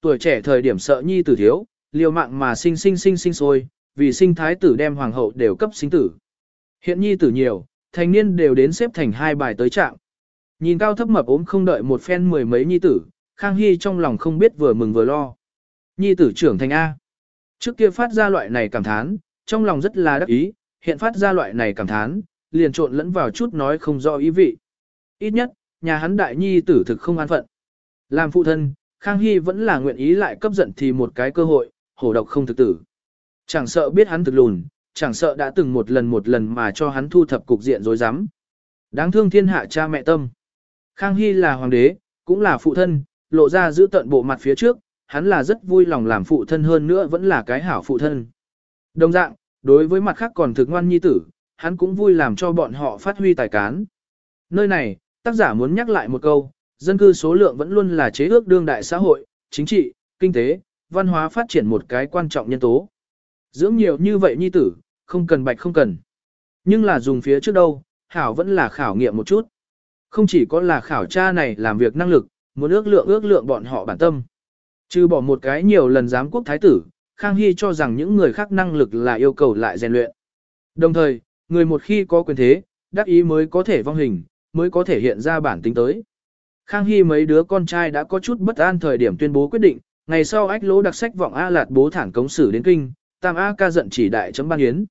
Tuổi trẻ thời điểm sợ nhi tử thiếu, liều mạng mà sinh sinh sinh sinh sôi, vì sinh thái tử đem hoàng hậu đều cấp sinh tử. Hiện nhi tử nhiều, thành niên đều đến xếp thành hai bài tới trạng. Nhìn cao thấp mập ốm không đợi một phen mười mấy nhi tử, Khang Hy trong lòng không biết vừa mừng vừa lo. Nhi tử trưởng thành A. Trước kia phát ra loại này cảm thán, trong lòng rất là đắc ý, hiện phát ra loại này cảm thán, liền trộn lẫn vào chút nói không rõ ý vị. Ít nhất, nhà hắn đại nhi tử thực không an phận. Làm phụ thân, Khang Hy vẫn là nguyện ý lại cấp giận thì một cái cơ hội, hổ độc không thực tử. Chẳng sợ biết hắn thực lùn, chẳng sợ đã từng một lần một lần mà cho hắn thu thập cục diện rối rắm. Đáng thương thiên hạ cha mẹ tâm. Khang Hy là hoàng đế, cũng là phụ thân, lộ ra giữ tận bộ mặt phía trước, hắn là rất vui lòng làm phụ thân hơn nữa vẫn là cái hảo phụ thân. Đồng dạng, đối với mặt khác còn thực ngoan nhi tử, hắn cũng vui làm cho bọn họ phát huy tài cán. Nơi này, tác giả muốn nhắc lại một câu, dân cư số lượng vẫn luôn là chế ước đương đại xã hội, chính trị, kinh tế, văn hóa phát triển một cái quan trọng nhân tố. Dưỡng nhiều như vậy nhi tử, không cần bạch không cần. Nhưng là dùng phía trước đâu, Hảo vẫn là khảo nghiệm một chút. Không chỉ có là khảo tra này làm việc năng lực, muốn ước lượng ước lượng bọn họ bản tâm. Trừ bỏ một cái nhiều lần giám quốc thái tử, Khang Hy cho rằng những người khác năng lực là yêu cầu lại rèn luyện. Đồng thời, người một khi có quyền thế, đắc ý mới có thể vong hình, mới có thể hiện ra bản tính tới. Khang Hy mấy đứa con trai đã có chút bất an thời điểm tuyên bố quyết định, ngày sau ách lỗ đặc sách vọng A Lạt bố thản cống sử đến kinh, tam A ca giận chỉ đại chấm ban yến.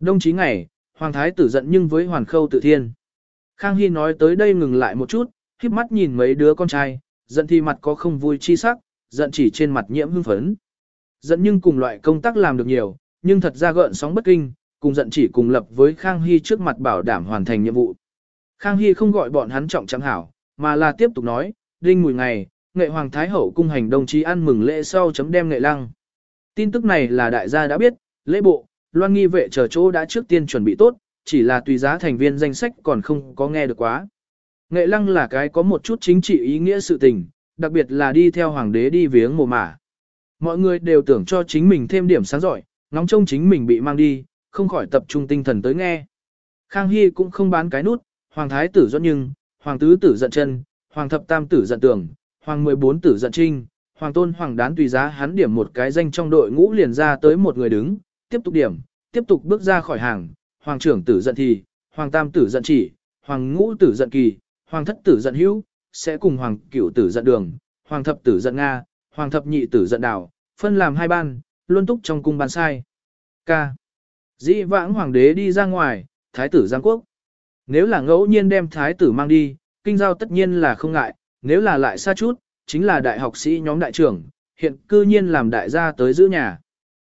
Đông chí ngày, Hoàng Thái tử giận nhưng với Hoàn Khâu tự thiên. Khang Hy nói tới đây ngừng lại một chút, khiếp mắt nhìn mấy đứa con trai, giận thì mặt có không vui chi sắc, giận chỉ trên mặt nhiễm hưng phấn. Giận nhưng cùng loại công tác làm được nhiều, nhưng thật ra gợn sóng bất kinh, cùng giận chỉ cùng lập với Khang Hy trước mặt bảo đảm hoàn thành nhiệm vụ. Khang Hy không gọi bọn hắn trọng chẳng hảo, mà là tiếp tục nói, đinh mùi ngày, nghệ hoàng thái hậu cung hành đồng chí ăn mừng lễ sau chấm đem nghệ lăng. Tin tức này là đại gia đã biết, lễ bộ, loan nghi vệ chờ chỗ đã trước tiên chuẩn bị tốt, chỉ là tùy giá thành viên danh sách còn không có nghe được quá. Nghệ lăng là cái có một chút chính trị ý nghĩa sự tình, đặc biệt là đi theo hoàng đế đi viếng mồ mả. Mọi người đều tưởng cho chính mình thêm điểm sáng giỏi, ngóng trông chính mình bị mang đi, không khỏi tập trung tinh thần tới nghe. Khang Hy cũng không bán cái nút, hoàng thái tử doãn nhưng, hoàng tứ tử giận chân, hoàng thập tam tử giận tưởng, hoàng mười bốn tử giận trinh, hoàng tôn hoàng đán tùy giá hắn điểm một cái danh trong đội ngũ liền ra tới một người đứng, tiếp tục điểm, tiếp tục bước ra khỏi hàng, hoàng trưởng tử giận thì, hoàng tam tử giận chỉ, hoàng ngũ tử giận kỳ, hoàng thất tử giận hữu, sẽ cùng hoàng cửu tử giận đường, hoàng thập tử giận nga, hoàng thập nhị tử giận đảo, phân làm hai ban, luôn túc trong cung ban sai. K. Dĩ vãng hoàng đế đi ra ngoài, thái tử giang quốc. Nếu là ngẫu nhiên đem thái tử mang đi, kinh giao tất nhiên là không ngại, nếu là lại xa chút, chính là đại học sĩ nhóm đại trưởng, hiện cư nhiên làm đại gia tới giữ nhà.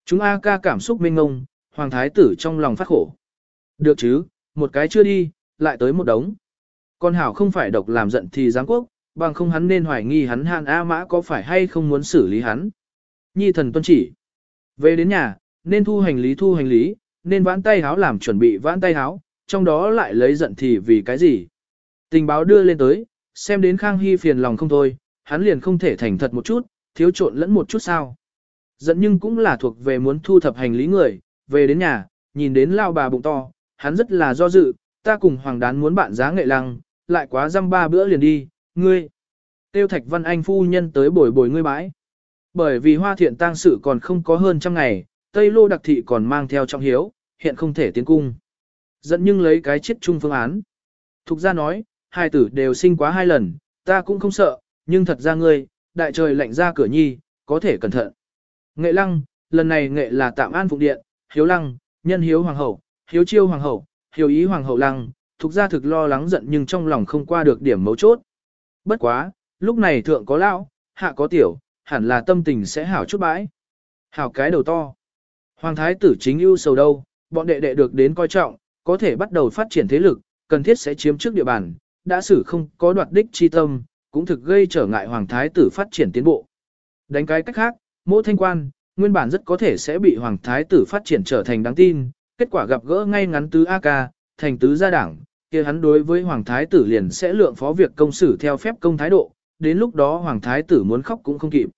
Chúng A ca cảm xúc mênh ngông, hoàng thái tử trong lòng phát khổ. Được chứ, một cái chưa đi, lại tới một đống. Con hảo không phải độc làm giận thì giáng quốc, Bằng không hắn nên hoài nghi hắn Hàn A Mã có phải hay không muốn xử lý hắn. Nhi thần tuân chỉ. Về đến nhà, nên thu hành lý thu hành lý, nên vãn tay háo làm chuẩn bị vãn tay háo, trong đó lại lấy giận thì vì cái gì. Tình báo đưa lên tới, xem đến Khang Hy phiền lòng không thôi, hắn liền không thể thành thật một chút, thiếu trộn lẫn một chút sao. Giận nhưng cũng là thuộc về muốn thu thập hành lý người, về đến nhà, nhìn đến lao bà bụng to, hắn rất là do dự, ta cùng hoàng đán muốn bạn giá nghệ lăng, lại quá dăm ba bữa liền đi, ngươi. Tiêu thạch văn anh phu nhân tới bồi bồi ngươi bãi. Bởi vì hoa thiện tang sự còn không có hơn trăm ngày, Tây Lô đặc thị còn mang theo trong hiếu, hiện không thể tiến cung. Dẫn nhưng lấy cái chết chung phương án. Thục ra nói, hai tử đều sinh quá hai lần, ta cũng không sợ, nhưng thật ra ngươi, đại trời lạnh ra cửa nhi, có thể cẩn thận. Nghệ lăng, lần này nghệ là tạm an phụng điện, hiếu lăng, nhân hiếu hoàng hậu, hiếu chiêu hoàng hậu, hiếu ý hoàng hậu lăng, thuộc ra thực lo lắng giận nhưng trong lòng không qua được điểm mấu chốt. Bất quá, lúc này thượng có lão, hạ có tiểu, hẳn là tâm tình sẽ hảo chút bãi. Hảo cái đầu to. Hoàng thái tử chính ưu sầu đâu, bọn đệ đệ được đến coi trọng, có thể bắt đầu phát triển thế lực, cần thiết sẽ chiếm trước địa bàn, đã xử không có đoạt đích chi tâm, cũng thực gây trở ngại hoàng thái tử phát triển tiến bộ. Đánh cái cách khác, mỗi thanh quan, nguyên bản rất có thể sẽ bị hoàng thái tử phát triển trở thành đáng tin, kết quả gặp gỡ ngay ngắn tứ A ca, thành tứ gia đảng, kia hắn đối với hoàng thái tử liền sẽ lượng phó việc công xử theo phép công thái độ, đến lúc đó hoàng thái tử muốn khóc cũng không kịp.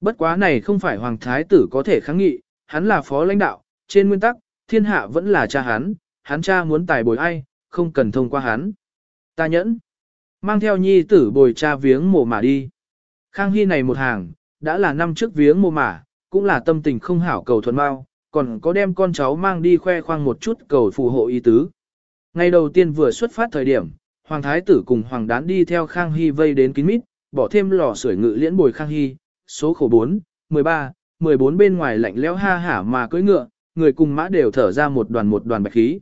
Bất quá này không phải hoàng thái tử có thể kháng nghị, hắn là phó lãnh đạo, trên nguyên tắc, thiên hạ vẫn là cha hắn, hắn cha muốn tài bồi ai, không cần thông qua hắn. Ta nhẫn, mang theo nhi tử bồi cha viếng mồ mả đi. Khang Hy này một hàng, đã là năm trước viếng mồ mả, cũng là tâm tình không hảo cầu thuần mau, còn có đem con cháu mang đi khoe khoang một chút cầu phù hộ ý tứ. Ngày đầu tiên vừa xuất phát thời điểm, Hoàng Thái tử cùng Hoàng Đán đi theo Khang Hy vây đến kín mít, bỏ thêm lò sưởi ngự liễn bồi Khang Hy, số khổ 4, 13, 14 bên ngoài lạnh lẽo ha hả mà cưỡi ngựa, người cùng mã đều thở ra một đoàn một đoàn bạch khí.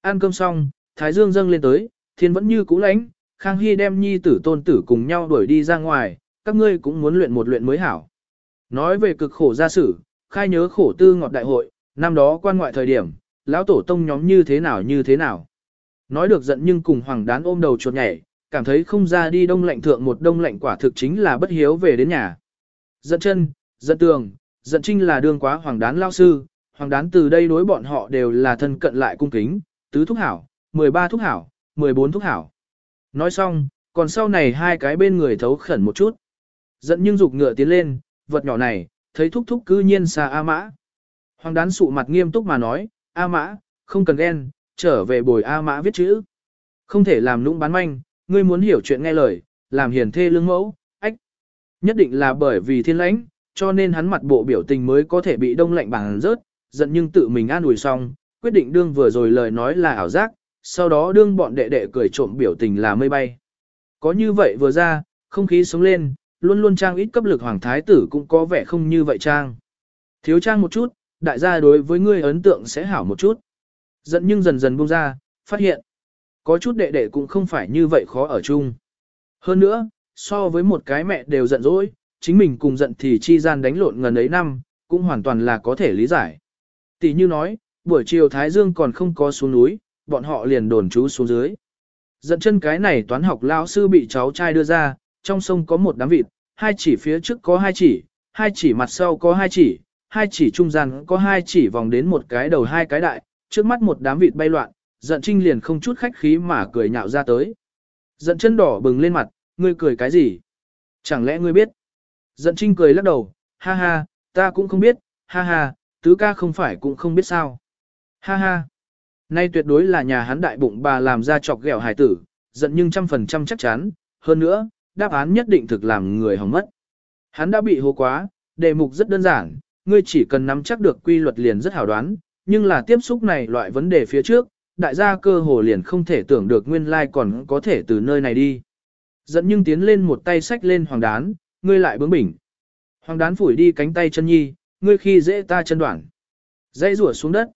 Ăn cơm xong, Thái Dương dâng lên tới, thiên vẫn như cũ lánh, Khang Hy đem nhi tử tôn tử cùng nhau đuổi đi ra ngoài, các ngươi cũng muốn luyện một luyện mới hảo. Nói về cực khổ gia sử, khai nhớ khổ tư ngọt đại hội, năm đó quan ngoại thời điểm, lão tổ tông nhóm như thế nào như thế nào. Nói được giận nhưng cùng hoàng đán ôm đầu chuột nhảy, cảm thấy không ra đi đông lạnh thượng một đông lạnh quả thực chính là bất hiếu về đến nhà. Giận chân, giận tường, giận trinh là đương quá hoàng đán lao sư, hoàng đán từ đây đối bọn họ đều là thân cận lại cung kính, tứ thúc hảo, 13 thúc hảo, 14 thúc hảo. Nói xong, còn sau này hai cái bên người thấu khẩn một chút. Giận nhưng dục ngựa tiến lên, vật nhỏ này, thấy thúc thúc cư nhiên xa A mã. Hoàng đán sụ mặt nghiêm túc mà nói, A mã, không cần ghen, trở về bồi A mã viết chữ. Không thể làm nũng bán manh, ngươi muốn hiểu chuyện nghe lời, làm hiền thê lương mẫu, ách. Nhất định là bởi vì thiên lãnh, cho nên hắn mặt bộ biểu tình mới có thể bị đông lạnh bằng rớt, giận nhưng tự mình an ủi xong, quyết định đương vừa rồi lời nói là ảo giác, sau đó đương bọn đệ đệ cười trộm biểu tình là mây bay. Có như vậy vừa ra, không khí sống lên, luôn luôn trang ít cấp lực hoàng thái tử cũng có vẻ không như vậy trang. Thiếu trang một chút, đại gia đối với ngươi ấn tượng sẽ hảo một chút. Giận nhưng dần dần buông ra, phát hiện. Có chút đệ đệ cũng không phải như vậy khó ở chung. Hơn nữa, so với một cái mẹ đều giận dỗi, chính mình cùng giận thì chi gian đánh lộn ngần ấy năm, cũng hoàn toàn là có thể lý giải. Tỷ như nói, buổi chiều Thái Dương còn không có xuống núi, bọn họ liền đồn trú xuống dưới. Dẫn chân cái này toán học lao sư bị cháu trai đưa ra, trong sông có một đám vịt, hai chỉ phía trước có hai chỉ, hai chỉ mặt sau có hai chỉ, hai chỉ trung gian có hai chỉ vòng đến một cái đầu hai cái đại, trước mắt một đám vịt bay loạn, giận trinh liền không chút khách khí mà cười nhạo ra tới. Giận chân đỏ bừng lên mặt, ngươi cười cái gì? Chẳng lẽ ngươi biết? Giận trinh cười lắc đầu, ha ha, ta cũng không biết, ha ha, tứ ca không phải cũng không biết sao. Ha ha, nay tuyệt đối là nhà hắn đại bụng bà làm ra chọc ghẹo hải tử, giận nhưng trăm phần trăm chắc chắn, hơn nữa, đáp án nhất định thực làm người hỏng mất. Hắn đã bị hố quá, đề mục rất đơn giản, ngươi chỉ cần nắm chắc được quy luật liền rất hảo đoán, nhưng là tiếp xúc này loại vấn đề phía trước, đại gia cơ hồ liền không thể tưởng được nguyên lai like còn có thể từ nơi này đi. Dẫn nhưng tiến lên một tay sách lên hoàng đán, ngươi lại bướng bỉnh. Hoàng đán phủi đi cánh tay chân nhi, ngươi khi dễ ta chân đoạn. Dây rủa xuống đất.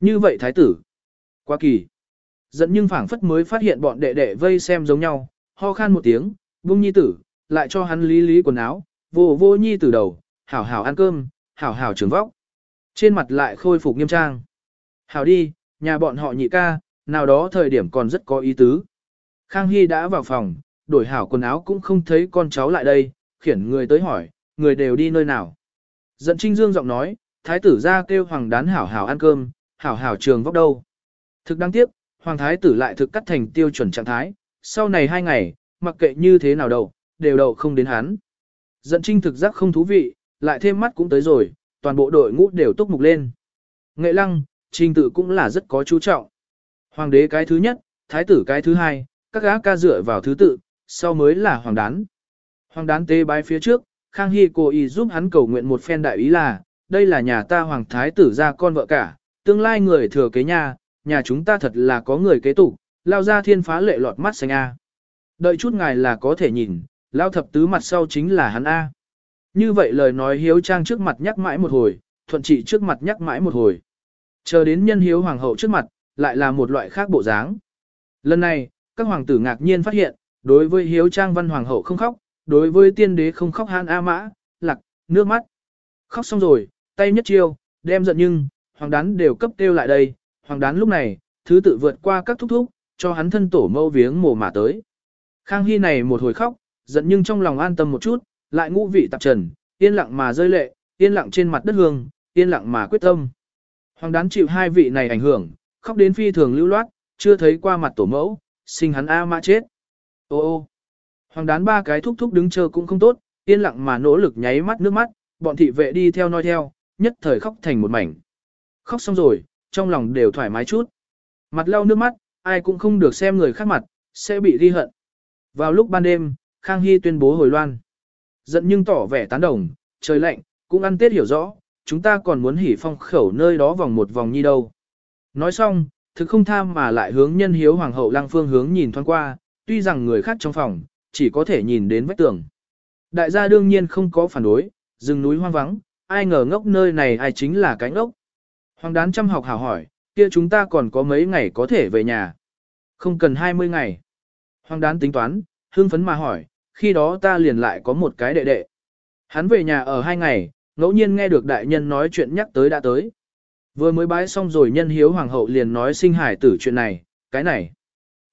Như vậy thái tử. Quá kỳ. Dẫn nhưng phảng phất mới phát hiện bọn đệ đệ vây xem giống nhau, ho khan một tiếng, buông nhi tử, lại cho hắn lý lý quần áo, vô vô nhi tử đầu, hảo hảo ăn cơm, hảo hảo trường vóc. Trên mặt lại khôi phục nghiêm trang. Hảo đi, nhà bọn họ nhị ca, nào đó thời điểm còn rất có ý tứ. Khang Hy đã vào phòng, đổi hảo quần áo cũng không thấy con cháu lại đây, khiển người tới hỏi, người đều đi nơi nào. Dẫn Trinh Dương giọng nói, thái tử ra kêu hoàng đán hảo hảo ăn cơm, hảo hảo trường vóc đâu. Thực đáng tiếc, hoàng thái tử lại thực cắt thành tiêu chuẩn trạng thái, sau này hai ngày, mặc kệ như thế nào đâu, đều đầu không đến hắn. Giận Trinh thực giác không thú vị, lại thêm mắt cũng tới rồi, toàn bộ đội ngũ đều túc mục lên. Nghệ lăng, trình tự cũng là rất có chú trọng. Hoàng đế cái thứ nhất, thái tử cái thứ hai, các gã ca dựa vào thứ tự, sau mới là hoàng đán. Hoàng đán tế bái phía trước, Khang Hy cố ý giúp hắn cầu nguyện một phen đại ý là, đây là nhà ta hoàng thái tử ra con vợ cả, tương lai người thừa kế nhà, nhà chúng ta thật là có người kế tục, lao ra thiên phá lệ lọt mắt xanh A. Đợi chút ngài là có thể nhìn, lao thập tứ mặt sau chính là hắn A. Như vậy lời nói hiếu trang trước mặt nhắc mãi một hồi, thuận trị trước mặt nhắc mãi một hồi. Chờ đến nhân hiếu hoàng hậu trước mặt, lại là một loại khác bộ dáng. Lần này, các hoàng tử ngạc nhiên phát hiện, đối với hiếu trang văn hoàng hậu không khóc, đối với tiên đế không khóc han a mã, lạc, nước mắt. Khóc xong rồi, tay nhất chiêu, đem giận nhưng, hoàng đán đều cấp kêu lại đây, hoàng đán lúc này, thứ tự vượt qua các thúc thúc, cho hắn thân tổ mâu viếng mồ mà tới. Khang Hy này một hồi khóc, giận nhưng trong lòng an tâm một chút, lại ngũ vị tạp trần, yên lặng mà rơi lệ, yên lặng trên mặt đất hương, yên lặng mà quyết tâm. Hoàng đán chịu hai vị này ảnh hưởng, khóc đến phi thường lưu loát, chưa thấy qua mặt tổ mẫu, sinh hắn A mã chết. Ô ô, hoàng đán ba cái thúc thúc đứng chờ cũng không tốt, yên lặng mà nỗ lực nháy mắt nước mắt, bọn thị vệ đi theo nói theo, nhất thời khóc thành một mảnh. Khóc xong rồi, trong lòng đều thoải mái chút. Mặt lau nước mắt, ai cũng không được xem người khác mặt, sẽ bị ghi hận. Vào lúc ban đêm, Khang Hy tuyên bố hồi loan. Giận nhưng tỏ vẻ tán đồng, trời lạnh, cũng ăn tết hiểu rõ, chúng ta còn muốn hỉ phong khẩu nơi đó vòng một vòng như đâu. Nói xong, thực không tham mà lại hướng nhân hiếu hoàng hậu lang phương hướng nhìn thoáng qua, tuy rằng người khác trong phòng, chỉ có thể nhìn đến vách tường. Đại gia đương nhiên không có phản đối, rừng núi hoang vắng, ai ngờ ngốc nơi này ai chính là cái ngốc. Hoàng đán chăm học hảo hỏi, kia chúng ta còn có mấy ngày có thể về nhà. Không cần 20 ngày. Hoàng đán tính toán, hưng phấn mà hỏi, khi đó ta liền lại có một cái đệ đệ. Hắn về nhà ở hai ngày, ngẫu nhiên nghe được đại nhân nói chuyện nhắc tới đã tới. Vừa mới bái xong rồi nhân hiếu hoàng hậu liền nói sinh hải tử chuyện này, cái này.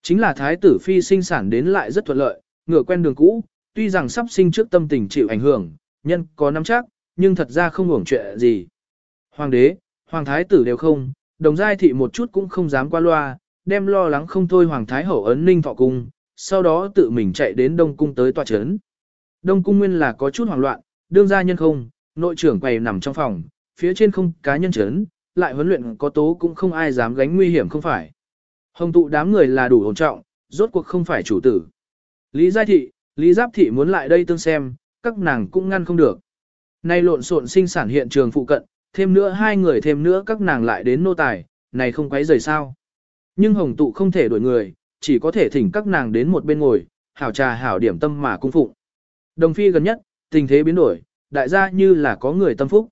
Chính là thái tử phi sinh sản đến lại rất thuận lợi, ngựa quen đường cũ, tuy rằng sắp sinh trước tâm tình chịu ảnh hưởng, nhân có nắm chắc, nhưng thật ra không hưởng chuyện gì. Hoàng đế, hoàng thái tử đều không, đồng giai thị một chút cũng không dám qua loa, đem lo lắng không thôi hoàng thái hậu ấn ninh thọ cung, sau đó tự mình chạy đến đông cung tới tòa chấn. Đông cung nguyên là có chút hoảng loạn, đương gia nhân không, nội trưởng quầy nằm trong phòng, phía trên không cá nhân chấn, lại huấn luyện có tố cũng không ai dám gánh nguy hiểm không phải. Hồng tụ đám người là đủ ổn trọng, rốt cuộc không phải chủ tử. Lý Giai Thị, Lý Giáp Thị muốn lại đây tương xem, các nàng cũng ngăn không được. Nay lộn xộn sinh sản hiện trường phụ cận, thêm nữa hai người thêm nữa các nàng lại đến nô tài, này không quấy rời sao. Nhưng hồng tụ không thể đuổi người, chỉ có thể thỉnh các nàng đến một bên ngồi, hảo trà hảo điểm tâm mà cung phụng. Đồng phi gần nhất, tình thế biến đổi, đại gia như là có người tâm phúc.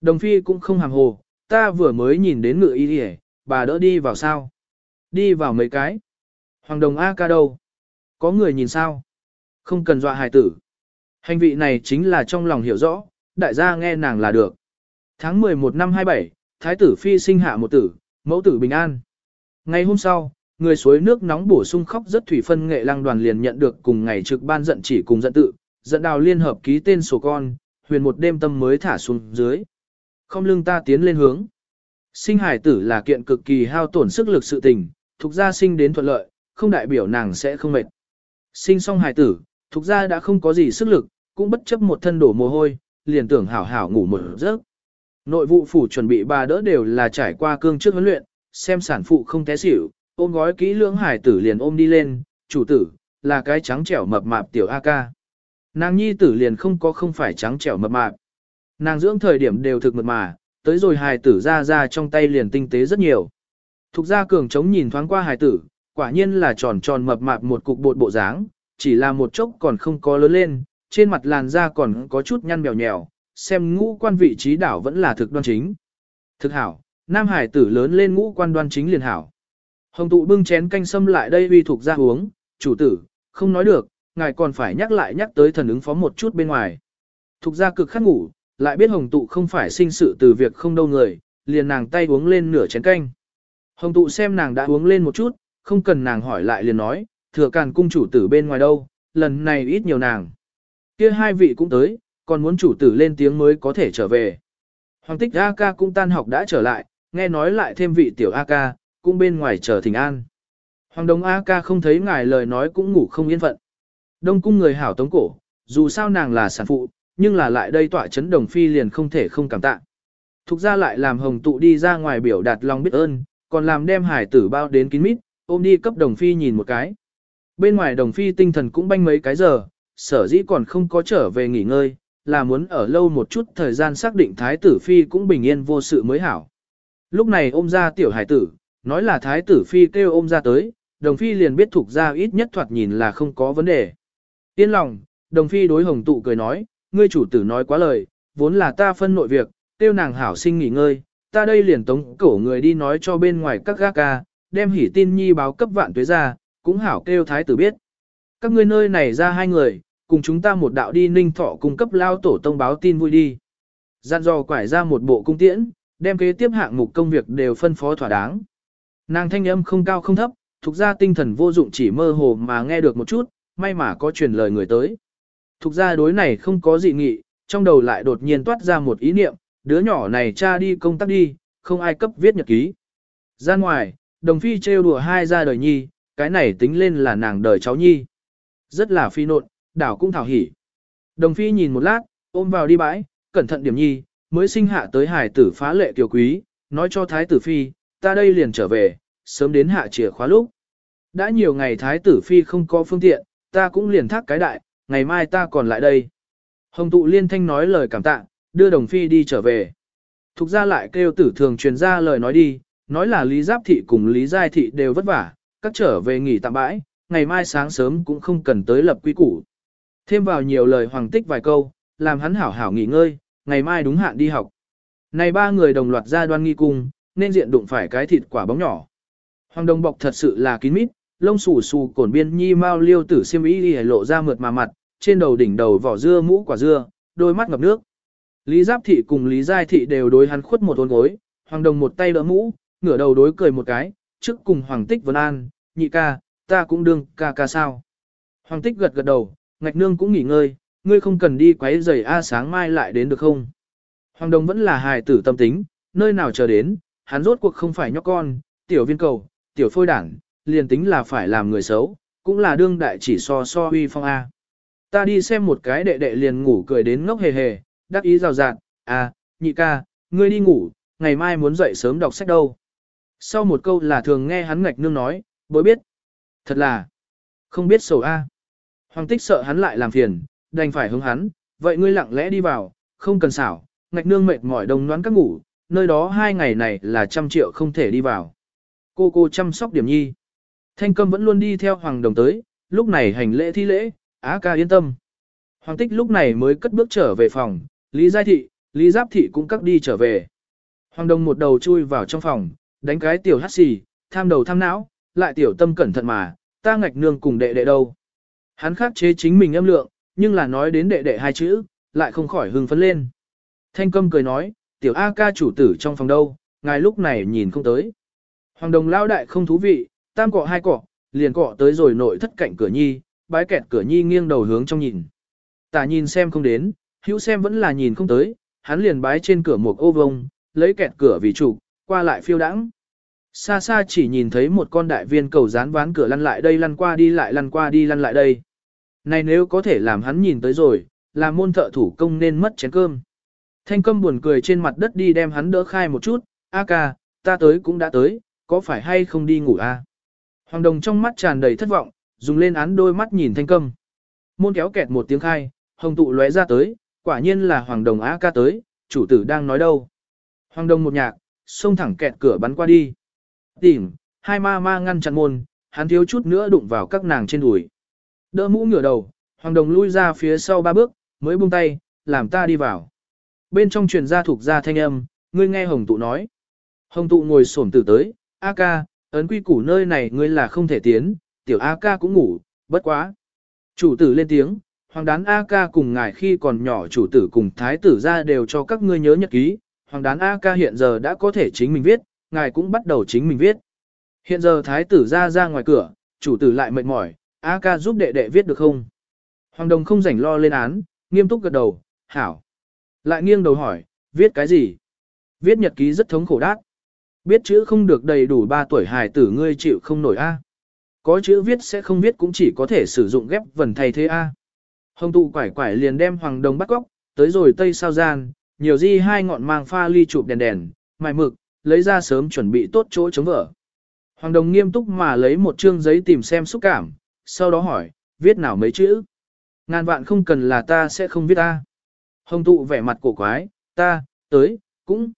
Đồng phi cũng không hàm hồ, ta vừa mới nhìn đến ngựa y đi bà đỡ đi vào sao? Đi vào mấy cái. Hoàng đồng A ca đâu? Có người nhìn sao? Không cần dọa hài tử. Hành vị này chính là trong lòng hiểu rõ, đại gia nghe nàng là được. Tháng 11 năm 27, thái tử phi sinh hạ một tử, mẫu tử bình an. Ngày hôm sau, người suối nước nóng bổ sung khóc rất thủy phân nghệ lăng đoàn liền nhận được cùng ngày trực ban giận chỉ cùng giận tự, giận đào liên hợp ký tên sổ con, huyền một đêm tâm mới thả xuống dưới. Không lưng ta tiến lên hướng. Sinh hải tử là kiện cực kỳ hao tổn sức lực sự tình, thuộc gia sinh đến thuận lợi, không đại biểu nàng sẽ không mệt. Sinh xong hải tử, thuộc gia đã không có gì sức lực, cũng bất chấp một thân đổ mồ hôi, liền tưởng hảo hảo ngủ một giấc. Nội vụ phủ chuẩn bị bà đỡ đều là trải qua cương trước huấn luyện, xem sản phụ không té xỉu, ôm gói kỹ lưỡng hải tử liền ôm đi lên, chủ tử, là cái trắng trẻo mập mạp tiểu A ca. Nàng nhi tử liền không có không phải trắng trẻo mập mạp. Nàng dưỡng thời điểm đều thực mật mà, tới rồi hài tử ra ra trong tay liền tinh tế rất nhiều. Thục gia cường chống nhìn thoáng qua hài tử, quả nhiên là tròn tròn mập mạp một cục bột bộ dáng, chỉ là một chốc còn không có lớn lên, trên mặt làn da còn có chút nhăn mèo nhèo, xem ngũ quan vị trí đảo vẫn là thực đoan chính. Thực hảo, nam hải tử lớn lên ngũ quan đoan chính liền hảo. Hồng tụ bưng chén canh sâm lại đây uy thuộc ra uống, chủ tử, không nói được, ngài còn phải nhắc lại nhắc tới thần ứng phó một chút bên ngoài. Thục ra cực khắc ngủ, lại biết hồng tụ không phải sinh sự từ việc không đâu người, liền nàng tay uống lên nửa chén canh. Hồng tụ xem nàng đã uống lên một chút, không cần nàng hỏi lại liền nói, thừa càn cung chủ tử bên ngoài đâu, lần này ít nhiều nàng. Kia hai vị cũng tới, còn muốn chủ tử lên tiếng mới có thể trở về. Hoàng tích A ca cũng tan học đã trở lại, nghe nói lại thêm vị tiểu A ca, cũng bên ngoài chờ thỉnh an. Hoàng đồng A ca không thấy ngài lời nói cũng ngủ không yên phận. Đông cung người hảo tống cổ, dù sao nàng là sản phụ, nhưng là lại đây tỏa chấn đồng phi liền không thể không cảm tạ. Thục ra lại làm hồng tụ đi ra ngoài biểu đạt lòng biết ơn, còn làm đem hải tử bao đến kín mít, ôm đi cấp đồng phi nhìn một cái. Bên ngoài đồng phi tinh thần cũng banh mấy cái giờ, sở dĩ còn không có trở về nghỉ ngơi, là muốn ở lâu một chút thời gian xác định thái tử phi cũng bình yên vô sự mới hảo. Lúc này ôm ra tiểu hải tử, nói là thái tử phi kêu ôm ra tới, đồng phi liền biết thuộc ra ít nhất thoạt nhìn là không có vấn đề. Yên lòng, đồng phi đối hồng tụ cười nói, ngươi chủ tử nói quá lời, vốn là ta phân nội việc, tiêu nàng hảo sinh nghỉ ngơi, ta đây liền tống cổ người đi nói cho bên ngoài các gác ca, đem hỉ tin nhi báo cấp vạn tuế ra, cũng hảo kêu thái tử biết. Các ngươi nơi này ra hai người, cùng chúng ta một đạo đi ninh thọ cung cấp lao tổ tông báo tin vui đi. Gian dò quải ra một bộ cung tiễn, đem kế tiếp hạng mục công việc đều phân phó thỏa đáng. Nàng thanh âm không cao không thấp, thuộc ra tinh thần vô dụng chỉ mơ hồ mà nghe được một chút, may mà có truyền lời người tới. Thục ra đối này không có dị nghị, trong đầu lại đột nhiên toát ra một ý niệm, đứa nhỏ này cha đi công tác đi, không ai cấp viết nhật ký. Ra ngoài, đồng phi trêu đùa hai ra đời nhi, cái này tính lên là nàng đời cháu nhi. Rất là phi nộn, đảo cũng thảo hỉ. Đồng phi nhìn một lát, ôm vào đi bãi, cẩn thận điểm nhi, mới sinh hạ tới hải tử phá lệ tiểu quý, nói cho thái tử phi, ta đây liền trở về, sớm đến hạ chìa khóa lúc. Đã nhiều ngày thái tử phi không có phương tiện, ta cũng liền thác cái đại, ngày mai ta còn lại đây. Hồng tụ liên thanh nói lời cảm tạ, đưa đồng phi đi trở về. Thục ra lại kêu tử thường truyền ra lời nói đi, nói là Lý Giáp Thị cùng Lý Giai Thị đều vất vả, các trở về nghỉ tạm bãi, ngày mai sáng sớm cũng không cần tới lập quy củ. Thêm vào nhiều lời hoàng tích vài câu, làm hắn hảo hảo nghỉ ngơi, ngày mai đúng hạn đi học. Này ba người đồng loạt ra đoan nghi cung, nên diện đụng phải cái thịt quả bóng nhỏ. Hoàng đồng bọc thật sự là kín mít, lông xù xù cổn biên nhi mau liêu tử xiêm y đi lộ ra mượt mà mặt, trên đầu đỉnh đầu vỏ dưa mũ quả dưa, đôi mắt ngập nước. Lý Giáp Thị cùng Lý Giai Thị đều đối hắn khuất một ôn gối, Hoàng Đồng một tay đỡ mũ, ngửa đầu đối cười một cái, trước cùng Hoàng Tích Vân An, nhị ca, ta cũng đương ca ca sao. Hoàng Tích gật gật đầu, ngạch nương cũng nghỉ ngơi, ngươi không cần đi quấy giày A sáng mai lại đến được không. Hoàng Đồng vẫn là hài tử tâm tính, nơi nào chờ đến, hắn rốt cuộc không phải nhóc con, tiểu viên cầu, tiểu phôi đảng, liền tính là phải làm người xấu, cũng là đương đại chỉ so so huy phong A. Ta đi xem một cái đệ đệ liền ngủ cười đến ngốc hề hề, đắc ý rào rạt, à, nhị ca, ngươi đi ngủ, ngày mai muốn dậy sớm đọc sách đâu. Sau một câu là thường nghe hắn ngạch nương nói, bối biết. Thật là, không biết sầu A. Hoàng tích sợ hắn lại làm phiền, đành phải hướng hắn, vậy ngươi lặng lẽ đi vào, không cần xảo, ngạch nương mệt mỏi đồng đoán các ngủ, nơi đó hai ngày này là trăm triệu không thể đi vào. Cô cô chăm sóc điểm nhi. Thanh câm vẫn luôn đi theo hoàng đồng tới, lúc này hành lễ thi lễ, á ca yên tâm. Hoàng tích lúc này mới cất bước trở về phòng, Lý Giai Thị, Lý Giáp Thị cũng cắt đi trở về. Hoàng đồng một đầu chui vào trong phòng, đánh cái tiểu hắt xì, tham đầu tham não, lại tiểu tâm cẩn thận mà, ta ngạch nương cùng đệ đệ đâu. Hắn khắc chế chính mình âm lượng, nhưng là nói đến đệ đệ hai chữ, lại không khỏi hưng phấn lên. Thanh câm cười nói, tiểu A ca chủ tử trong phòng đâu, ngài lúc này nhìn không tới. Hoàng đồng lao đại không thú vị, tam cọ hai cọ, liền cọ tới rồi nội thất cạnh cửa nhi, bái kẹt cửa nhi nghiêng đầu hướng trong nhìn. Tả nhìn xem không đến, hữu xem vẫn là nhìn không tới, hắn liền bái trên cửa một ô vông, lấy kẹt cửa vì chủ qua lại phiêu đãng. Xa xa chỉ nhìn thấy một con đại viên cầu dán ván cửa lăn lại đây lăn qua đi lại lăn qua đi lăn lại đây. Này nếu có thể làm hắn nhìn tới rồi, làm môn thợ thủ công nên mất chén cơm. Thanh câm buồn cười trên mặt đất đi đem hắn đỡ khai một chút, a ca, ta tới cũng đã tới, có phải hay không đi ngủ a? Hoàng đồng trong mắt tràn đầy thất vọng, dùng lên án đôi mắt nhìn thanh câm. Môn kéo kẹt một tiếng khai, hồng tụ lóe ra tới, quả nhiên là hoàng đồng A ca tới, chủ tử đang nói đâu. Hoàng đồng một nhạc, xông thẳng kẹt cửa bắn qua đi. Tìm, hai ma ma ngăn chặn môn, hắn thiếu chút nữa đụng vào các nàng trên đùi. Đỡ mũ ngửa đầu, hoàng đồng lui ra phía sau ba bước, mới buông tay, làm ta đi vào. Bên trong truyền gia thuộc gia thanh âm, ngươi nghe hồng tụ nói. Hồng tụ ngồi xổm tử tới, A ca, ấn quy củ nơi này ngươi là không thể tiến, tiểu A ca cũng ngủ, bất quá. Chủ tử lên tiếng, hoàng đán A ca cùng ngài khi còn nhỏ chủ tử cùng thái tử ra đều cho các ngươi nhớ nhật ký, hoàng đán A ca hiện giờ đã có thể chính mình viết, ngài cũng bắt đầu chính mình viết. Hiện giờ thái tử ra ra ngoài cửa, chủ tử lại mệt mỏi, A ca giúp đệ đệ viết được không? Hoàng Đồng không rảnh lo lên án, nghiêm túc gật đầu, hảo. Lại nghiêng đầu hỏi, viết cái gì? Viết nhật ký rất thống khổ đát. Biết chữ không được đầy đủ 3 tuổi hài tử ngươi chịu không nổi a. Có chữ viết sẽ không viết cũng chỉ có thể sử dụng ghép vần thay thế a. Hồng tụ quải quải liền đem Hoàng Đồng bắt góc, tới rồi tây sao gian, nhiều di hai ngọn mang pha ly chụp đèn đèn, mài mực, lấy ra sớm chuẩn bị tốt chỗ chống vở. Hoàng Đồng nghiêm túc mà lấy một chương giấy tìm xem xúc cảm, sau đó hỏi, viết nào mấy chữ? Ngàn vạn không cần là ta sẽ không viết ta. Hồng tụ vẻ mặt cổ quái, ta, tới, cũng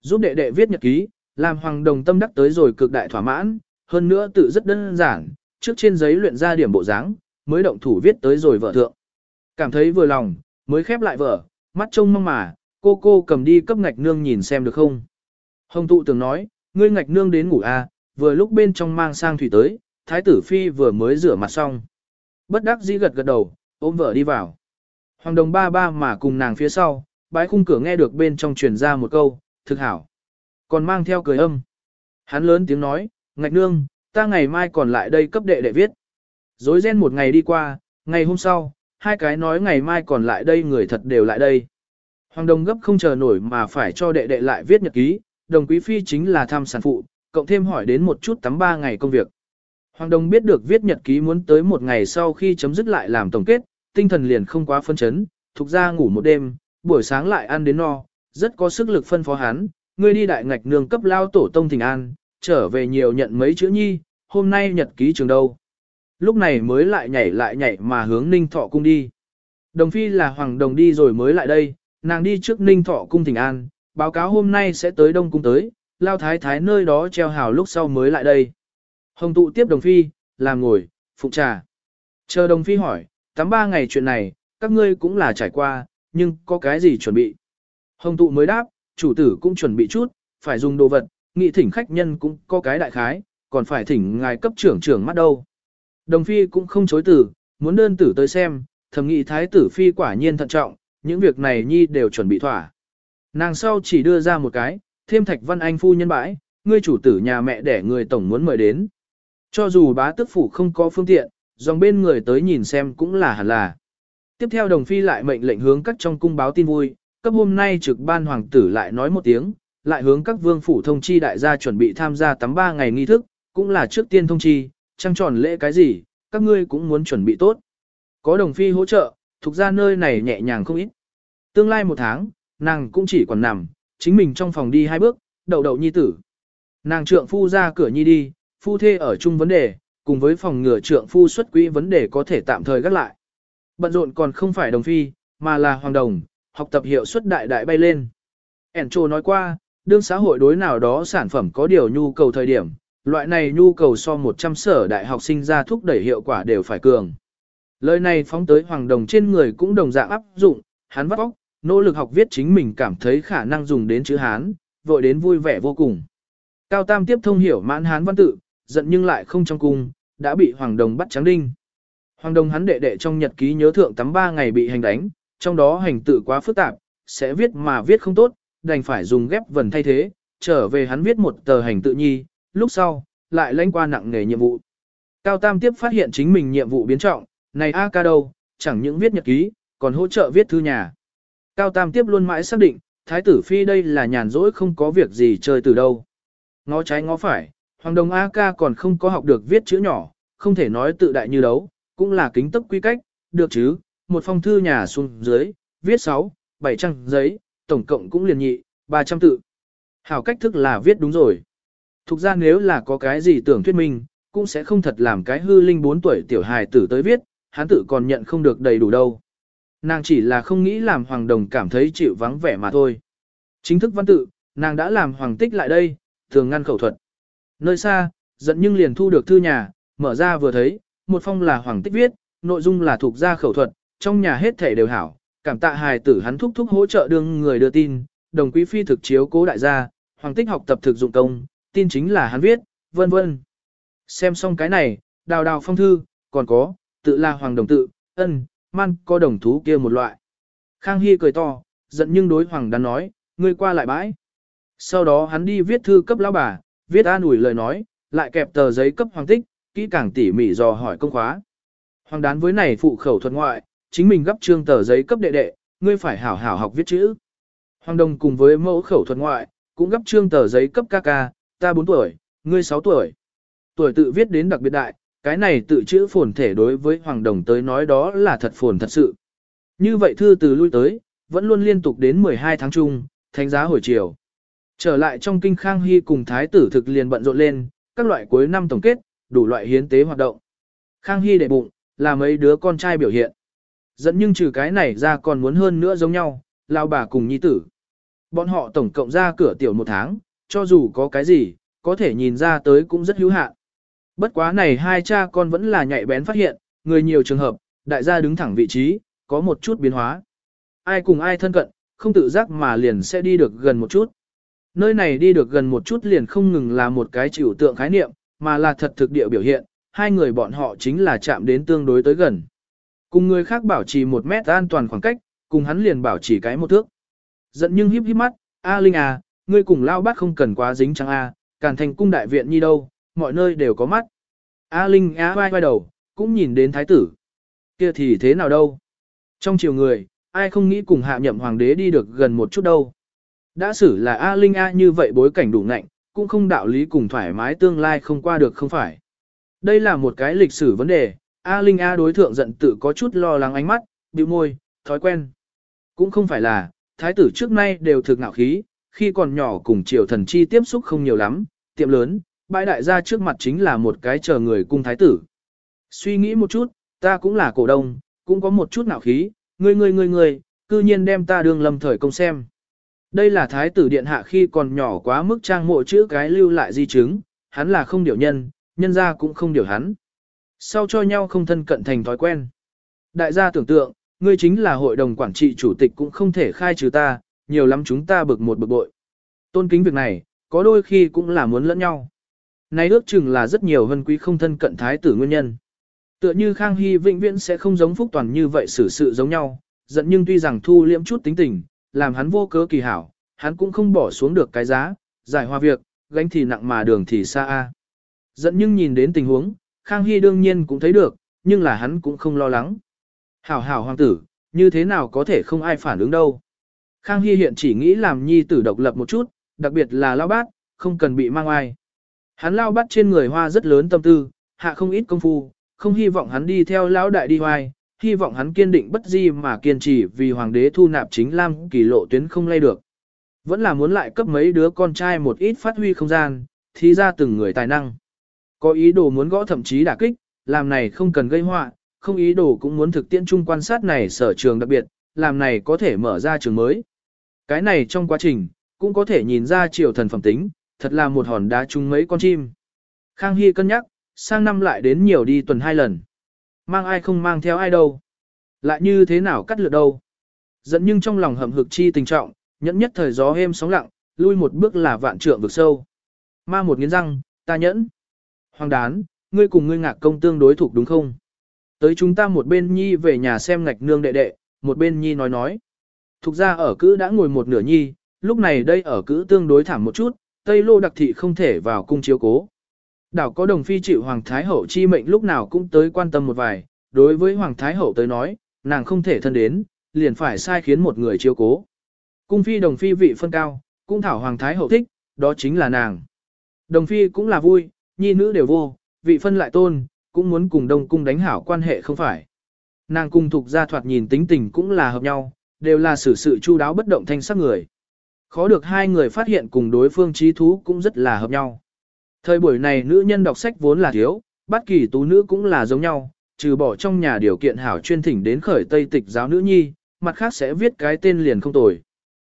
giúp đệ đệ viết nhật ký, làm Hoàng Đồng tâm đắc tới rồi cực đại thỏa mãn, hơn nữa tự rất đơn giản, trước trên giấy luyện ra điểm bộ dáng, mới động thủ viết tới rồi vợ thượng. Cảm thấy vừa lòng, mới khép lại vợ, mắt trông mong mà, cô cô cầm đi cấp ngạch nương nhìn xem được không. Hồng tụ tưởng nói, ngươi ngạch nương đến ngủ à, vừa lúc bên trong mang sang thủy tới, thái tử phi vừa mới rửa mặt xong. Bất đắc dĩ gật gật đầu, ôm vợ đi vào. Hoàng đồng ba ba mà cùng nàng phía sau, bái khung cửa nghe được bên trong truyền ra một câu, thực hảo. Còn mang theo cười âm. Hắn lớn tiếng nói, ngạch nương, ta ngày mai còn lại đây cấp đệ đệ viết. Dối ren một ngày đi qua, ngày hôm sau, hai cái nói ngày mai còn lại đây người thật đều lại đây. Hoàng đồng gấp không chờ nổi mà phải cho đệ đệ lại viết nhật ký, đồng quý phi chính là tham sản phụ, cộng thêm hỏi đến một chút tắm ba ngày công việc. Hoàng đồng biết được viết nhật ký muốn tới một ngày sau khi chấm dứt lại làm tổng kết, tinh thần liền không quá phân chấn, thuộc ra ngủ một đêm, buổi sáng lại ăn đến no, rất có sức lực phân phó hắn, ngươi đi đại ngạch nương cấp lao tổ tông thỉnh an, trở về nhiều nhận mấy chữ nhi, hôm nay nhật ký trường đâu. Lúc này mới lại nhảy lại nhảy mà hướng ninh thọ cung đi. Đồng phi là hoàng đồng đi rồi mới lại đây, nàng đi trước ninh thọ cung thỉnh an, báo cáo hôm nay sẽ tới đông cung tới, lao thái thái nơi đó treo hào lúc sau mới lại đây. Hồng tụ tiếp đồng phi, làm ngồi, phụ trà. Chờ đồng phi hỏi, tắm ba ngày chuyện này, các ngươi cũng là trải qua, nhưng có cái gì chuẩn bị? Hồng tụ mới đáp, chủ tử cũng chuẩn bị chút, phải dùng đồ vật, nghị thỉnh khách nhân cũng có cái đại khái, còn phải thỉnh ngài cấp trưởng trưởng mắt đâu. Đồng phi cũng không chối từ, muốn đơn tử tới xem, thầm nghị thái tử phi quả nhiên thận trọng, những việc này nhi đều chuẩn bị thỏa. Nàng sau chỉ đưa ra một cái, thêm thạch văn anh phu nhân bãi, ngươi chủ tử nhà mẹ để người tổng muốn mời đến. Cho dù bá tức phủ không có phương tiện, dòng bên người tới nhìn xem cũng là hẳn là. Tiếp theo đồng phi lại mệnh lệnh hướng các trong cung báo tin vui, cấp hôm nay trực ban hoàng tử lại nói một tiếng, lại hướng các vương phủ thông chi đại gia chuẩn bị tham gia tắm ba ngày nghi thức, cũng là trước tiên thông chi, trăng tròn lễ cái gì, các ngươi cũng muốn chuẩn bị tốt. Có đồng phi hỗ trợ, thuộc ra nơi này nhẹ nhàng không ít. Tương lai một tháng, nàng cũng chỉ còn nằm, chính mình trong phòng đi hai bước, đầu đầu nhi tử. Nàng trượng phu ra cửa nhi đi, phu thê ở chung vấn đề, cùng với phòng ngừa trượng phu xuất quỹ vấn đề có thể tạm thời gác lại. Bận rộn còn không phải đồng phi, mà là hoàng đồng, học tập hiệu suất đại đại bay lên. Encho nói qua, đương xã hội đối nào đó sản phẩm có điều nhu cầu thời điểm, loại này nhu cầu so 100 sở đại học sinh ra thúc đẩy hiệu quả đều phải cường. Lời này phóng tới hoàng đồng trên người cũng đồng dạng áp dụng, hắn vắt óc, nỗ lực học viết chính mình cảm thấy khả năng dùng đến chữ Hán, vội đến vui vẻ vô cùng. Cao Tam tiếp thông hiểu mãn Hán văn tự, giận nhưng lại không trong cung, đã bị Hoàng Đồng bắt trắng đinh. Hoàng Đồng hắn đệ đệ trong nhật ký nhớ thượng tắm ba ngày bị hành đánh, trong đó hành tự quá phức tạp, sẽ viết mà viết không tốt, đành phải dùng ghép vần thay thế, trở về hắn viết một tờ hành tự nhi, lúc sau, lại lãnh qua nặng nghề nhiệm vụ. Cao Tam tiếp phát hiện chính mình nhiệm vụ biến trọng, này A ca đâu, chẳng những viết nhật ký, còn hỗ trợ viết thư nhà. Cao Tam tiếp luôn mãi xác định, Thái tử Phi đây là nhàn rỗi không có việc gì chơi từ đâu. Ngó trái ngó phải, Hoàng Đồng A ca còn không có học được viết chữ nhỏ, không thể nói tự đại như đấu, cũng là kính tốc quy cách, được chứ, một phong thư nhà xuống dưới, viết 6, 7 trang giấy, tổng cộng cũng liền nhị, 300 tự. Hảo cách thức là viết đúng rồi. Thực ra nếu là có cái gì tưởng thuyết minh, cũng sẽ không thật làm cái hư linh 4 tuổi tiểu hài tử tới viết, hắn tự còn nhận không được đầy đủ đâu. Nàng chỉ là không nghĩ làm Hoàng Đồng cảm thấy chịu vắng vẻ mà thôi. Chính thức văn tự, nàng đã làm Hoàng Tích lại đây, thường ngăn khẩu thuật. Nơi xa, giận nhưng liền thu được thư nhà, mở ra vừa thấy, một phong là Hoàng Tích viết, nội dung là thuộc ra khẩu thuật, trong nhà hết thể đều hảo, cảm tạ hài tử hắn thúc thúc hỗ trợ đương người đưa tin, đồng quý phi thực chiếu cố đại gia, Hoàng Tích học tập thực dụng công, tin chính là hắn viết, vân vân. Xem xong cái này, đào đào phong thư, còn có, tự là Hoàng Đồng tự, ân, man có đồng thú kia một loại. Khang Hy cười to, giận nhưng đối Hoàng Đan nói, ngươi qua lại bãi. Sau đó hắn đi viết thư cấp lão bà, viết an ủi lời nói, lại kẹp tờ giấy cấp Hoàng Tích, kỹ càng tỉ mỉ dò hỏi công khóa. Hoàng đán với này phụ khẩu thuật ngoại, chính mình gấp trương tờ giấy cấp đệ đệ, ngươi phải hảo hảo học viết chữ. Hoàng Đông cùng với mẫu khẩu thuật ngoại, cũng gấp trương tờ giấy cấp ca ca, ta 4 tuổi, ngươi 6 tuổi. Tuổi tự viết đến đặc biệt đại, cái này tự chữ phồn thể đối với Hoàng Đồng tới nói đó là thật phồn thật sự. Như vậy thư từ lui tới, vẫn luôn liên tục đến 12 tháng chung, thánh giá hồi chiều. Trở lại trong kinh Khang Hy cùng Thái tử thực liền bận rộn lên, các loại cuối năm tổng kết, đủ loại hiến tế hoạt động. Khang Hy đệ bụng, là mấy đứa con trai biểu hiện. Dẫn nhưng trừ cái này ra còn muốn hơn nữa giống nhau, lao bà cùng nhi tử. Bọn họ tổng cộng ra cửa tiểu một tháng, cho dù có cái gì, có thể nhìn ra tới cũng rất hữu hạn. Bất quá này hai cha con vẫn là nhạy bén phát hiện, người nhiều trường hợp, đại gia đứng thẳng vị trí, có một chút biến hóa. Ai cùng ai thân cận, không tự giác mà liền sẽ đi được gần một chút. Nơi này đi được gần một chút liền không ngừng là một cái chịu tượng khái niệm, mà là thật thực địa biểu hiện, hai người bọn họ chính là chạm đến tương đối tới gần. Cùng người khác bảo trì một mét an toàn khoảng cách, cùng hắn liền bảo trì cái một thước. Giận nhưng híp híp mắt, A Linh à, ngươi cùng lao bát không cần quá dính trăng A, à, càn thành cung đại viện như đâu, mọi nơi đều có mắt. A Linh á vai vai đầu, cũng nhìn đến thái tử. Kia thì thế nào đâu? Trong chiều người, ai không nghĩ cùng hạ nhậm hoàng đế đi được gần một chút đâu. Đã xử là A Linh A như vậy bối cảnh đủ nạnh, cũng không đạo lý cùng thoải mái tương lai không qua được không phải. Đây là một cái lịch sử vấn đề, A Linh A đối thượng giận tự có chút lo lắng ánh mắt, bĩu môi, thói quen. Cũng không phải là, thái tử trước nay đều thực ngạo khí, khi còn nhỏ cùng triều thần chi tiếp xúc không nhiều lắm, tiệm lớn, bãi đại gia trước mặt chính là một cái chờ người cung thái tử. Suy nghĩ một chút, ta cũng là cổ đông, cũng có một chút nạo khí, ngươi ngươi ngươi ngươi, cư nhiên đem ta đương lâm thời công xem. Đây là thái tử điện hạ khi còn nhỏ quá mức trang mộ chữ cái lưu lại di chứng, hắn là không điều nhân, nhân ra cũng không điều hắn. Sau cho nhau không thân cận thành thói quen. Đại gia tưởng tượng, ngươi chính là hội đồng quản trị chủ tịch cũng không thể khai trừ ta, nhiều lắm chúng ta bực một bực bội. Tôn kính việc này, có đôi khi cũng là muốn lẫn nhau. Này ước chừng là rất nhiều vân quý không thân cận thái tử nguyên nhân. Tựa như Khang Hy vĩnh viễn sẽ không giống Phúc Toàn như vậy xử sự giống nhau, giận nhưng tuy rằng thu liễm chút tính tình, làm hắn vô cớ kỳ hảo, hắn cũng không bỏ xuống được cái giá, giải hòa việc, gánh thì nặng mà đường thì xa a. Giận nhưng nhìn đến tình huống, Khang Hy đương nhiên cũng thấy được, nhưng là hắn cũng không lo lắng. Hảo hảo hoàng tử, như thế nào có thể không ai phản ứng đâu. Khang Hy hiện chỉ nghĩ làm nhi tử độc lập một chút, đặc biệt là lao bát, không cần bị mang ai. Hắn lao bắt trên người hoa rất lớn tâm tư, hạ không ít công phu, không hy vọng hắn đi theo lão đại đi hoài, hy vọng hắn kiên định bất di mà kiên trì vì hoàng đế thu nạp chính lam kỳ lộ tuyến không lay được. Vẫn là muốn lại cấp mấy đứa con trai một ít phát huy không gian, thì ra từng người tài năng. Có ý đồ muốn gõ thậm chí đả kích, làm này không cần gây họa, không ý đồ cũng muốn thực tiễn chung quan sát này sở trường đặc biệt, làm này có thể mở ra trường mới. Cái này trong quá trình, cũng có thể nhìn ra triều thần phẩm tính, thật là một hòn đá chung mấy con chim. Khang Hy cân nhắc, sang năm lại đến nhiều đi tuần hai lần. Mang ai không mang theo ai đâu. Lại như thế nào cắt lượt đâu. Dẫn nhưng trong lòng hầm hực chi tình trọng, nhẫn nhất thời gió êm sóng lặng, lui một bước là vạn trượng vực sâu. Ma một nghiến răng, ta nhẫn. Hoàng đán, ngươi cùng ngươi ngạc công tương đối thuộc đúng không? Tới chúng ta một bên nhi về nhà xem ngạch nương đệ đệ, một bên nhi nói nói. Thục ra ở cữ đã ngồi một nửa nhi, lúc này đây ở cữ tương đối thảm một chút, Tây Lô đặc thị không thể vào cung chiếu cố. Đảo có đồng phi chịu Hoàng Thái Hậu chi mệnh lúc nào cũng tới quan tâm một vài, đối với Hoàng Thái Hậu tới nói, nàng không thể thân đến, liền phải sai khiến một người chiếu cố. Cung phi đồng phi vị phân cao, cũng thảo Hoàng Thái Hậu thích, đó chính là nàng. Đồng phi cũng là vui, nhi nữ đều vô, vị phân lại tôn, cũng muốn cùng đông cung đánh hảo quan hệ không phải. Nàng cung thuộc gia thoạt nhìn tính tình cũng là hợp nhau, đều là xử sự chu đáo bất động thanh sắc người. Khó được hai người phát hiện cùng đối phương trí thú cũng rất là hợp nhau. Thời buổi này nữ nhân đọc sách vốn là thiếu, bất kỳ tú nữ cũng là giống nhau, trừ bỏ trong nhà điều kiện hảo chuyên thỉnh đến khởi tây tịch giáo nữ nhi, mặt khác sẽ viết cái tên liền không tồi.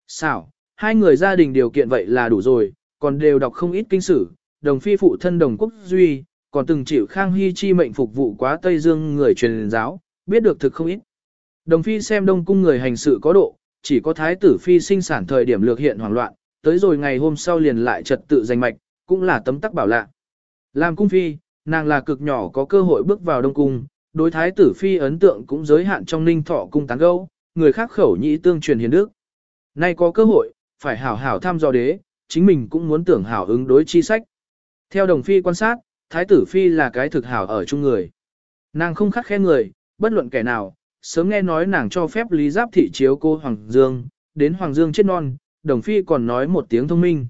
Sao, hai người gia đình điều kiện vậy là đủ rồi, còn đều đọc không ít kinh sử, đồng phi phụ thân đồng quốc duy, còn từng chịu Khang Hy chi mệnh phục vụ quá Tây Dương người truyền giáo, biết được thực không ít. Đồng phi xem đông cung người hành sự có độ, chỉ có thái tử phi sinh sản thời điểm lược hiện hoảng loạn, tới rồi ngày hôm sau liền lại trật tự danh mạch, cũng là tấm tắc bảo lạ. Làm cung phi, nàng là cực nhỏ có cơ hội bước vào đông cung, đối thái tử phi ấn tượng cũng giới hạn trong ninh thọ cung tán gâu, người khác khẩu nhĩ tương truyền hiền đức. Nay có cơ hội, phải hảo hảo tham do đế, chính mình cũng muốn tưởng hảo ứng đối chi sách. Theo đồng phi quan sát, thái tử phi là cái thực hảo ở chung người. Nàng không khắc khen người, bất luận kẻ nào, sớm nghe nói nàng cho phép Lý Giáp thị chiếu cô Hoàng Dương, đến Hoàng Dương chết non, Đồng Phi còn nói một tiếng thông minh.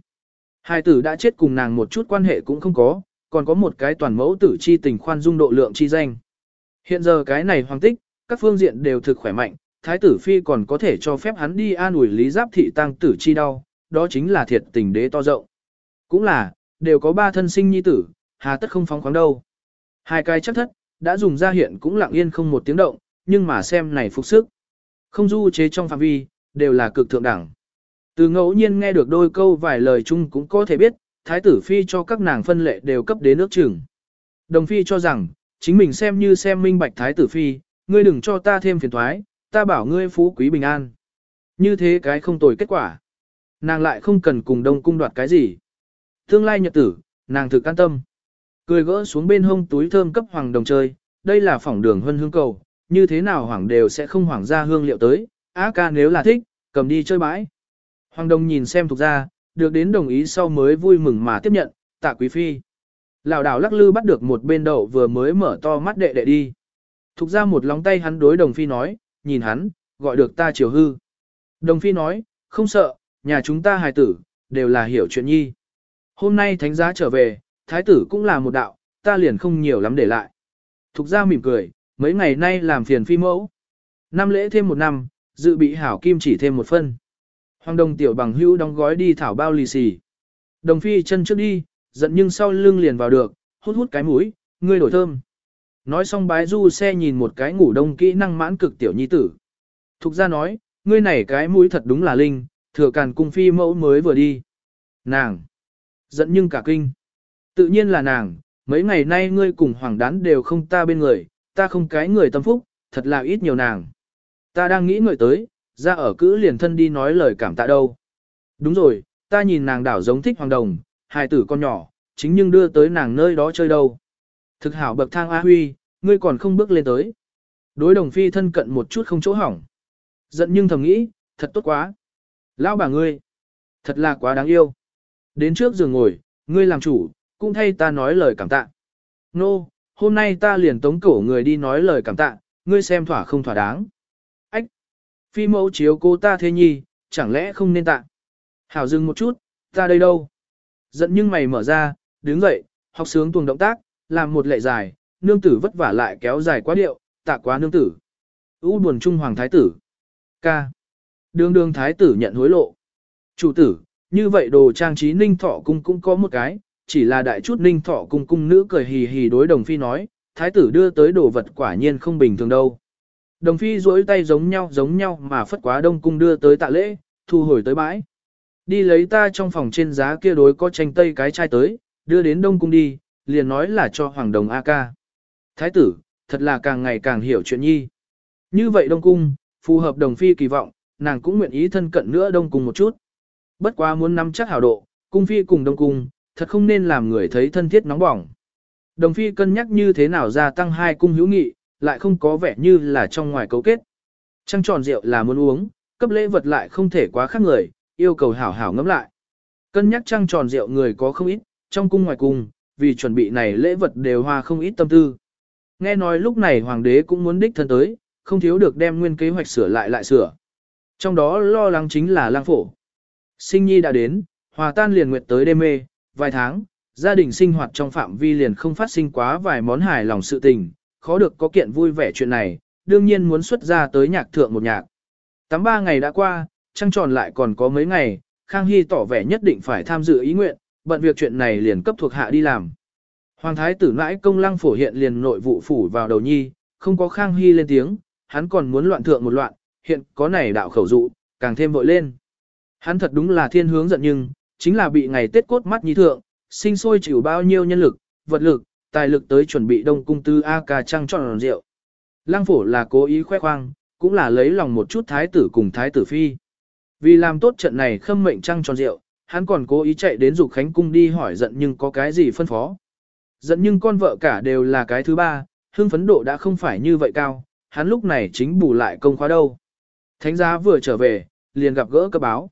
Hai tử đã chết cùng nàng một chút quan hệ cũng không có, còn có một cái toàn mẫu tử chi tình khoan dung độ lượng chi danh. Hiện giờ cái này hoàng tích, các phương diện đều thực khỏe mạnh, Thái tử Phi còn có thể cho phép hắn đi an ủi Lý Giáp thị tăng tử chi đau, đó chính là thiệt tình đế to rộng. Cũng là, đều có ba thân sinh nhi tử, hà tất không phóng khoáng đâu. Hai cái chắc thất, đã dùng ra hiện cũng lặng yên không một tiếng động, nhưng mà xem này phục sức. Không du chế trong phạm vi, đều là cực thượng đẳng. Từ ngẫu nhiên nghe được đôi câu vài lời chung cũng có thể biết, thái tử phi cho các nàng phân lệ đều cấp đến nước chừng. Đồng phi cho rằng, chính mình xem như xem minh bạch thái tử phi, ngươi đừng cho ta thêm phiền thoái, ta bảo ngươi phú quý bình an. Như thế cái không tồi kết quả. Nàng lại không cần cùng đông cung đoạt cái gì. Tương lai nhật tử, nàng thực an tâm. Cười gỡ xuống bên hông túi thơm cấp hoàng đồng chơi, đây là phỏng đường huân hương cầu, như thế nào hoàng đều sẽ không hoàng ra hương liệu tới, á ca nếu là thích, cầm đi chơi bãi. Hoàng đồng nhìn xem thuộc ra, được đến đồng ý sau mới vui mừng mà tiếp nhận, tạ quý phi. Lão đảo lắc lư bắt được một bên đậu vừa mới mở to mắt đệ đệ đi. Thục ra một lóng tay hắn đối đồng phi nói, nhìn hắn, gọi được ta chiều hư. Đồng phi nói, không sợ, nhà chúng ta hài tử, đều là hiểu chuyện nhi. Hôm nay thánh giá trở về, thái tử cũng là một đạo, ta liền không nhiều lắm để lại. Thục ra mỉm cười, mấy ngày nay làm phiền phi mẫu. Năm lễ thêm một năm, dự bị hảo kim chỉ thêm một phân. Hoàng đồng tiểu bằng hữu đóng gói đi thảo bao lì xì. Đồng phi chân trước đi, giận nhưng sau lưng liền vào được, hút hút cái mũi, ngươi đổi thơm. Nói xong bái du xe nhìn một cái ngủ đông kỹ năng mãn cực tiểu nhi tử. Thục ra nói, ngươi này cái mũi thật đúng là linh, thừa càn cung phi mẫu mới vừa đi. Nàng! Giận nhưng cả kinh. Tự nhiên là nàng, mấy ngày nay ngươi cùng hoàng đán đều không ta bên người, ta không cái người tâm phúc, thật là ít nhiều nàng. Ta đang nghĩ người tới, ra ở cữ liền thân đi nói lời cảm tạ đâu. Đúng rồi, ta nhìn nàng đảo giống thích hoàng đồng, hài tử con nhỏ, chính nhưng đưa tới nàng nơi đó chơi đâu. Thực hảo bậc thang A Huy, ngươi còn không bước lên tới. Đối đồng phi thân cận một chút không chỗ hỏng. Giận nhưng thầm nghĩ, thật tốt quá. Lão bà ngươi, thật là quá đáng yêu. Đến trước giường ngồi, ngươi làm chủ, cũng thay ta nói lời cảm tạ. Nô, no, hôm nay ta liền tống cổ người đi nói lời cảm tạ, ngươi xem thỏa không thỏa đáng. Ách! Phi mẫu chiếu cô ta thế nhi, chẳng lẽ không nên tạ? Hảo dừng một chút, ta đây đâu? Giận nhưng mày mở ra, đứng dậy, học sướng tuồng động tác, làm một lệ dài, nương tử vất vả lại kéo dài quá điệu, tạ quá nương tử. U buồn trung hoàng thái tử. Ca. Đường đường thái tử nhận hối lộ. Chủ tử, như vậy đồ trang trí ninh thọ cung cũng có một cái, chỉ là đại chút ninh thọ cung cung nữ cười hì hì đối đồng phi nói, thái tử đưa tới đồ vật quả nhiên không bình thường đâu. Đồng phi duỗi tay giống nhau giống nhau mà phất quá đông cung đưa tới tạ lễ, thu hồi tới bãi. Đi lấy ta trong phòng trên giá kia đối có tranh tây cái chai tới, đưa đến đông cung đi, liền nói là cho hoàng đồng A ca. Thái tử, thật là càng ngày càng hiểu chuyện nhi. Như vậy đông cung, phù hợp đồng phi kỳ vọng, nàng cũng nguyện ý thân cận nữa đông cung một chút. Bất quá muốn nắm chắc hảo độ, cung phi cùng đông cung, thật không nên làm người thấy thân thiết nóng bỏng. Đồng phi cân nhắc như thế nào gia tăng hai cung hữu nghị, lại không có vẻ như là trong ngoài cấu kết. Trăng tròn rượu là muốn uống, cấp lễ vật lại không thể quá khác người, yêu cầu hảo hảo ngẫm lại. Cân nhắc trăng tròn rượu người có không ít, trong cung ngoài cung, vì chuẩn bị này lễ vật đều hoa không ít tâm tư. Nghe nói lúc này hoàng đế cũng muốn đích thân tới, không thiếu được đem nguyên kế hoạch sửa lại lại sửa. Trong đó lo lắng chính là lang phổ. Sinh nhi đã đến, hòa tan liền nguyệt tới đêm mê, vài tháng, gia đình sinh hoạt trong phạm vi liền không phát sinh quá vài món hài lòng sự tình, khó được có kiện vui vẻ chuyện này, đương nhiên muốn xuất ra tới nhạc thượng một nhạc. Tám ba ngày đã qua, trăng tròn lại còn có mấy ngày, Khang Hy tỏ vẻ nhất định phải tham dự ý nguyện, bận việc chuyện này liền cấp thuộc hạ đi làm. Hoàng thái tử mãi công lăng phổ hiện liền nội vụ phủ vào đầu nhi, không có Khang Hy lên tiếng, hắn còn muốn loạn thượng một loạn, hiện có này đạo khẩu dụ, càng thêm vội lên. Hắn thật đúng là thiên hướng giận nhưng, chính là bị ngày Tết cốt mắt nhi thượng, sinh sôi chịu bao nhiêu nhân lực, vật lực, tài lực tới chuẩn bị đông cung tư A ca trăng tròn rượu. Lăng phổ là cố ý khoe khoang, cũng là lấy lòng một chút thái tử cùng thái tử phi. Vì làm tốt trận này khâm mệnh trăng tròn rượu, hắn còn cố ý chạy đến dục khánh cung đi hỏi giận nhưng có cái gì phân phó. Giận nhưng con vợ cả đều là cái thứ ba, hương phấn độ đã không phải như vậy cao, hắn lúc này chính bù lại công khóa đâu. Thánh giá vừa trở về, liền gặp gỡ cơ báo.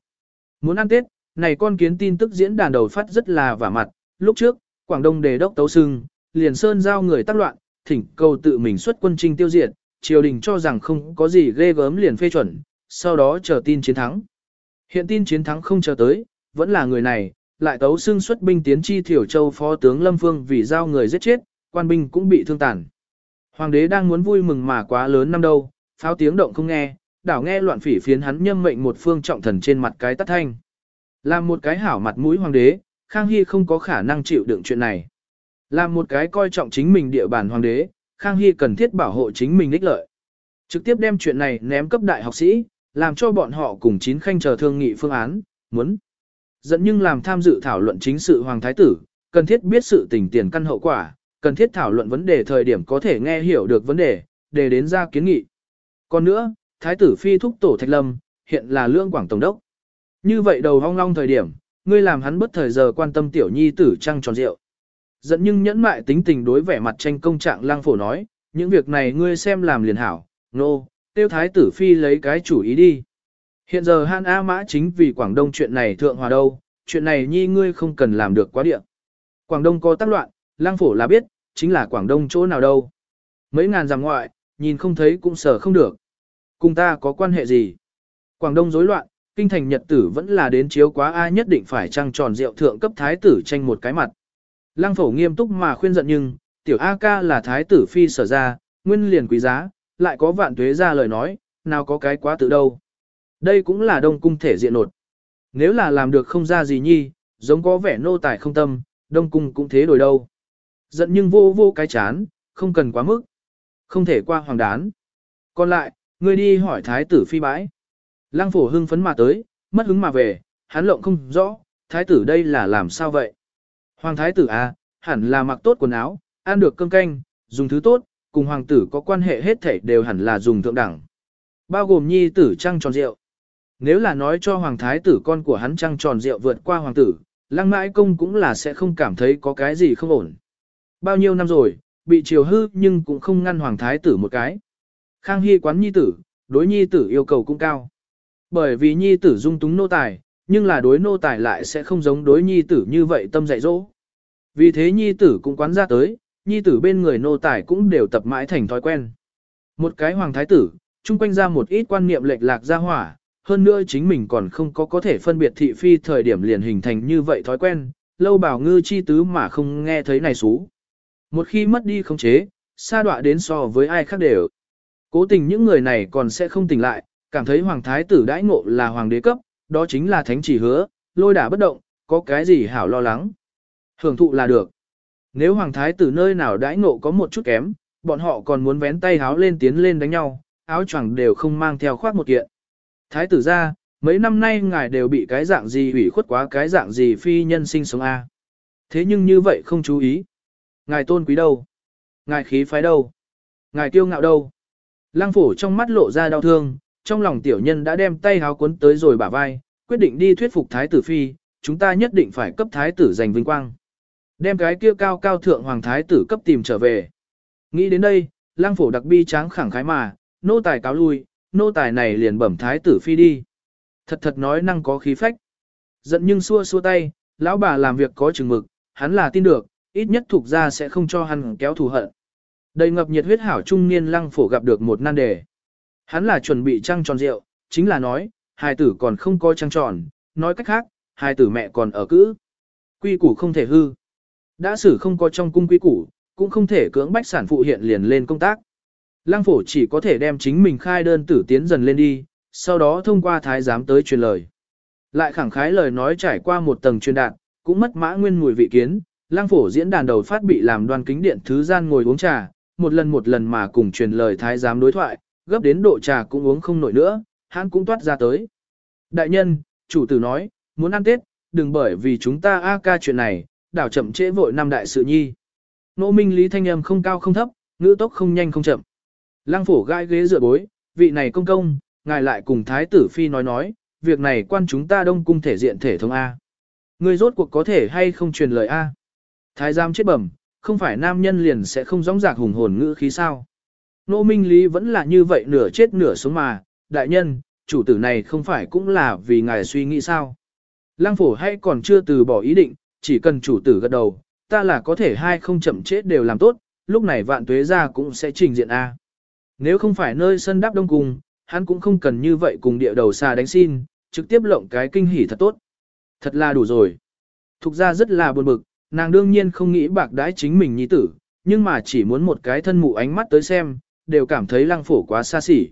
Muốn ăn Tết, này con kiến tin tức diễn đàn đầu phát rất là vả mặt, lúc trước, Quảng Đông đề đốc tấu sưng, liền sơn giao người tác loạn, thỉnh cầu tự mình xuất quân trinh tiêu diệt, triều đình cho rằng không có gì ghê gớm liền phê chuẩn, sau đó chờ tin chiến thắng. Hiện tin chiến thắng không chờ tới, vẫn là người này, lại tấu sưng xuất binh tiến chi Thiểu Châu phó tướng Lâm Phương vì giao người giết chết, quan binh cũng bị thương tàn. Hoàng đế đang muốn vui mừng mà quá lớn năm đâu, pháo tiếng động không nghe, đảo nghe loạn phỉ phiến hắn nhâm mệnh một phương trọng thần trên mặt cái tắt thanh. Làm một cái hảo mặt mũi hoàng đế, Khang Hy không có khả năng chịu đựng chuyện này. Làm một cái coi trọng chính mình địa bàn hoàng đế, Khang Hy cần thiết bảo hộ chính mình ích lợi. Trực tiếp đem chuyện này ném cấp đại học sĩ, làm cho bọn họ cùng chín khanh chờ thương nghị phương án, muốn dẫn nhưng làm tham dự thảo luận chính sự hoàng thái tử, cần thiết biết sự tình tiền căn hậu quả, cần thiết thảo luận vấn đề thời điểm có thể nghe hiểu được vấn đề, để đến ra kiến nghị. Còn nữa, thái tử phi thúc tổ Thạch Lâm, hiện là lương quảng tổng đốc. Như vậy đầu hong long thời điểm, ngươi làm hắn bất thời giờ quan tâm tiểu nhi tử trăng tròn rượu. Dẫn nhưng nhẫn mại tính tình đối vẻ mặt tranh công trạng lang phổ nói, những việc này ngươi xem làm liền hảo, nô, no, tiêu thái tử phi lấy cái chủ ý đi. Hiện giờ Han A Mã chính vì Quảng Đông chuyện này thượng hòa đâu, chuyện này nhi ngươi không cần làm được quá địa. Quảng Đông có tác loạn, lang phổ là biết, chính là Quảng Đông chỗ nào đâu. Mấy ngàn dặm ngoại, nhìn không thấy cũng sở không được. Cùng ta có quan hệ gì? Quảng Đông rối loạn, kinh thành nhật tử vẫn là đến chiếu quá ai nhất định phải trăng tròn rượu thượng cấp thái tử tranh một cái mặt. Lăng phổ nghiêm túc mà khuyên giận nhưng, tiểu A ca là thái tử phi sở ra, nguyên liền quý giá, lại có vạn tuế ra lời nói, nào có cái quá tự đâu. Đây cũng là đông cung thể diện nột. Nếu là làm được không ra gì nhi, giống có vẻ nô tài không tâm, đông cung cũng thế đổi đâu. Giận nhưng vô vô cái chán, không cần quá mức. Không thể qua hoàng đán. Còn lại, ngươi đi hỏi thái tử phi bãi. Lăng phổ hưng phấn mà tới, mất hứng mà về, hắn lộng không rõ, thái tử đây là làm sao vậy? Hoàng thái tử à, hẳn là mặc tốt quần áo, ăn được cơm canh, dùng thứ tốt, cùng hoàng tử có quan hệ hết thảy đều hẳn là dùng thượng đẳng. Bao gồm nhi tử trăng tròn rượu. Nếu là nói cho hoàng thái tử con của hắn trăng tròn rượu vượt qua hoàng tử, lăng mãi công cũng là sẽ không cảm thấy có cái gì không ổn. Bao nhiêu năm rồi, bị chiều hư nhưng cũng không ngăn hoàng thái tử một cái. Khang Hy quán nhi tử, đối nhi tử yêu cầu cũng cao. Bởi vì nhi tử dung túng nô tài, nhưng là đối nô tài lại sẽ không giống đối nhi tử như vậy tâm dạy dỗ. Vì thế nhi tử cũng quán ra tới, nhi tử bên người nô tài cũng đều tập mãi thành thói quen. Một cái hoàng thái tử, chung quanh ra một ít quan niệm lệch lạc ra hỏa, hơn nữa chính mình còn không có có thể phân biệt thị phi thời điểm liền hình thành như vậy thói quen, lâu bảo ngư chi tứ mà không nghe thấy này xú. Một khi mất đi khống chế, xa đọa đến so với ai khác đều. Cố tình những người này còn sẽ không tỉnh lại, cảm thấy hoàng thái tử đãi ngộ là hoàng đế cấp, đó chính là thánh chỉ hứa, lôi đả bất động, có cái gì hảo lo lắng. Hưởng thụ là được. Nếu hoàng thái tử nơi nào đãi ngộ có một chút kém, bọn họ còn muốn vén tay háo lên tiến lên đánh nhau, áo choàng đều không mang theo khoác một kiện. Thái tử ra, mấy năm nay ngài đều bị cái dạng gì ủy khuất quá cái dạng gì phi nhân sinh sống A. Thế nhưng như vậy không chú ý. Ngài tôn quý đâu? Ngài khí phái đâu? Ngài kiêu ngạo đâu? Lăng phổ trong mắt lộ ra đau thương, trong lòng tiểu nhân đã đem tay háo cuốn tới rồi bả vai, quyết định đi thuyết phục thái tử phi, chúng ta nhất định phải cấp thái tử giành vinh quang. Đem cái kia cao cao thượng hoàng thái tử cấp tìm trở về. Nghĩ đến đây, lang phổ đặc bi tráng khẳng khái mà, nô tài cáo lui, nô tài này liền bẩm thái tử phi đi. Thật thật nói năng có khí phách. Giận nhưng xua xua tay, lão bà làm việc có chừng mực, hắn là tin được, ít nhất thuộc ra sẽ không cho hắn kéo thù hận. Đầy ngập nhiệt huyết hảo trung niên lăng phổ gặp được một nan đề. Hắn là chuẩn bị trăng tròn rượu, chính là nói, hài tử còn không coi trăng tròn, nói cách khác, hài tử mẹ còn ở cữ. Quy củ không thể hư. Đã xử không có trong cung quy củ, cũng không thể cưỡng bách sản phụ hiện liền lên công tác. Lăng phổ chỉ có thể đem chính mình khai đơn tử tiến dần lên đi, sau đó thông qua thái giám tới truyền lời. Lại khẳng khái lời nói trải qua một tầng truyền đạt, cũng mất mã nguyên mùi vị kiến, lăng phổ diễn đàn đầu phát bị làm đoan kính điện thứ gian ngồi uống trà, một lần một lần mà cùng truyền lời thái giám đối thoại, gấp đến độ trà cũng uống không nổi nữa, hắn cũng toát ra tới. Đại nhân, chủ tử nói, muốn ăn Tết, đừng bởi vì chúng ta a ca chuyện này, đảo chậm trễ vội năm đại sự nhi. Nỗ minh lý thanh âm không cao không thấp, ngữ tốc không nhanh không chậm. Lăng phổ gai ghế dựa bối, vị này công công, ngài lại cùng thái tử phi nói nói, việc này quan chúng ta đông cung thể diện thể thống A. Người rốt cuộc có thể hay không truyền lời A. Thái giám chết bẩm, không phải nam nhân liền sẽ không rõ rạc hùng hồn ngữ khí sao. Nô Minh Lý vẫn là như vậy nửa chết nửa sống mà, đại nhân, chủ tử này không phải cũng là vì ngài suy nghĩ sao. Lăng phổ hay còn chưa từ bỏ ý định, chỉ cần chủ tử gật đầu, ta là có thể hai không chậm chết đều làm tốt, lúc này vạn tuế ra cũng sẽ trình diện A. Nếu không phải nơi sân đáp đông cùng, hắn cũng không cần như vậy cùng địa đầu xa đánh xin, trực tiếp lộng cái kinh hỉ thật tốt. Thật là đủ rồi. Thục ra rất là buồn bực, nàng đương nhiên không nghĩ bạc đãi chính mình nhi tử, nhưng mà chỉ muốn một cái thân mụ ánh mắt tới xem, đều cảm thấy lăng phổ quá xa xỉ.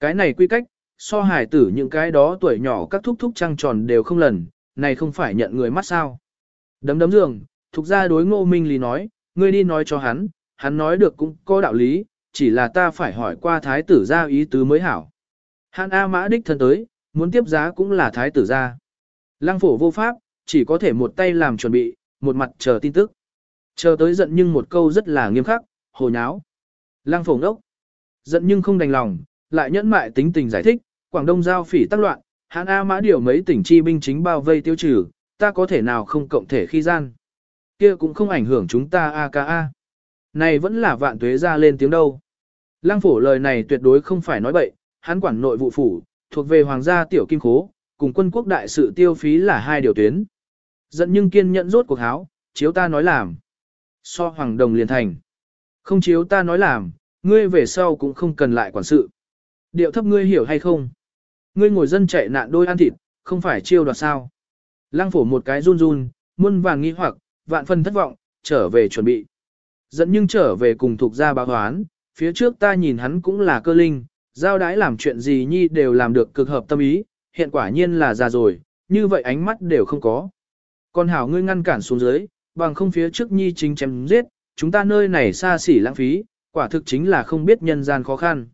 Cái này quy cách, so hài tử những cái đó tuổi nhỏ các thúc thúc trăng tròn đều không lần, này không phải nhận người mắt sao. Đấm đấm giường, thuộc ra đối ngô minh lý nói, ngươi đi nói cho hắn, hắn nói được cũng có đạo lý, chỉ là ta phải hỏi qua thái tử ra ý tứ mới hảo. Hàn A mã đích thân tới, muốn tiếp giá cũng là thái tử ra. Lăng phổ vô pháp, chỉ có thể một tay làm chuẩn bị, một mặt chờ tin tức. Chờ tới giận nhưng một câu rất là nghiêm khắc, hồ nháo. Lăng phổ ngốc. Giận nhưng không đành lòng, lại nhẫn mại tính tình giải thích, Quảng Đông giao phỉ tác loạn, Hàn A mã điều mấy tỉnh chi binh chính bao vây tiêu trừ, ta có thể nào không cộng thể khi gian. Kia cũng không ảnh hưởng chúng ta AKA. Này vẫn là vạn tuế ra lên tiếng đâu. Lăng phổ lời này tuyệt đối không phải nói bậy, hắn quản nội vụ phủ, thuộc về hoàng gia tiểu kim khố, cùng quân quốc đại sự tiêu phí là hai điều tuyến. Giận nhưng kiên nhẫn rốt cuộc háo, chiếu ta nói làm. So hoàng đồng liền thành. Không chiếu ta nói làm, ngươi về sau cũng không cần lại quản sự. Điệu thấp ngươi hiểu hay không? Ngươi ngồi dân chạy nạn đôi ăn thịt, không phải chiêu đoạt sao. Lăng phổ một cái run run, muôn vàng nghi hoặc, vạn phần thất vọng, trở về chuẩn bị. Dẫn nhưng trở về cùng thuộc gia báo hoán, phía trước ta nhìn hắn cũng là cơ linh, giao đái làm chuyện gì nhi đều làm được cực hợp tâm ý, hiện quả nhiên là già rồi, như vậy ánh mắt đều không có. Còn hảo ngươi ngăn cản xuống dưới, bằng không phía trước nhi chính chém giết, chúng ta nơi này xa xỉ lãng phí, quả thực chính là không biết nhân gian khó khăn.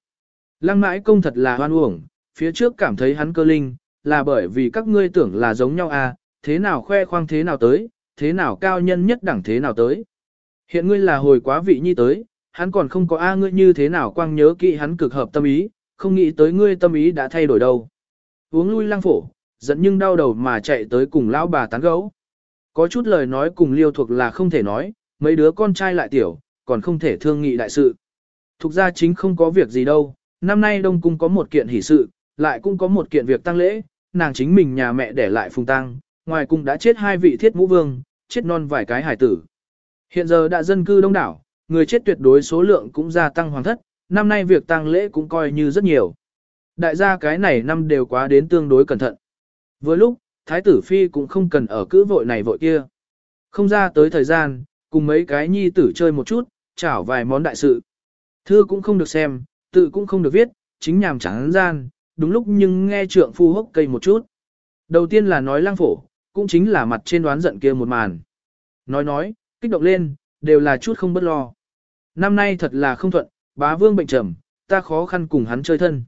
Lăng mãi công thật là hoan uổng, phía trước cảm thấy hắn cơ linh, là bởi vì các ngươi tưởng là giống nhau à, thế nào khoe khoang thế nào tới, thế nào cao nhân nhất đẳng thế nào tới. Hiện ngươi là hồi quá vị nhi tới, hắn còn không có a ngươi như thế nào quang nhớ kỹ hắn cực hợp tâm ý, không nghĩ tới ngươi tâm ý đã thay đổi đâu. Uống lui lăng phổ, giận nhưng đau đầu mà chạy tới cùng lão bà tán gấu. Có chút lời nói cùng liêu thuộc là không thể nói, mấy đứa con trai lại tiểu, còn không thể thương nghị đại sự. Thục ra chính không có việc gì đâu, năm nay Đông Cung có một kiện hỷ sự, lại cũng có một kiện việc tăng lễ, nàng chính mình nhà mẹ để lại phùng tăng, ngoài cung đã chết hai vị thiết mũ vương, chết non vài cái hải tử. Hiện giờ đã dân cư đông đảo, người chết tuyệt đối số lượng cũng gia tăng hoàng thất, năm nay việc tăng lễ cũng coi như rất nhiều. Đại gia cái này năm đều quá đến tương đối cẩn thận. Vừa lúc, Thái tử Phi cũng không cần ở cữ vội này vội kia. Không ra tới thời gian, cùng mấy cái nhi tử chơi một chút, chảo vài món đại sự. Thư cũng không được xem, tự cũng không được viết, chính nhàm chán gian, đúng lúc nhưng nghe trượng phu hốc cây một chút. Đầu tiên là nói lang phổ, cũng chính là mặt trên đoán giận kia một màn. Nói nói, kích động lên, đều là chút không bất lo. Năm nay thật là không thuận, bá vương bệnh trầm, ta khó khăn cùng hắn chơi thân.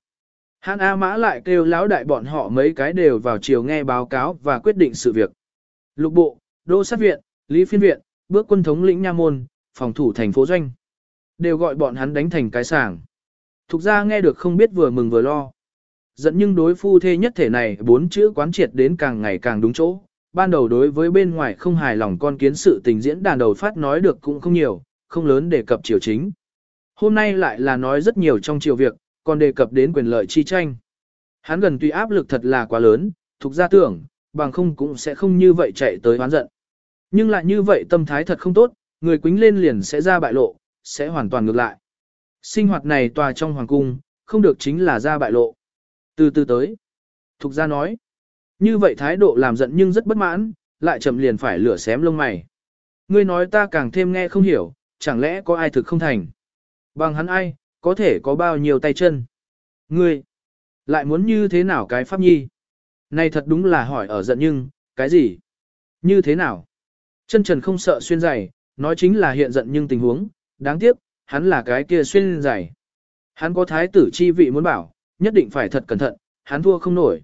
Hán A Mã lại kêu lão đại bọn họ mấy cái đều vào chiều nghe báo cáo và quyết định sự việc. Lục bộ, đô sát viện, lý phiên viện, bước quân thống lĩnh nha môn, phòng thủ thành phố doanh. Đều gọi bọn hắn đánh thành cái sàng. Thục ra nghe được không biết vừa mừng vừa lo. Dẫn nhưng đối phu thê nhất thể này bốn chữ quán triệt đến càng ngày càng đúng chỗ. Ban đầu đối với bên ngoài không hài lòng con kiến sự tình diễn đàn đầu phát nói được cũng không nhiều, không lớn đề cập triều chính. Hôm nay lại là nói rất nhiều trong triều việc, còn đề cập đến quyền lợi chi tranh. Hắn gần tuy áp lực thật là quá lớn, thuộc ra tưởng, bằng không cũng sẽ không như vậy chạy tới hoán giận. Nhưng lại như vậy tâm thái thật không tốt, người quính lên liền sẽ ra bại lộ, sẽ hoàn toàn ngược lại. Sinh hoạt này tòa trong hoàng cung, không được chính là ra bại lộ. Từ từ tới. Thục ra nói. Như vậy thái độ làm giận nhưng rất bất mãn, lại chậm liền phải lửa xém lông mày. Ngươi nói ta càng thêm nghe không hiểu, chẳng lẽ có ai thực không thành. Bằng hắn ai, có thể có bao nhiêu tay chân. Ngươi, lại muốn như thế nào cái pháp nhi? Này thật đúng là hỏi ở giận nhưng, cái gì? Như thế nào? Chân trần không sợ xuyên giày, nói chính là hiện giận nhưng tình huống, đáng tiếc, hắn là cái kia xuyên giày. Hắn có thái tử chi vị muốn bảo, nhất định phải thật cẩn thận, hắn thua không nổi.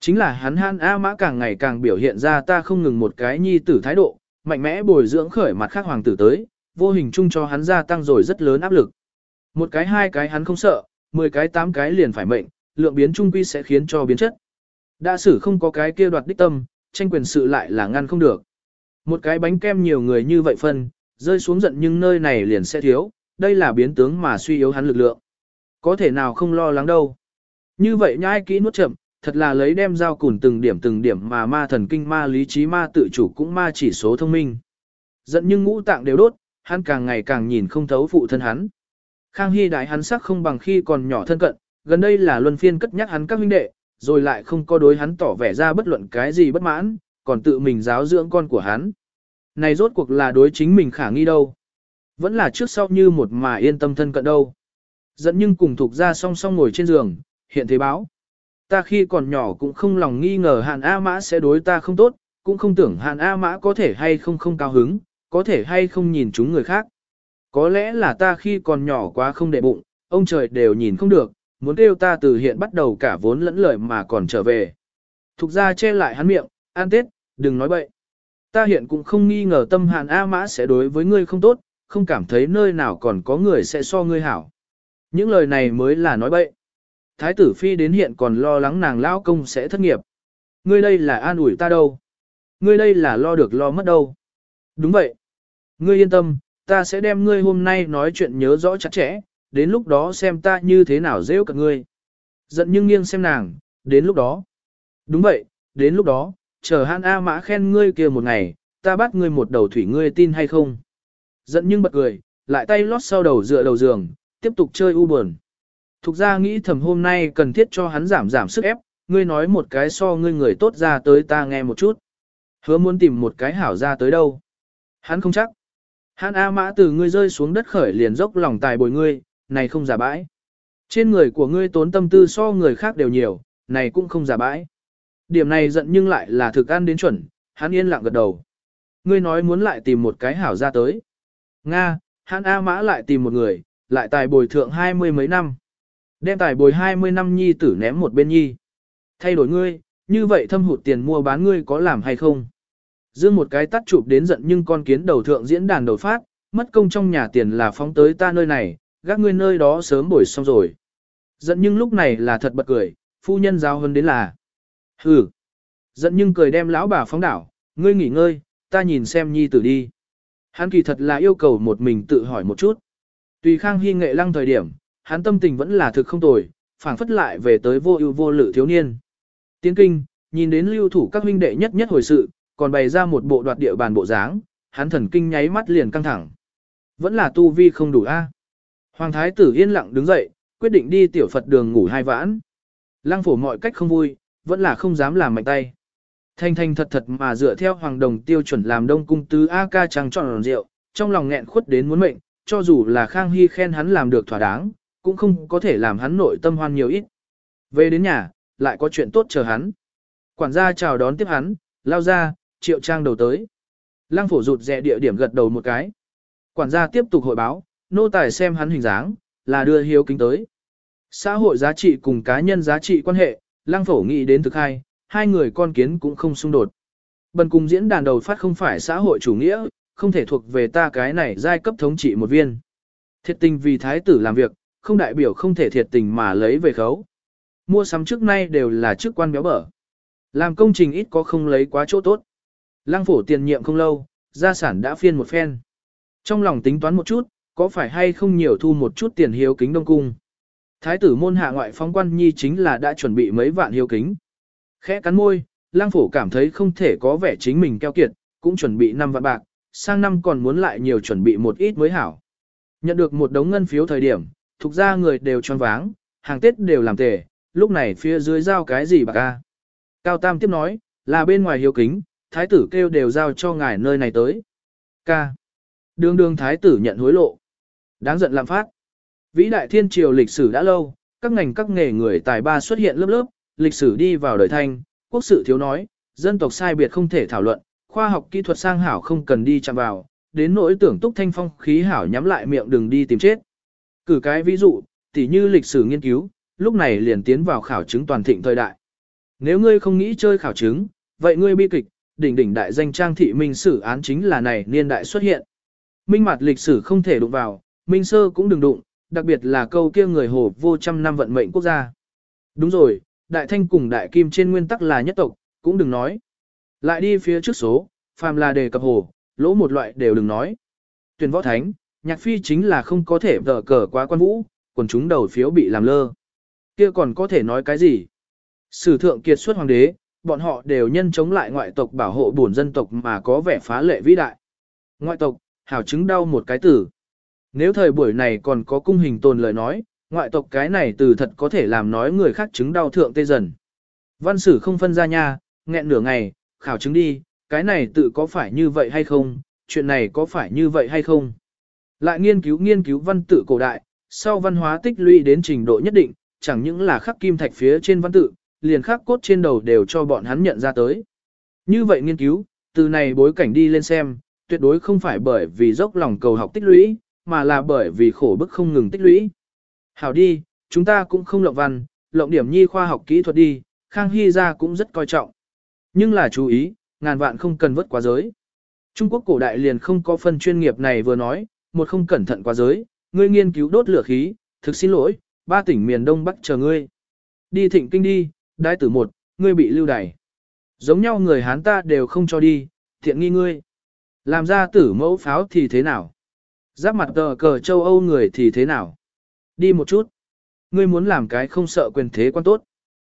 Chính là hắn han A mã càng ngày càng biểu hiện ra ta không ngừng một cái nhi tử thái độ, mạnh mẽ bồi dưỡng khởi mặt khác hoàng tử tới, vô hình chung cho hắn gia tăng rồi rất lớn áp lực. Một cái hai cái hắn không sợ, mười cái tám cái liền phải mệnh, lượng biến trung quy sẽ khiến cho biến chất. Đã sử không có cái kia đoạt đích tâm, tranh quyền sự lại là ngăn không được. Một cái bánh kem nhiều người như vậy phân, rơi xuống giận nhưng nơi này liền sẽ thiếu, đây là biến tướng mà suy yếu hắn lực lượng. Có thể nào không lo lắng đâu. Như vậy nhai kỹ nuốt chậm, thật là lấy đem dao cùn từng điểm từng điểm mà ma thần kinh ma lý trí ma tự chủ cũng ma chỉ số thông minh. Giận nhưng ngũ tạng đều đốt, hắn càng ngày càng nhìn không thấu phụ thân hắn. Khang Hy đại hắn sắc không bằng khi còn nhỏ thân cận, gần đây là luân phiên cất nhắc hắn các huynh đệ, rồi lại không có đối hắn tỏ vẻ ra bất luận cái gì bất mãn, còn tự mình giáo dưỡng con của hắn. Này rốt cuộc là đối chính mình khả nghi đâu. Vẫn là trước sau như một mà yên tâm thân cận đâu. Dẫn nhưng cùng thuộc ra song song ngồi trên giường, hiện thế báo. Ta khi còn nhỏ cũng không lòng nghi ngờ Hàn A Mã sẽ đối ta không tốt, cũng không tưởng Hàn A Mã có thể hay không không cao hứng, có thể hay không nhìn chúng người khác. Có lẽ là ta khi còn nhỏ quá không đệ bụng, ông trời đều nhìn không được, muốn kêu ta từ hiện bắt đầu cả vốn lẫn lời mà còn trở về. Thục ra che lại hắn miệng, an tết, đừng nói bậy. Ta hiện cũng không nghi ngờ tâm hàn A mã sẽ đối với ngươi không tốt, không cảm thấy nơi nào còn có người sẽ so ngươi hảo. Những lời này mới là nói bậy. Thái tử phi đến hiện còn lo lắng nàng lão công sẽ thất nghiệp. Ngươi đây là an ủi ta đâu. Ngươi đây là lo được lo mất đâu. Đúng vậy. Ngươi yên tâm, ta sẽ đem ngươi hôm nay nói chuyện nhớ rõ chặt chẽ, đến lúc đó xem ta như thế nào dễ cả ngươi. Giận nhưng nghiêng xem nàng, đến lúc đó. Đúng vậy, đến lúc đó, chờ hãn A Mã khen ngươi kia một ngày, ta bắt ngươi một đầu thủy ngươi tin hay không. Giận nhưng bật cười, lại tay lót sau đầu dựa đầu giường, tiếp tục chơi u buồn. Thục ra nghĩ thầm hôm nay cần thiết cho hắn giảm giảm sức ép, ngươi nói một cái so ngươi người tốt ra tới ta nghe một chút. Hứa muốn tìm một cái hảo ra tới đâu. Hắn không chắc. Hắn A mã từ ngươi rơi xuống đất khởi liền dốc lòng tài bồi ngươi, này không giả bãi. Trên người của ngươi tốn tâm tư so người khác đều nhiều, này cũng không giả bãi. Điểm này giận nhưng lại là thực ăn đến chuẩn, hắn yên lặng gật đầu. Ngươi nói muốn lại tìm một cái hảo ra tới. Nga, hắn A mã lại tìm một người, lại tài bồi thượng hai mươi mấy năm. Đem tài bồi hai mươi năm nhi tử ném một bên nhi. Thay đổi ngươi, như vậy thâm hụt tiền mua bán ngươi có làm hay không? Dương một cái tắt chụp đến giận nhưng con kiến đầu thượng diễn đàn đầu phát, mất công trong nhà tiền là phóng tới ta nơi này, gác ngươi nơi đó sớm bồi xong rồi. Giận nhưng lúc này là thật bật cười, phu nhân giao hơn đến là. Hừ. Giận nhưng cười đem lão bà phóng đảo, ngươi nghỉ ngơi, ta nhìn xem nhi tử đi. Hắn kỳ thật là yêu cầu một mình tự hỏi một chút. Tùy khang hy nghệ lăng thời điểm, hắn tâm tình vẫn là thực không tồi, phảng phất lại về tới vô ưu vô lự thiếu niên. Tiến kinh, nhìn đến lưu thủ các huynh đệ nhất nhất hồi sự, còn bày ra một bộ đoạt địa bàn bộ dáng, hắn thần kinh nháy mắt liền căng thẳng. Vẫn là tu vi không đủ a. Hoàng thái tử yên lặng đứng dậy, quyết định đi tiểu Phật đường ngủ hai vãn. Lăng phổ mọi cách không vui, vẫn là không dám làm mạnh tay. Thanh thanh thật thật mà dựa theo hoàng đồng tiêu chuẩn làm đông cung tứ A ca trăng tròn rượu, trong lòng nghẹn khuất đến muốn mệnh, cho dù là Khang Hy khen hắn làm được thỏa đáng, cũng không có thể làm hắn nội tâm hoan nhiều ít. Về đến nhà, lại có chuyện tốt chờ hắn. Quản gia chào đón tiếp hắn, lao ra, triệu trang đầu tới. Lăng phổ rụt rẹ địa điểm gật đầu một cái. Quản gia tiếp tục hội báo, nô tài xem hắn hình dáng, là đưa hiếu kính tới. Xã hội giá trị cùng cá nhân giá trị quan hệ, lăng phổ nghĩ đến thực hai, hai người con kiến cũng không xung đột. Bần cùng diễn đàn đầu phát không phải xã hội chủ nghĩa, không thể thuộc về ta cái này giai cấp thống trị một viên. Thiệt tình vì thái tử làm việc, không đại biểu không thể thiệt tình mà lấy về khấu. Mua sắm trước nay đều là chức quan béo bở. Làm công trình ít có không lấy quá chỗ tốt. Lăng phổ tiền nhiệm không lâu, gia sản đã phiên một phen. Trong lòng tính toán một chút, có phải hay không nhiều thu một chút tiền hiếu kính đông cung. Thái tử môn hạ ngoại phóng quan nhi chính là đã chuẩn bị mấy vạn hiếu kính. Khẽ cắn môi, lang phổ cảm thấy không thể có vẻ chính mình keo kiệt, cũng chuẩn bị 5 vạn bạc, sang năm còn muốn lại nhiều chuẩn bị một ít mới hảo. Nhận được một đống ngân phiếu thời điểm, thuộc ra người đều tròn váng, hàng Tết đều làm tề, lúc này phía dưới giao cái gì bạc a? Cao Tam tiếp nói, là bên ngoài hiếu kính, thái tử kêu đều giao cho ngài nơi này tới. Ca. Đường đường thái tử nhận hối lộ. Đáng giận làm phát. Vĩ đại thiên triều lịch sử đã lâu, các ngành các nghề người tài ba xuất hiện lớp lớp, lịch sử đi vào đời thanh, quốc sự thiếu nói, dân tộc sai biệt không thể thảo luận, khoa học kỹ thuật sang hảo không cần đi chạm vào, đến nỗi tưởng túc thanh phong khí hảo nhắm lại miệng đừng đi tìm chết. Cử cái ví dụ, tỉ như lịch sử nghiên cứu, lúc này liền tiến vào khảo chứng toàn thịnh thời đại. Nếu ngươi không nghĩ chơi khảo chứng, vậy ngươi bi kịch, đỉnh đỉnh đại danh trang thị minh sử án chính là này niên đại xuất hiện. Minh mặt lịch sử không thể đụng vào, minh sơ cũng đừng đụng, đặc biệt là câu kia người hồ vô trăm năm vận mệnh quốc gia. Đúng rồi, đại thanh cùng đại kim trên nguyên tắc là nhất tộc, cũng đừng nói. Lại đi phía trước số, phàm là đề cập hồ, lỗ một loại đều đừng nói. Tuyển võ thánh, nhạc phi chính là không có thể vở cờ quá quan vũ, còn chúng đầu phiếu bị làm lơ. Kia còn có thể nói cái gì? Sử thượng kiệt xuất hoàng đế, bọn họ đều nhân chống lại ngoại tộc bảo hộ bổn dân tộc mà có vẻ phá lệ vĩ đại. Ngoại tộc, hảo chứng đau một cái tử. Nếu thời buổi này còn có cung hình tồn lời nói, ngoại tộc cái này từ thật có thể làm nói người khác chứng đau thượng tê dần. Văn sử không phân ra nha, nghẹn nửa ngày, khảo chứng đi, cái này tự có phải như vậy hay không, chuyện này có phải như vậy hay không. Lại nghiên cứu nghiên cứu văn tự cổ đại, sau văn hóa tích lũy đến trình độ nhất định, chẳng những là khắc kim thạch phía trên văn tự, liền khắc cốt trên đầu đều cho bọn hắn nhận ra tới. Như vậy nghiên cứu, từ này bối cảnh đi lên xem, tuyệt đối không phải bởi vì dốc lòng cầu học tích lũy, mà là bởi vì khổ bức không ngừng tích lũy. Hảo đi, chúng ta cũng không lộng văn, lộng điểm nhi khoa học kỹ thuật đi, Khang Hy ra cũng rất coi trọng. Nhưng là chú ý, ngàn vạn không cần vớt quá giới. Trung Quốc cổ đại liền không có phân chuyên nghiệp này vừa nói, một không cẩn thận quá giới, ngươi nghiên cứu đốt lửa khí, thực xin lỗi, ba tỉnh miền Đông Bắc chờ ngươi. Đi thịnh kinh đi, đái tử một, ngươi bị lưu đày. Giống nhau người Hán ta đều không cho đi, thiện nghi ngươi. Làm ra tử mẫu pháo thì thế nào? Giáp mặt tờ cờ châu Âu người thì thế nào? Đi một chút. Ngươi muốn làm cái không sợ quyền thế quan tốt.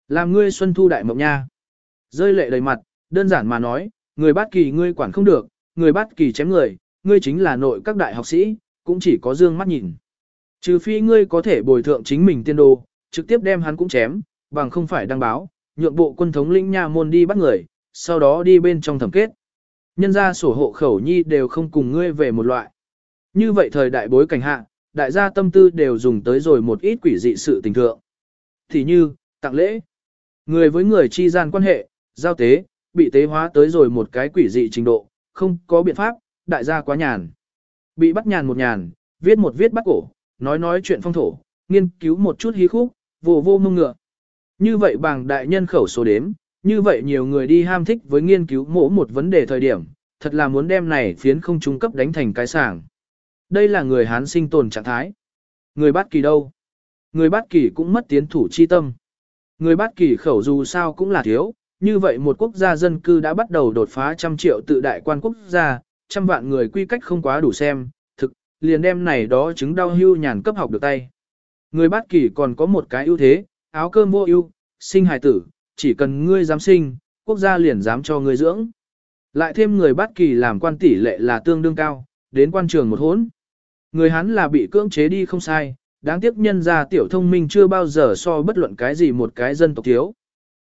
Làm ngươi xuân thu đại mộng nha. Rơi lệ đầy mặt, đơn giản mà nói, người bát kỳ ngươi quản không được, người bát kỳ chém người, ngươi chính là nội các đại học sĩ, cũng chỉ có dương mắt nhìn. Trừ phi ngươi có thể bồi thượng chính mình tiên đồ, trực tiếp đem hắn cũng chém, bằng không phải đăng báo, nhượng bộ quân thống lĩnh nha môn đi bắt người, sau đó đi bên trong thẩm kết. Nhân ra sổ hộ khẩu nhi đều không cùng ngươi về một loại. Như vậy thời đại bối cảnh hạ, đại gia tâm tư đều dùng tới rồi một ít quỷ dị sự tình thượng. Thì như, tặng lễ, người với người chi gian quan hệ, giao tế, bị tế hóa tới rồi một cái quỷ dị trình độ, không có biện pháp, đại gia quá nhàn. Bị bắt nhàn một nhàn, viết một viết bắt cổ, nói nói chuyện phong thổ, nghiên cứu một chút hí khúc, vô vô mông ngựa. Như vậy bằng đại nhân khẩu số đếm, như vậy nhiều người đi ham thích với nghiên cứu mỗ một vấn đề thời điểm, thật là muốn đem này phiến không trung cấp đánh thành cái sảng. Đây là người Hán sinh tồn trạng thái. Người bát kỳ đâu? Người bát kỳ cũng mất tiến thủ chi tâm. Người bát kỳ khẩu dù sao cũng là thiếu, như vậy một quốc gia dân cư đã bắt đầu đột phá trăm triệu tự đại quan quốc gia, trăm vạn người quy cách không quá đủ xem, thực, liền đem này đó chứng đau hưu nhàn cấp học được tay. Người bát kỳ còn có một cái ưu thế, áo cơm vô ưu, sinh hài tử, chỉ cần ngươi dám sinh, quốc gia liền dám cho ngươi dưỡng. Lại thêm người bát kỳ làm quan tỷ lệ là tương đương cao, đến quan trường một hốn. Người hắn là bị cưỡng chế đi không sai, đáng tiếc nhân ra tiểu thông minh chưa bao giờ so bất luận cái gì một cái dân tộc thiếu.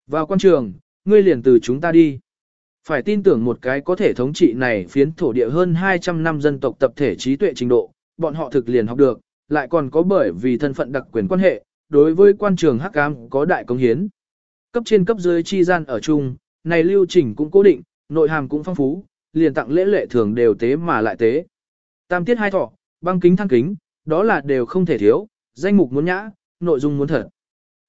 Vào quan trường, ngươi liền từ chúng ta đi. Phải tin tưởng một cái có thể thống trị này phiến thổ địa hơn 200 năm dân tộc tập thể trí tuệ trình độ, bọn họ thực liền học được, lại còn có bởi vì thân phận đặc quyền quan hệ, đối với quan trường hắc cam có đại công hiến. Cấp trên cấp dưới chi gian ở chung, này lưu trình cũng cố định, nội hàm cũng phong phú, liền tặng lễ lệ thường đều tế mà lại tế. Tam tiết hai thọ, băng kính thăng kính, đó là đều không thể thiếu, danh mục muốn nhã, nội dung muốn thật.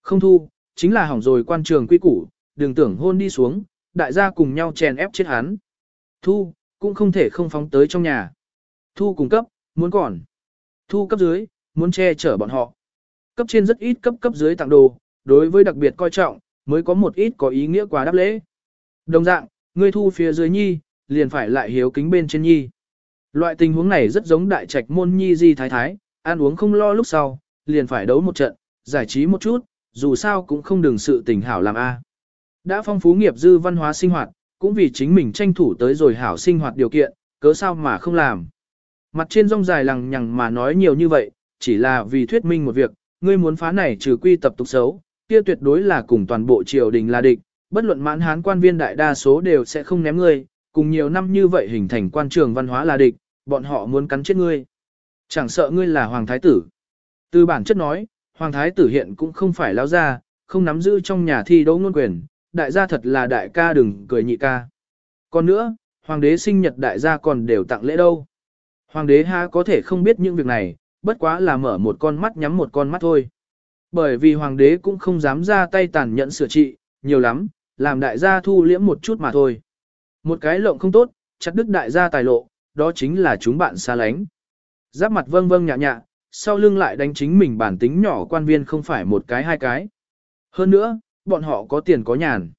Không thu, chính là hỏng rồi quan trường quy củ, đừng tưởng hôn đi xuống, đại gia cùng nhau chèn ép chết hắn. Thu, cũng không thể không phóng tới trong nhà. Thu cung cấp, muốn còn. Thu cấp dưới, muốn che chở bọn họ. Cấp trên rất ít cấp cấp dưới tặng đồ, đối với đặc biệt coi trọng, mới có một ít có ý nghĩa quá đáp lễ. Đồng dạng, ngươi thu phía dưới nhi, liền phải lại hiếu kính bên trên nhi. Loại tình huống này rất giống đại trạch môn nhi di thái thái, ăn uống không lo lúc sau, liền phải đấu một trận, giải trí một chút, dù sao cũng không đừng sự tình hảo làm a. Đã phong phú nghiệp dư văn hóa sinh hoạt, cũng vì chính mình tranh thủ tới rồi hảo sinh hoạt điều kiện, cớ sao mà không làm. Mặt trên rong dài lằng nhằng mà nói nhiều như vậy, chỉ là vì thuyết minh một việc, ngươi muốn phá này trừ quy tập tục xấu, kia tuyệt đối là cùng toàn bộ triều đình là địch, bất luận mãn hán quan viên đại đa số đều sẽ không ném ngươi, cùng nhiều năm như vậy hình thành quan trường văn hóa là địch, bọn họ muốn cắn chết ngươi. Chẳng sợ ngươi là hoàng thái tử. Từ bản chất nói, hoàng thái tử hiện cũng không phải lao ra, không nắm giữ trong nhà thi đấu ngôn quyền, đại gia thật là đại ca đừng cười nhị ca. Còn nữa, hoàng đế sinh nhật đại gia còn đều tặng lễ đâu. Hoàng đế ha có thể không biết những việc này, bất quá là mở một con mắt nhắm một con mắt thôi. Bởi vì hoàng đế cũng không dám ra tay tàn nhẫn sửa trị, nhiều lắm, làm đại gia thu liễm một chút mà thôi. Một cái lộng không tốt, chặt đứt đại gia tài lộ, đó chính là chúng bạn xa lánh. Giáp mặt vâng vâng nhạ nhạ, sau lưng lại đánh chính mình bản tính nhỏ quan viên không phải một cái hai cái. Hơn nữa, bọn họ có tiền có nhàn.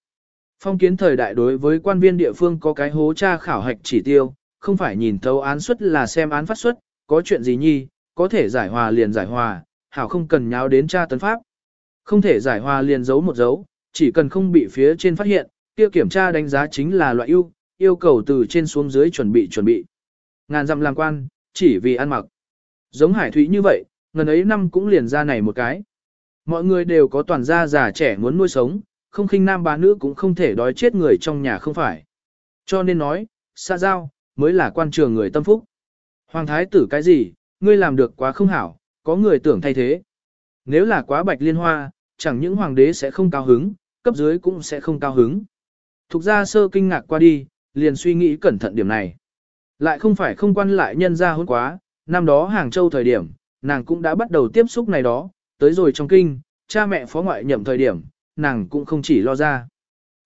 Phong kiến thời đại đối với quan viên địa phương có cái hố tra khảo hạch chỉ tiêu, không phải nhìn thấu án suất là xem án phát xuất, có chuyện gì nhi, có thể giải hòa liền giải hòa, hảo không cần nháo đến tra tấn pháp. Không thể giải hòa liền giấu một dấu, chỉ cần không bị phía trên phát hiện, kia kiểm tra đánh giá chính là loại ưu, yêu cầu từ trên xuống dưới chuẩn bị chuẩn bị. Ngàn dặm làm quan, chỉ vì ăn mặc. Giống hải thủy như vậy, ngần ấy năm cũng liền ra này một cái. Mọi người đều có toàn gia già trẻ muốn nuôi sống, không khinh nam bà nữ cũng không thể đói chết người trong nhà không phải. Cho nên nói, xa giao, mới là quan trường người tâm phúc. Hoàng thái tử cái gì, ngươi làm được quá không hảo, có người tưởng thay thế. Nếu là quá bạch liên hoa, chẳng những hoàng đế sẽ không cao hứng, cấp dưới cũng sẽ không cao hứng. Thục ra sơ kinh ngạc qua đi, liền suy nghĩ cẩn thận điểm này. Lại không phải không quan lại nhân ra hôn quá, năm đó Hàng Châu thời điểm, nàng cũng đã bắt đầu tiếp xúc này đó, tới rồi trong kinh, cha mẹ phó ngoại nhậm thời điểm, nàng cũng không chỉ lo ra.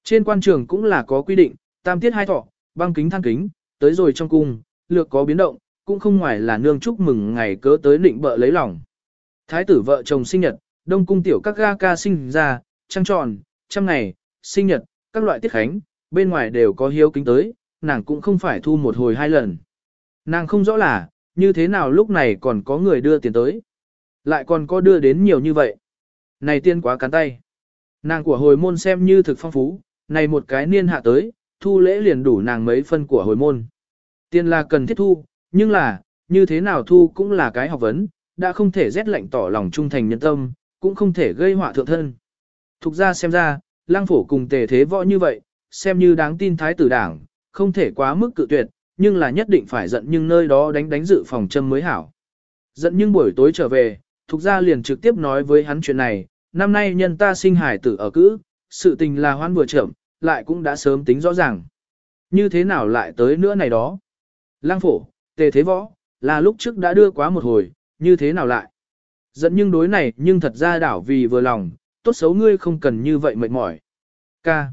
Trên quan trường cũng là có quy định, tam tiết hai thọ, băng kính thăng kính, tới rồi trong cung, lược có biến động, cũng không ngoài là nương chúc mừng ngày cớ tới định bợ lấy lòng. Thái tử vợ chồng sinh nhật, đông cung tiểu các ga ca sinh ra, trăng tròn, trăm ngày, sinh nhật, các loại tiết khánh, bên ngoài đều có hiếu kính tới, nàng cũng không phải thu một hồi hai lần. Nàng không rõ là, như thế nào lúc này còn có người đưa tiền tới. Lại còn có đưa đến nhiều như vậy. Này tiên quá cắn tay. Nàng của hồi môn xem như thực phong phú, này một cái niên hạ tới, thu lễ liền đủ nàng mấy phân của hồi môn. Tiền là cần thiết thu, nhưng là, như thế nào thu cũng là cái học vấn, đã không thể rét lạnh tỏ lòng trung thành nhân tâm, cũng không thể gây họa thượng thân. Thục ra xem ra, lang phổ cùng tề thế võ như vậy, xem như đáng tin thái tử đảng, không thể quá mức cự tuyệt, nhưng là nhất định phải giận nhưng nơi đó đánh đánh dự phòng châm mới hảo. Giận nhưng buổi tối trở về, thuộc gia liền trực tiếp nói với hắn chuyện này, năm nay nhân ta sinh hải tử ở cữ, sự tình là hoan vừa chậm, lại cũng đã sớm tính rõ ràng. Như thế nào lại tới nữa này đó? Lang phổ, tề thế võ, là lúc trước đã đưa quá một hồi, như thế nào lại? Giận nhưng đối này nhưng thật ra đảo vì vừa lòng, tốt xấu ngươi không cần như vậy mệt mỏi. Ca.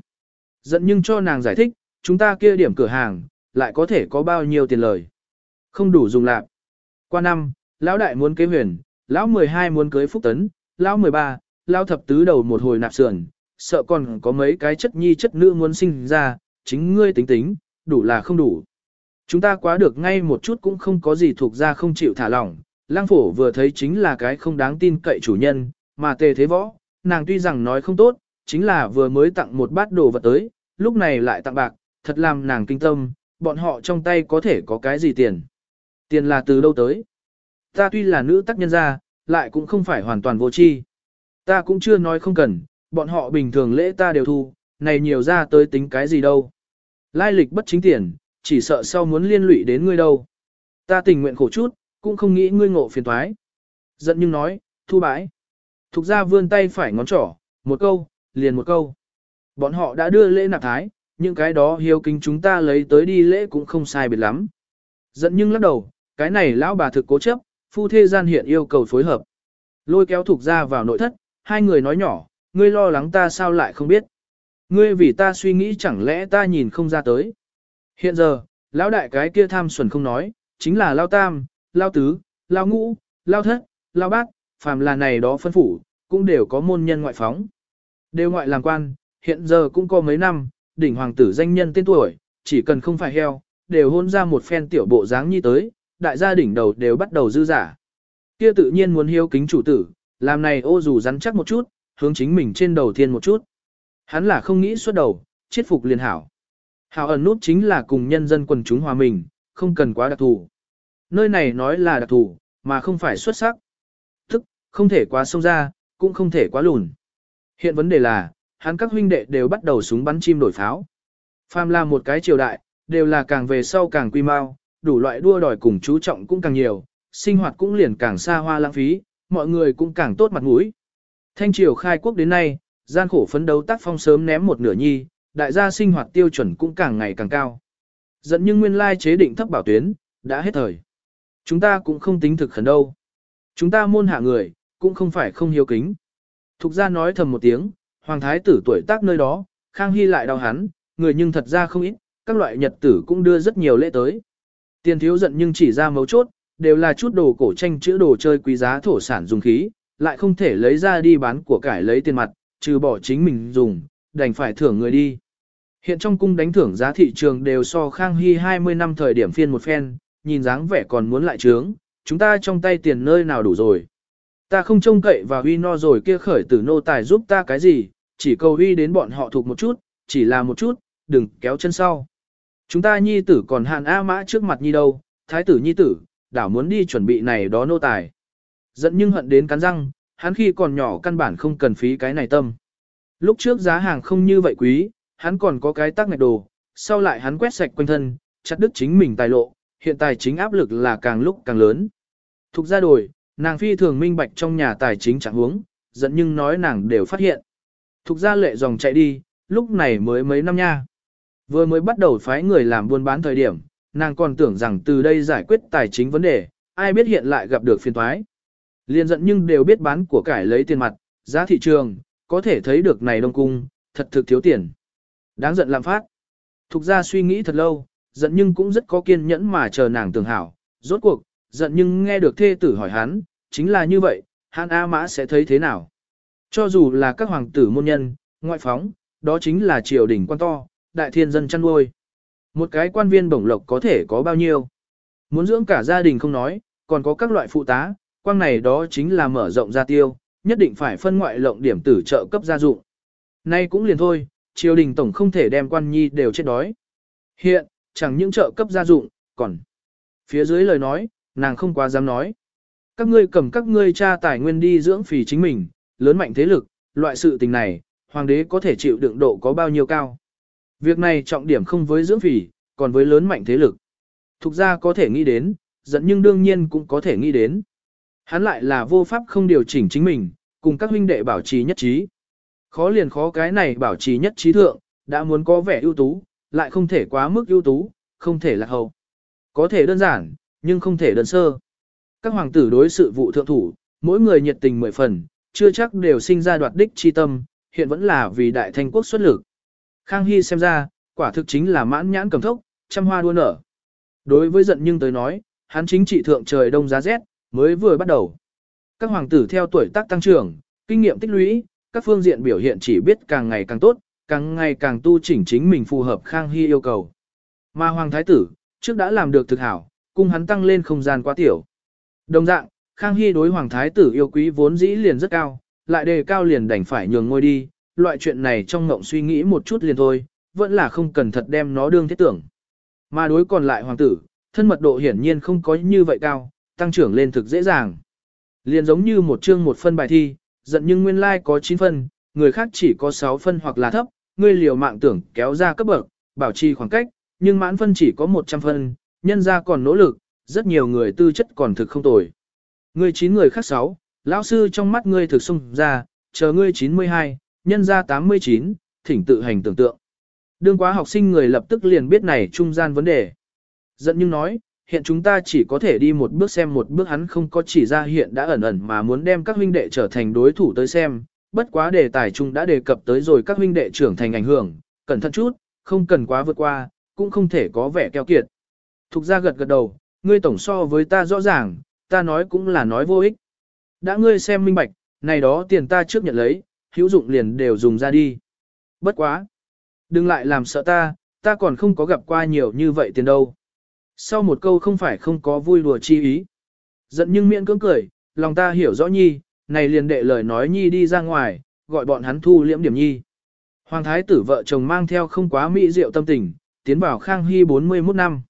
Giận nhưng cho nàng giải thích, chúng ta kia điểm cửa hàng, lại có thể có bao nhiêu tiền lời. Không đủ dùng lạc. Qua năm, lão đại muốn kế huyền, lão 12 muốn cưới phúc tấn, lão 13, lão thập tứ đầu một hồi nạp sườn, sợ còn có mấy cái chất nhi chất nữ muốn sinh ra, chính ngươi tính tính, đủ là không đủ. Chúng ta quá được ngay một chút cũng không có gì thuộc ra không chịu thả lỏng, lang phổ vừa thấy chính là cái không đáng tin cậy chủ nhân, mà tề thế võ, nàng tuy rằng nói không tốt, chính là vừa mới tặng một bát đồ vật tới, lúc này lại tặng bạc, thật làm nàng kinh tâm, bọn họ trong tay có thể có cái gì tiền. Tiền là từ đâu tới? Ta tuy là nữ tác nhân gia, lại cũng không phải hoàn toàn vô tri. Ta cũng chưa nói không cần, bọn họ bình thường lễ ta đều thu, này nhiều ra tới tính cái gì đâu. Lai lịch bất chính tiền, chỉ sợ sau muốn liên lụy đến ngươi đâu. Ta tình nguyện khổ chút, cũng không nghĩ ngươi ngộ phiền toái. Giận nhưng nói, thu bãi. Thục ra vươn tay phải ngón trỏ, một câu, liền một câu. Bọn họ đã đưa lễ nạp thái, những cái đó hiếu kính chúng ta lấy tới đi lễ cũng không sai biệt lắm. Giận nhưng lắc đầu, cái này lão bà thực cố chấp, phu thê gian hiện yêu cầu phối hợp. Lôi kéo thục ra vào nội thất, hai người nói nhỏ, ngươi lo lắng ta sao lại không biết. Ngươi vì ta suy nghĩ chẳng lẽ ta nhìn không ra tới. Hiện giờ, lão đại cái kia tham xuẩn không nói, chính là lao tam, lao tứ, lao ngũ, lao thất, lao bát, phàm là này đó phân phủ, cũng đều có môn nhân ngoại phóng. Đều ngoại làm quan, hiện giờ cũng có mấy năm, đỉnh hoàng tử danh nhân tên tuổi, chỉ cần không phải heo, đều hôn ra một phen tiểu bộ dáng như tới, đại gia đỉnh đầu đều bắt đầu dư giả. Kia tự nhiên muốn hiếu kính chủ tử, làm này ô dù rắn chắc một chút, hướng chính mình trên đầu thiên một chút. Hắn là không nghĩ xuất đầu, chết phục liền hảo. Hảo ẩn nút chính là cùng nhân dân quần chúng hòa mình, không cần quá đặc thù. Nơi này nói là đặc thù, mà không phải xuất sắc. Tức, không thể quá sông ra, cũng không thể quá lùn. Hiện vấn đề là, hắn các huynh đệ đều bắt đầu súng bắn chim đổi pháo. Phàm là một cái triều đại, đều là càng về sau càng quy mau, đủ loại đua đòi cùng chú trọng cũng càng nhiều, sinh hoạt cũng liền càng xa hoa lãng phí, mọi người cũng càng tốt mặt mũi. Thanh triều khai quốc đến nay, gian khổ phấn đấu tác phong sớm ném một nửa nhi, đại gia sinh hoạt tiêu chuẩn cũng càng ngày càng cao. Dẫn nhưng nguyên lai chế định thấp bảo tuyến, đã hết thời. Chúng ta cũng không tính thực khẩn đâu. Chúng ta môn hạ người, cũng không phải không hiếu kính. Thục ra nói thầm một tiếng, hoàng thái tử tuổi tác nơi đó, Khang Hy lại đau hắn, người nhưng thật ra không ít, các loại nhật tử cũng đưa rất nhiều lễ tới. Tiền thiếu giận nhưng chỉ ra mấu chốt, đều là chút đồ cổ tranh chữ đồ chơi quý giá thổ sản dùng khí, lại không thể lấy ra đi bán của cải lấy tiền mặt, trừ bỏ chính mình dùng, đành phải thưởng người đi. Hiện trong cung đánh thưởng giá thị trường đều so Khang Hy 20 năm thời điểm phiên một phen, nhìn dáng vẻ còn muốn lại trướng, chúng ta trong tay tiền nơi nào đủ rồi. Ta không trông cậy và huy no rồi kia khởi tử nô tài giúp ta cái gì, chỉ cầu huy đến bọn họ thuộc một chút, chỉ là một chút, đừng kéo chân sau. Chúng ta nhi tử còn hạn A mã trước mặt nhi đâu, thái tử nhi tử, đảo muốn đi chuẩn bị này đó nô tài. Giận nhưng hận đến cắn răng, hắn khi còn nhỏ căn bản không cần phí cái này tâm. Lúc trước giá hàng không như vậy quý, hắn còn có cái tác ngạch đồ, sau lại hắn quét sạch quanh thân, chặt đứt chính mình tài lộ, hiện tài chính áp lực là càng lúc càng lớn. Thục ra đổi, nàng phi thường minh bạch trong nhà tài chính chẳng huống, giận nhưng nói nàng đều phát hiện. Thục ra lệ dòng chạy đi, lúc này mới mấy năm nha. Vừa mới bắt đầu phái người làm buôn bán thời điểm, nàng còn tưởng rằng từ đây giải quyết tài chính vấn đề, ai biết hiện lại gặp được phiền thoái. Liên giận nhưng đều biết bán của cải lấy tiền mặt, giá thị trường, có thể thấy được này đông cung, thật thực thiếu tiền. Đáng giận làm phát. Thục ra suy nghĩ thật lâu, giận nhưng cũng rất có kiên nhẫn mà chờ nàng tường hảo. Rốt cuộc, giận nhưng nghe được thê tử hỏi hắn, chính là như vậy, hắn A Mã sẽ thấy thế nào. Cho dù là các hoàng tử môn nhân, ngoại phóng, đó chính là triều đình quan to, đại thiên dân chăn nuôi. Một cái quan viên bổng lộc có thể có bao nhiêu. Muốn dưỡng cả gia đình không nói, còn có các loại phụ tá, quang này đó chính là mở rộng gia tiêu, nhất định phải phân ngoại lộng điểm tử trợ cấp gia dụng. Nay cũng liền thôi, triều đình tổng không thể đem quan nhi đều chết đói. Hiện, chẳng những trợ cấp gia dụng, còn phía dưới lời nói, nàng không quá dám nói. Các ngươi cầm các ngươi cha tài nguyên đi dưỡng phì chính mình, lớn mạnh thế lực, loại sự tình này, hoàng đế có thể chịu đựng độ có bao nhiêu cao. Việc này trọng điểm không với dưỡng phỉ, còn với lớn mạnh thế lực. Thục ra có thể nghĩ đến, giận nhưng đương nhiên cũng có thể nghĩ đến. Hắn lại là vô pháp không điều chỉnh chính mình, cùng các huynh đệ bảo trì nhất trí. Khó liền khó cái này bảo trì nhất trí thượng, đã muốn có vẻ ưu tú, lại không thể quá mức ưu tú, không thể lạc hậu. Có thể đơn giản, nhưng không thể đơn sơ. Các hoàng tử đối sự vụ thượng thủ, mỗi người nhiệt tình mười phần, chưa chắc đều sinh ra đoạt đích chi tâm, hiện vẫn là vì đại thanh quốc xuất lực. Khang Hy xem ra, quả thực chính là mãn nhãn cầm thốc, trăm hoa đua nở. Đối với giận nhưng tới nói, hắn chính trị thượng trời đông giá rét, mới vừa bắt đầu. Các hoàng tử theo tuổi tác tăng trưởng, kinh nghiệm tích lũy, các phương diện biểu hiện chỉ biết càng ngày càng tốt, càng ngày càng tu chỉnh chính mình phù hợp Khang Hy yêu cầu. Mà hoàng thái tử, trước đã làm được thực hảo, cùng hắn tăng lên không gian quá tiểu. Đồng dạng, Khang Hy đối hoàng thái tử yêu quý vốn dĩ liền rất cao, lại đề cao liền đành phải nhường ngôi đi, loại chuyện này trong ngộng suy nghĩ một chút liền thôi, vẫn là không cần thật đem nó đương thiết tưởng. Mà đối còn lại hoàng tử, thân mật độ hiển nhiên không có như vậy cao, tăng trưởng lên thực dễ dàng. Liền giống như một chương một phân bài thi, giận nhưng nguyên lai like có 9 phân, người khác chỉ có 6 phân hoặc là thấp, ngươi liều mạng tưởng kéo ra cấp bậc, bảo trì khoảng cách, nhưng mãn phân chỉ có 100 phân, nhân ra còn nỗ lực, rất nhiều người tư chất còn thực không tồi. Ngươi chín người khác sáu, lão sư trong mắt ngươi thực sung ra, chờ ngươi 92, nhân ra 89, thỉnh tự hành tưởng tượng. Đương quá học sinh người lập tức liền biết này trung gian vấn đề. Giận nhưng nói, hiện chúng ta chỉ có thể đi một bước xem một bước hắn không có chỉ ra hiện đã ẩn ẩn mà muốn đem các huynh đệ trở thành đối thủ tới xem, bất quá đề tài chung đã đề cập tới rồi các huynh đệ trưởng thành ảnh hưởng, cẩn thận chút, không cần quá vượt qua, cũng không thể có vẻ keo kiệt. Thục ra gật gật đầu, ngươi tổng so với ta rõ ràng, ta nói cũng là nói vô ích. Đã ngươi xem minh bạch, này đó tiền ta trước nhận lấy, hữu dụng liền đều dùng ra đi. Bất quá. Đừng lại làm sợ ta, ta còn không có gặp qua nhiều như vậy tiền đâu. Sau một câu không phải không có vui đùa chi ý. Giận nhưng miễn cưỡng cười, lòng ta hiểu rõ nhi, này liền đệ lời nói nhi đi ra ngoài, gọi bọn hắn thu liễm điểm nhi. Hoàng thái tử vợ chồng mang theo không quá mỹ diệu tâm tình, tiến vào Khang Hy 41 năm.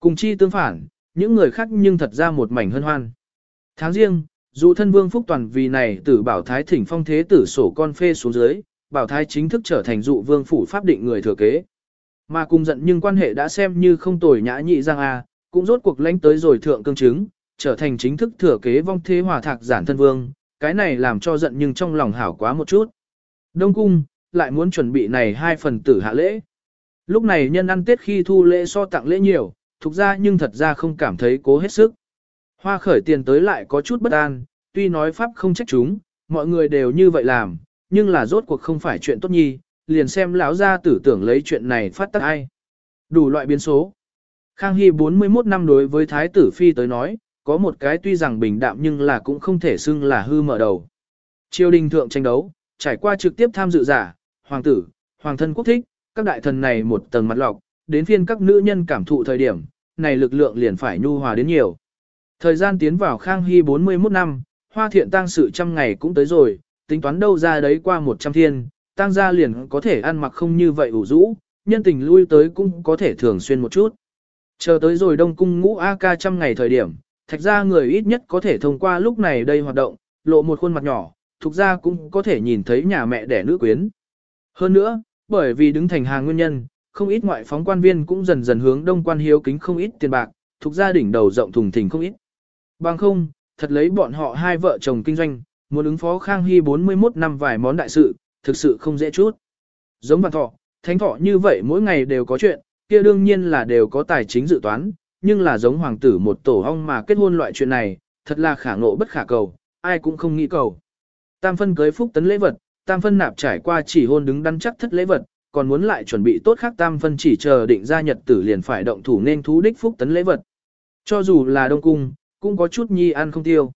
Cùng chi tương phản, những người khác nhưng thật ra một mảnh hân hoan. Tháng riêng, dù thân vương Phúc Toàn vì này tử bảo thái thỉnh phong thế tử sổ con phê xuống dưới, bảo thái chính thức trở thành dụ vương phủ pháp định người thừa kế. Mà cùng giận nhưng quan hệ đã xem như không tồi nhã nhị giang a, cũng rốt cuộc lãnh tới rồi thượng cương chứng, trở thành chính thức thừa kế vong thế hòa thạc giản thân vương, cái này làm cho giận nhưng trong lòng hảo quá một chút. Đông cung, lại muốn chuẩn bị này hai phần tử hạ lễ. Lúc này nhân ăn tết khi thu lễ so tặng lễ nhiều, thuộc ra nhưng thật ra không cảm thấy cố hết sức. Hoa khởi tiền tới lại có chút bất an, tuy nói pháp không trách chúng, mọi người đều như vậy làm, nhưng là rốt cuộc không phải chuyện tốt nhi, liền xem lão gia tử tưởng lấy chuyện này phát tác ai. Đủ loại biến số. Khang Hy 41 năm đối với Thái tử Phi tới nói, có một cái tuy rằng bình đạm nhưng là cũng không thể xưng là hư mở đầu. Triều đình thượng tranh đấu, trải qua trực tiếp tham dự giả, hoàng tử, hoàng thân quốc thích, các đại thần này một tầng mặt lọc, đến phiên các nữ nhân cảm thụ thời điểm, này lực lượng liền phải nhu hòa đến nhiều. Thời gian tiến vào Khang Hy 41 năm, hoa thiện tăng sự trăm ngày cũng tới rồi, tính toán đâu ra đấy qua 100 thiên, tăng gia liền có thể ăn mặc không như vậy ủ rũ, nhân tình lui tới cũng có thể thường xuyên một chút. Chờ tới rồi đông cung ngũ A ca trăm ngày thời điểm, thạch ra người ít nhất có thể thông qua lúc này đây hoạt động, lộ một khuôn mặt nhỏ, thuộc ra cũng có thể nhìn thấy nhà mẹ đẻ nữ quyến. Hơn nữa, bởi vì đứng thành hàng nguyên nhân, không ít ngoại phóng quan viên cũng dần dần hướng đông quan hiếu kính không ít tiền bạc, thuộc gia đỉnh đầu rộng thùng thình không ít. Bằng không, thật lấy bọn họ hai vợ chồng kinh doanh, muốn ứng phó Khang Hy 41 năm vài món đại sự, thực sự không dễ chút. Giống vạn thọ, thánh thọ như vậy mỗi ngày đều có chuyện, kia đương nhiên là đều có tài chính dự toán, nhưng là giống hoàng tử một tổ hong mà kết hôn loại chuyện này, thật là khả ngộ bất khả cầu, ai cũng không nghĩ cầu. Tam phân cưới phúc tấn lễ vật, tam phân nạp trải qua chỉ hôn đứng đắn chắc thất lễ vật, còn muốn lại chuẩn bị tốt khác tam phân chỉ chờ định ra nhật tử liền phải động thủ nên thú đích phúc tấn lễ vật. Cho dù là đông cung, cũng có chút nhi ăn không tiêu.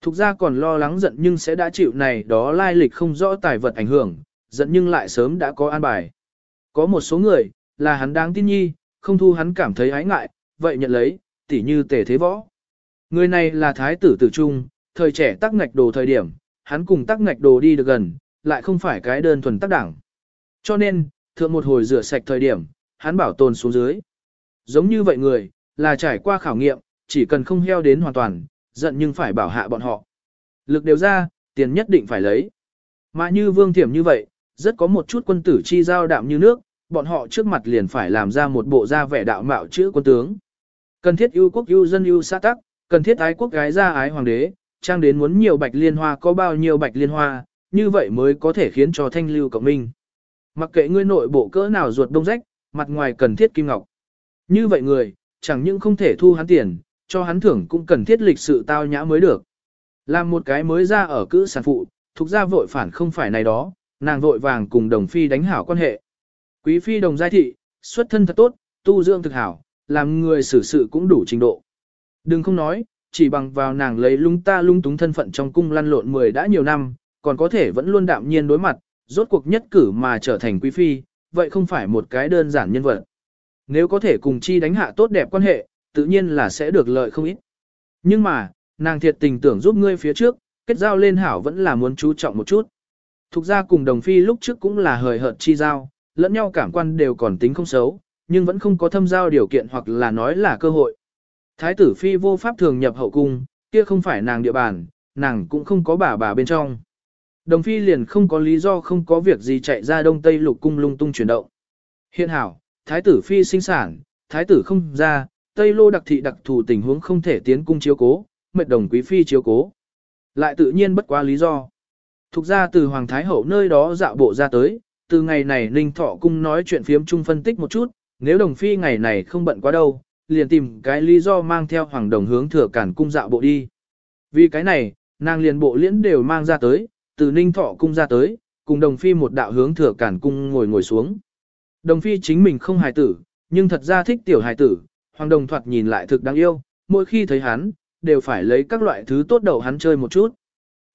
Thục ra còn lo lắng giận nhưng sẽ đã chịu này đó lai lịch không rõ tài vật ảnh hưởng, giận nhưng lại sớm đã có an bài. Có một số người, là hắn đáng tin nhi, không thu hắn cảm thấy ái ngại, vậy nhận lấy, tỉ như tề thế võ. Người này là thái tử tử trung, thời trẻ tắc ngạch đồ thời điểm, hắn cùng tắc ngạch đồ đi được gần, lại không phải cái đơn thuần tắc đảng cho nên, thượng một hồi rửa sạch thời điểm, hắn bảo tồn xuống dưới. Giống như vậy người, là trải qua khảo nghiệm, chỉ cần không heo đến hoàn toàn, giận nhưng phải bảo hạ bọn họ. Lực đều ra, tiền nhất định phải lấy. Mà như vương thiểm như vậy, rất có một chút quân tử chi giao đạm như nước, bọn họ trước mặt liền phải làm ra một bộ da vẻ đạo mạo chữ quân tướng. Cần thiết ưu quốc ưu dân ưu xã tắc, cần thiết ái quốc gái ra ái hoàng đế, trang đến muốn nhiều bạch liên hoa có bao nhiêu bạch liên hoa, như vậy mới có thể khiến cho thanh lưu cộng minh. Mặc kệ ngươi nội bộ cỡ nào ruột đông rách, mặt ngoài cần thiết kim ngọc. Như vậy người, chẳng những không thể thu hắn tiền, cho hắn thưởng cũng cần thiết lịch sự tao nhã mới được. Làm một cái mới ra ở cữ sản phụ, thuộc ra vội phản không phải này đó, nàng vội vàng cùng đồng phi đánh hảo quan hệ. Quý phi đồng giai thị, xuất thân thật tốt, tu dưỡng thực hảo, làm người xử sự cũng đủ trình độ. Đừng không nói, chỉ bằng vào nàng lấy lung ta lung túng thân phận trong cung lăn lộn mười đã nhiều năm, còn có thể vẫn luôn đạm nhiên đối mặt, rốt cuộc nhất cử mà trở thành quý phi, vậy không phải một cái đơn giản nhân vật. Nếu có thể cùng chi đánh hạ tốt đẹp quan hệ, tự nhiên là sẽ được lợi không ít. Nhưng mà, nàng thiệt tình tưởng giúp ngươi phía trước, kết giao lên hảo vẫn là muốn chú trọng một chút. Thục ra cùng đồng phi lúc trước cũng là hời hợt chi giao, lẫn nhau cảm quan đều còn tính không xấu, nhưng vẫn không có thâm giao điều kiện hoặc là nói là cơ hội. Thái tử phi vô pháp thường nhập hậu cung, kia không phải nàng địa bàn, nàng cũng không có bà bà bên trong. Đồng phi liền không có lý do không có việc gì chạy ra đông tây lục cung lung tung chuyển động. Hiện hảo, thái tử phi sinh sản, thái tử không ra, tây lô đặc thị đặc thù tình huống không thể tiến cung chiếu cố, mệt đồng quý phi chiếu cố. Lại tự nhiên bất quá lý do. Thục ra từ Hoàng Thái Hậu nơi đó dạo bộ ra tới, từ ngày này Ninh Thọ Cung nói chuyện phiếm chung phân tích một chút, nếu đồng phi ngày này không bận quá đâu, liền tìm cái lý do mang theo Hoàng Đồng hướng thừa cản cung dạo bộ đi. Vì cái này, nàng liền bộ liễn đều mang ra tới, từ Ninh Thọ Cung ra tới, cùng đồng phi một đạo hướng thừa cản cung ngồi ngồi xuống. Đồng phi chính mình không hài tử, nhưng thật ra thích tiểu hài tử, Hoàng Đồng thoạt nhìn lại thực đáng yêu, mỗi khi thấy hắn, đều phải lấy các loại thứ tốt đầu hắn chơi một chút.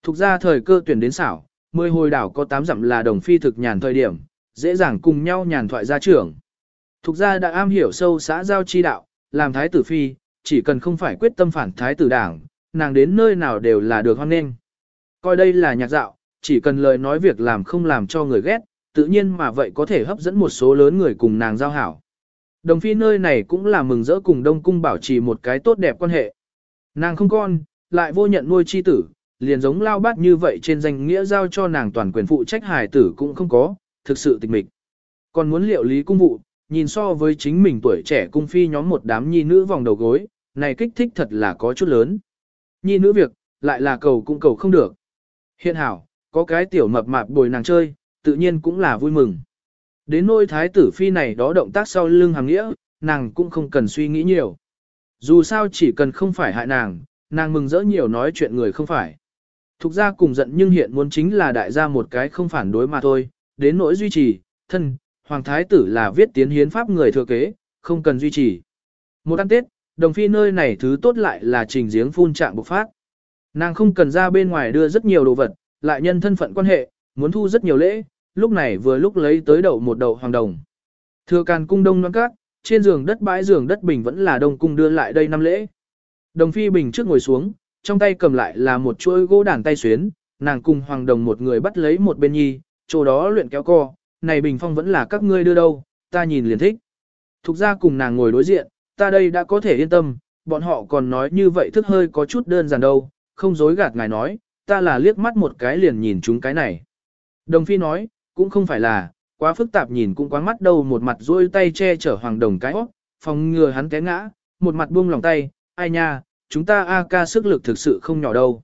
Thục ra thời cơ tuyển đến xảo, mười hồi đảo có tám dặm là đồng phi thực nhàn thời điểm, dễ dàng cùng nhau nhàn thoại gia trưởng. Thục ra đã am hiểu sâu xã giao chi đạo, làm thái tử phi, chỉ cần không phải quyết tâm phản thái tử đảng, nàng đến nơi nào đều là được hoan nghênh. Coi đây là nhạc dạo, chỉ cần lời nói việc làm không làm cho người ghét, tự nhiên mà vậy có thể hấp dẫn một số lớn người cùng nàng giao hảo. Đồng phi nơi này cũng là mừng rỡ cùng Đông Cung bảo trì một cái tốt đẹp quan hệ. Nàng không con, lại vô nhận nuôi chi tử, liền giống lao bát như vậy trên danh nghĩa giao cho nàng toàn quyền phụ trách hài tử cũng không có, thực sự tịch mịch. Còn muốn liệu lý cung vụ, nhìn so với chính mình tuổi trẻ cung phi nhóm một đám nhi nữ vòng đầu gối, này kích thích thật là có chút lớn. Nhi nữ việc, lại là cầu cũng cầu không được. Hiện hảo, có cái tiểu mập mạp bồi nàng chơi, tự nhiên cũng là vui mừng. Đến nôi thái tử phi này đó động tác sau lưng hàng nghĩa, nàng cũng không cần suy nghĩ nhiều. Dù sao chỉ cần không phải hại nàng, nàng mừng rỡ nhiều nói chuyện người không phải. Thục ra cùng giận nhưng hiện muốn chính là đại gia một cái không phản đối mà thôi, đến nỗi duy trì, thân, hoàng thái tử là viết tiến hiến pháp người thừa kế, không cần duy trì. Một ăn tết, đồng phi nơi này thứ tốt lại là trình giếng phun trạng bộc phát. Nàng không cần ra bên ngoài đưa rất nhiều đồ vật, lại nhân thân phận quan hệ, muốn thu rất nhiều lễ, lúc này vừa lúc lấy tới đậu một đậu hoàng đồng. Thừa càn cung đông non cát, trên giường đất bãi giường đất bình vẫn là đông cung đưa lại đây năm lễ. Đồng phi bình trước ngồi xuống, trong tay cầm lại là một chuỗi gỗ đàn tay xuyến, nàng cùng hoàng đồng một người bắt lấy một bên nhi, chỗ đó luyện kéo co, này bình phong vẫn là các ngươi đưa đâu, ta nhìn liền thích. Thục ra cùng nàng ngồi đối diện, ta đây đã có thể yên tâm, bọn họ còn nói như vậy thức hơi có chút đơn giản đâu, không dối gạt ngài nói, ta là liếc mắt một cái liền nhìn chúng cái này. Đồng phi nói, cũng không phải là, quá phức tạp nhìn cũng quá mắt đâu một mặt duỗi tay che chở hoàng đồng cái óc, phòng ngừa hắn té ngã, một mặt buông lòng tay, ai nha, chúng ta A ca sức lực thực sự không nhỏ đâu.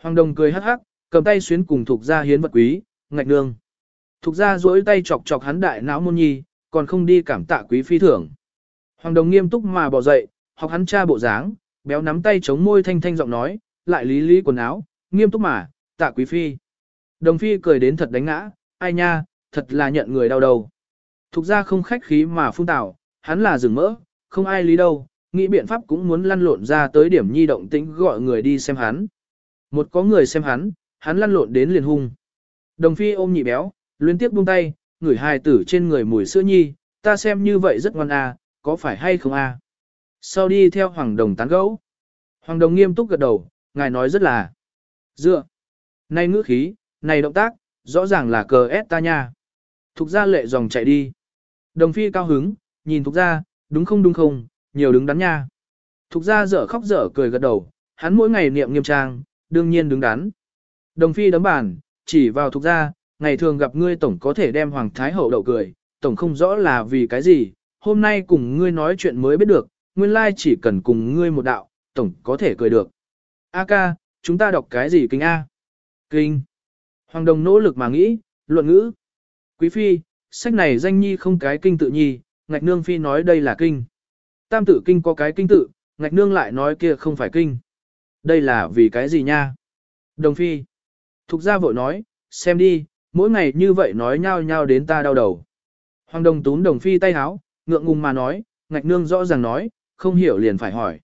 Hoàng đồng cười hắc hắc, cầm tay xuyến cùng thuộc gia hiến vật quý, ngạch nương. Thục gia duỗi tay chọc chọc hắn đại não môn nhi, còn không đi cảm tạ quý phi thưởng. Hoàng đồng nghiêm túc mà bỏ dậy, học hắn cha bộ dáng, béo nắm tay chống môi thanh thanh giọng nói, lại lý lý quần áo, nghiêm túc mà, tạ quý phi. Đồng phi cười đến thật đánh ngã, ai nha, thật là nhận người đau đầu. Thục ra không khách khí mà phun tảo, hắn là rừng mỡ, không ai lý đâu, nghĩ biện pháp cũng muốn lăn lộn ra tới điểm nhi động tĩnh gọi người đi xem hắn. Một có người xem hắn, hắn lăn lộn đến liền hung. Đồng phi ôm nhị béo, liên tiếp buông tay, ngửi hài tử trên người mùi sữa nhi, ta xem như vậy rất ngoan à, có phải hay không à. Sau đi theo Hoàng Đồng tán gẫu. Hoàng Đồng nghiêm túc gật đầu, ngài nói rất là dựa. Này ngữ khí, này động tác, rõ ràng là cờ ép ta nha. Thục ra lệ dòng chạy đi. Đồng phi cao hứng, nhìn thục ra, đúng không đúng không, nhiều đứng đắn nha. Thục ra dở khóc dở cười gật đầu, hắn mỗi ngày niệm nghiêm trang, đương nhiên đứng đắn. Đồng phi đấm bàn, chỉ vào thục ra, ngày thường gặp ngươi tổng có thể đem Hoàng Thái Hậu đậu cười, tổng không rõ là vì cái gì, hôm nay cùng ngươi nói chuyện mới biết được, nguyên lai chỉ cần cùng ngươi một đạo, tổng có thể cười được. A ca, chúng ta đọc cái gì kinh A? Kinh. Hoàng đồng nỗ lực mà nghĩ, luận ngữ. Quý phi, sách này danh nhi không cái kinh tự nhi, ngạch nương phi nói đây là kinh. Tam tử kinh có cái kinh tự, ngạch nương lại nói kia không phải kinh. Đây là vì cái gì nha? Đồng phi. Thục gia vội nói, xem đi, mỗi ngày như vậy nói nhau nhau đến ta đau đầu. Hoàng đồng tún đồng phi tay háo, ngượng ngùng mà nói, ngạch nương rõ ràng nói, không hiểu liền phải hỏi.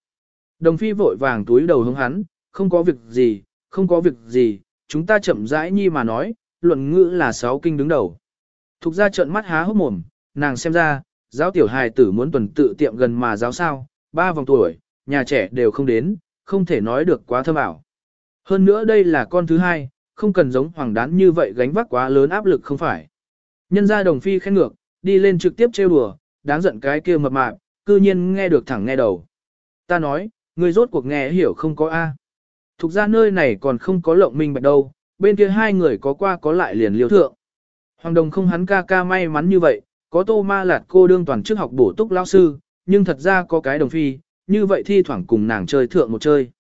Đồng phi vội vàng túi đầu hướng hắn, không có việc gì, không có việc gì, chúng ta chậm rãi nhi mà nói, luận ngữ là sáu kinh đứng đầu. Thục ra trợn mắt há hốc mồm, nàng xem ra, giáo tiểu hài tử muốn tuần tự tiệm gần mà giáo sao, ba vòng tuổi, nhà trẻ đều không đến, không thể nói được quá thâm ảo. Hơn nữa đây là con thứ hai, không cần giống hoàng đán như vậy gánh vác quá lớn áp lực không phải. Nhân gia đồng phi khen ngược, đi lên trực tiếp trêu đùa, đáng giận cái kia mập mạp, cư nhiên nghe được thẳng nghe đầu. Ta nói, người rốt cuộc nghe hiểu không có A. Thục ra nơi này còn không có lộng minh bạch đâu, bên kia hai người có qua có lại liền liêu thượng. Hoàng đồng không hắn ca ca may mắn như vậy, có tô ma lạt cô đương toàn chức học bổ túc lao sư, nhưng thật ra có cái đồng phi, như vậy thi thoảng cùng nàng chơi thượng một chơi.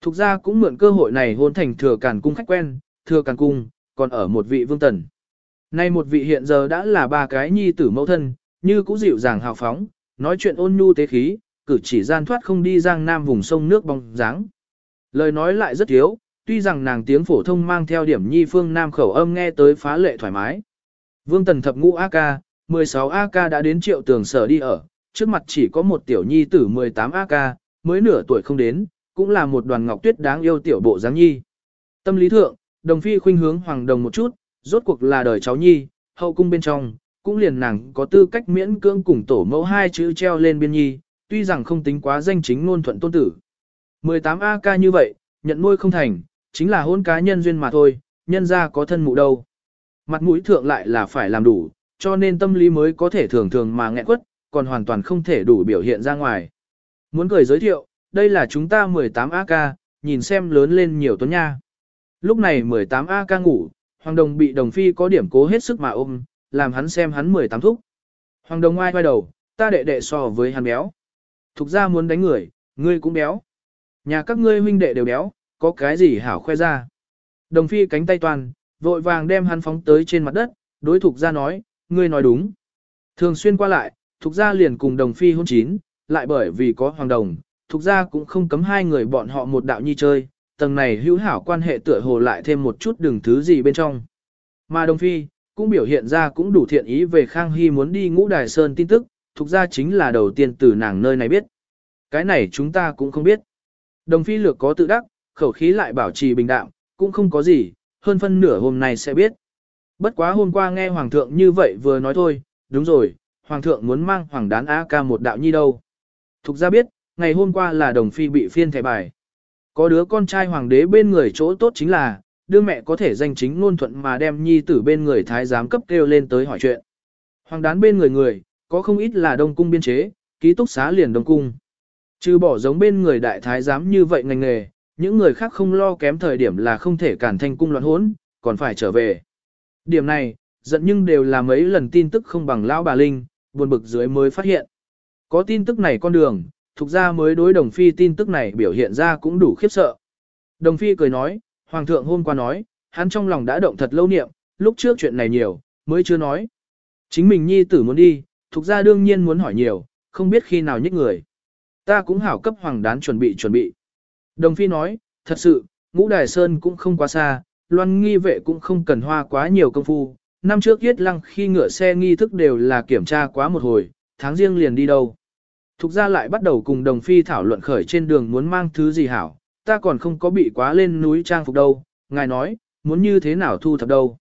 Thục ra cũng mượn cơ hội này hôn thành thừa càn cung khách quen, thừa càn cung, còn ở một vị vương tần. Nay một vị hiện giờ đã là ba cái nhi tử mẫu thân, như cũ dịu dàng hào phóng, nói chuyện ôn nhu tế khí, cử chỉ gian thoát không đi giang nam vùng sông nước bóng dáng. Lời nói lại rất thiếu, tuy rằng nàng tiếng phổ thông mang theo điểm nhi phương nam khẩu âm nghe tới phá lệ thoải mái. Vương Tần thập ngũ AK, 16 AK đã đến triệu tường sở đi ở, trước mặt chỉ có một tiểu nhi tử 18 AK, mới nửa tuổi không đến, cũng là một đoàn ngọc tuyết đáng yêu tiểu bộ dáng nhi. Tâm lý thượng, đồng phi khuynh hướng hoàng đồng một chút, rốt cuộc là đời cháu nhi, hậu cung bên trong, cũng liền nàng có tư cách miễn cưỡng cùng tổ mẫu hai chữ treo lên biên nhi, tuy rằng không tính quá danh chính ngôn thuận tôn tử. 18 AK như vậy, nhận nuôi không thành, chính là hôn cá nhân duyên mà thôi, nhân ra có thân mụ đâu. Mặt mũi thượng lại là phải làm đủ, cho nên tâm lý mới có thể thường thường mà nghẹn quất, còn hoàn toàn không thể đủ biểu hiện ra ngoài. Muốn cười giới thiệu, đây là chúng ta 18 AK, nhìn xem lớn lên nhiều tuấn nha. Lúc này 18 AK ngủ, Hoàng Đồng bị Đồng Phi có điểm cố hết sức mà ôm, làm hắn xem hắn 18 thúc. Hoàng Đồng ai quay đầu, ta đệ đệ so với hắn béo. Thục ra muốn đánh người, ngươi cũng béo. Nhà các ngươi huynh đệ đều béo, có cái gì hảo khoe ra. Đồng phi cánh tay toàn, vội vàng đem hắn phóng tới trên mặt đất, đối thục ra nói, ngươi nói đúng. Thường xuyên qua lại, thục ra liền cùng đồng phi hôn chín, lại bởi vì có hoàng đồng, thục ra cũng không cấm hai người bọn họ một đạo nhi chơi, tầng này hữu hảo quan hệ tựa hồ lại thêm một chút đừng thứ gì bên trong. Mà đồng phi, cũng biểu hiện ra cũng đủ thiện ý về Khang Hy muốn đi ngũ đài sơn tin tức, thục ra chính là đầu tiên từ nàng nơi này biết. Cái này chúng ta cũng không biết. Đồng phi lược có tự đắc, khẩu khí lại bảo trì bình đạm, cũng không có gì, hơn phân nửa hôm nay sẽ biết. Bất quá hôm qua nghe Hoàng thượng như vậy vừa nói thôi, đúng rồi, Hoàng thượng muốn mang Hoàng đán A ca một đạo nhi đâu. Thục ra biết, ngày hôm qua là đồng phi bị phiên thẻ bài. Có đứa con trai Hoàng đế bên người chỗ tốt chính là, đưa mẹ có thể danh chính ngôn thuận mà đem nhi tử bên người thái giám cấp kêu lên tới hỏi chuyện. Hoàng đán bên người người, có không ít là đông cung biên chế, ký túc xá liền đông cung. Trừ bỏ giống bên người đại thái giám như vậy ngành nghề, những người khác không lo kém thời điểm là không thể cản thanh cung loạn hỗn, còn phải trở về. Điểm này, giận nhưng đều là mấy lần tin tức không bằng lão bà Linh, buồn bực dưới mới phát hiện. Có tin tức này con đường, thuộc ra mới đối đồng phi tin tức này biểu hiện ra cũng đủ khiếp sợ. Đồng phi cười nói, hoàng thượng hôm qua nói, hắn trong lòng đã động thật lâu niệm, lúc trước chuyện này nhiều, mới chưa nói. Chính mình nhi tử muốn đi, thuộc ra đương nhiên muốn hỏi nhiều, không biết khi nào nhích người. Ta cũng hảo cấp hoàng đán chuẩn bị chuẩn bị. Đồng phi nói, thật sự, ngũ đài sơn cũng không quá xa, loan nghi vệ cũng không cần hoa quá nhiều công phu. Năm trước yết lăng khi ngựa xe nghi thức đều là kiểm tra quá một hồi, tháng riêng liền đi đâu. Thục ra lại bắt đầu cùng đồng phi thảo luận khởi trên đường muốn mang thứ gì hảo, ta còn không có bị quá lên núi trang phục đâu, ngài nói, muốn như thế nào thu thập đâu.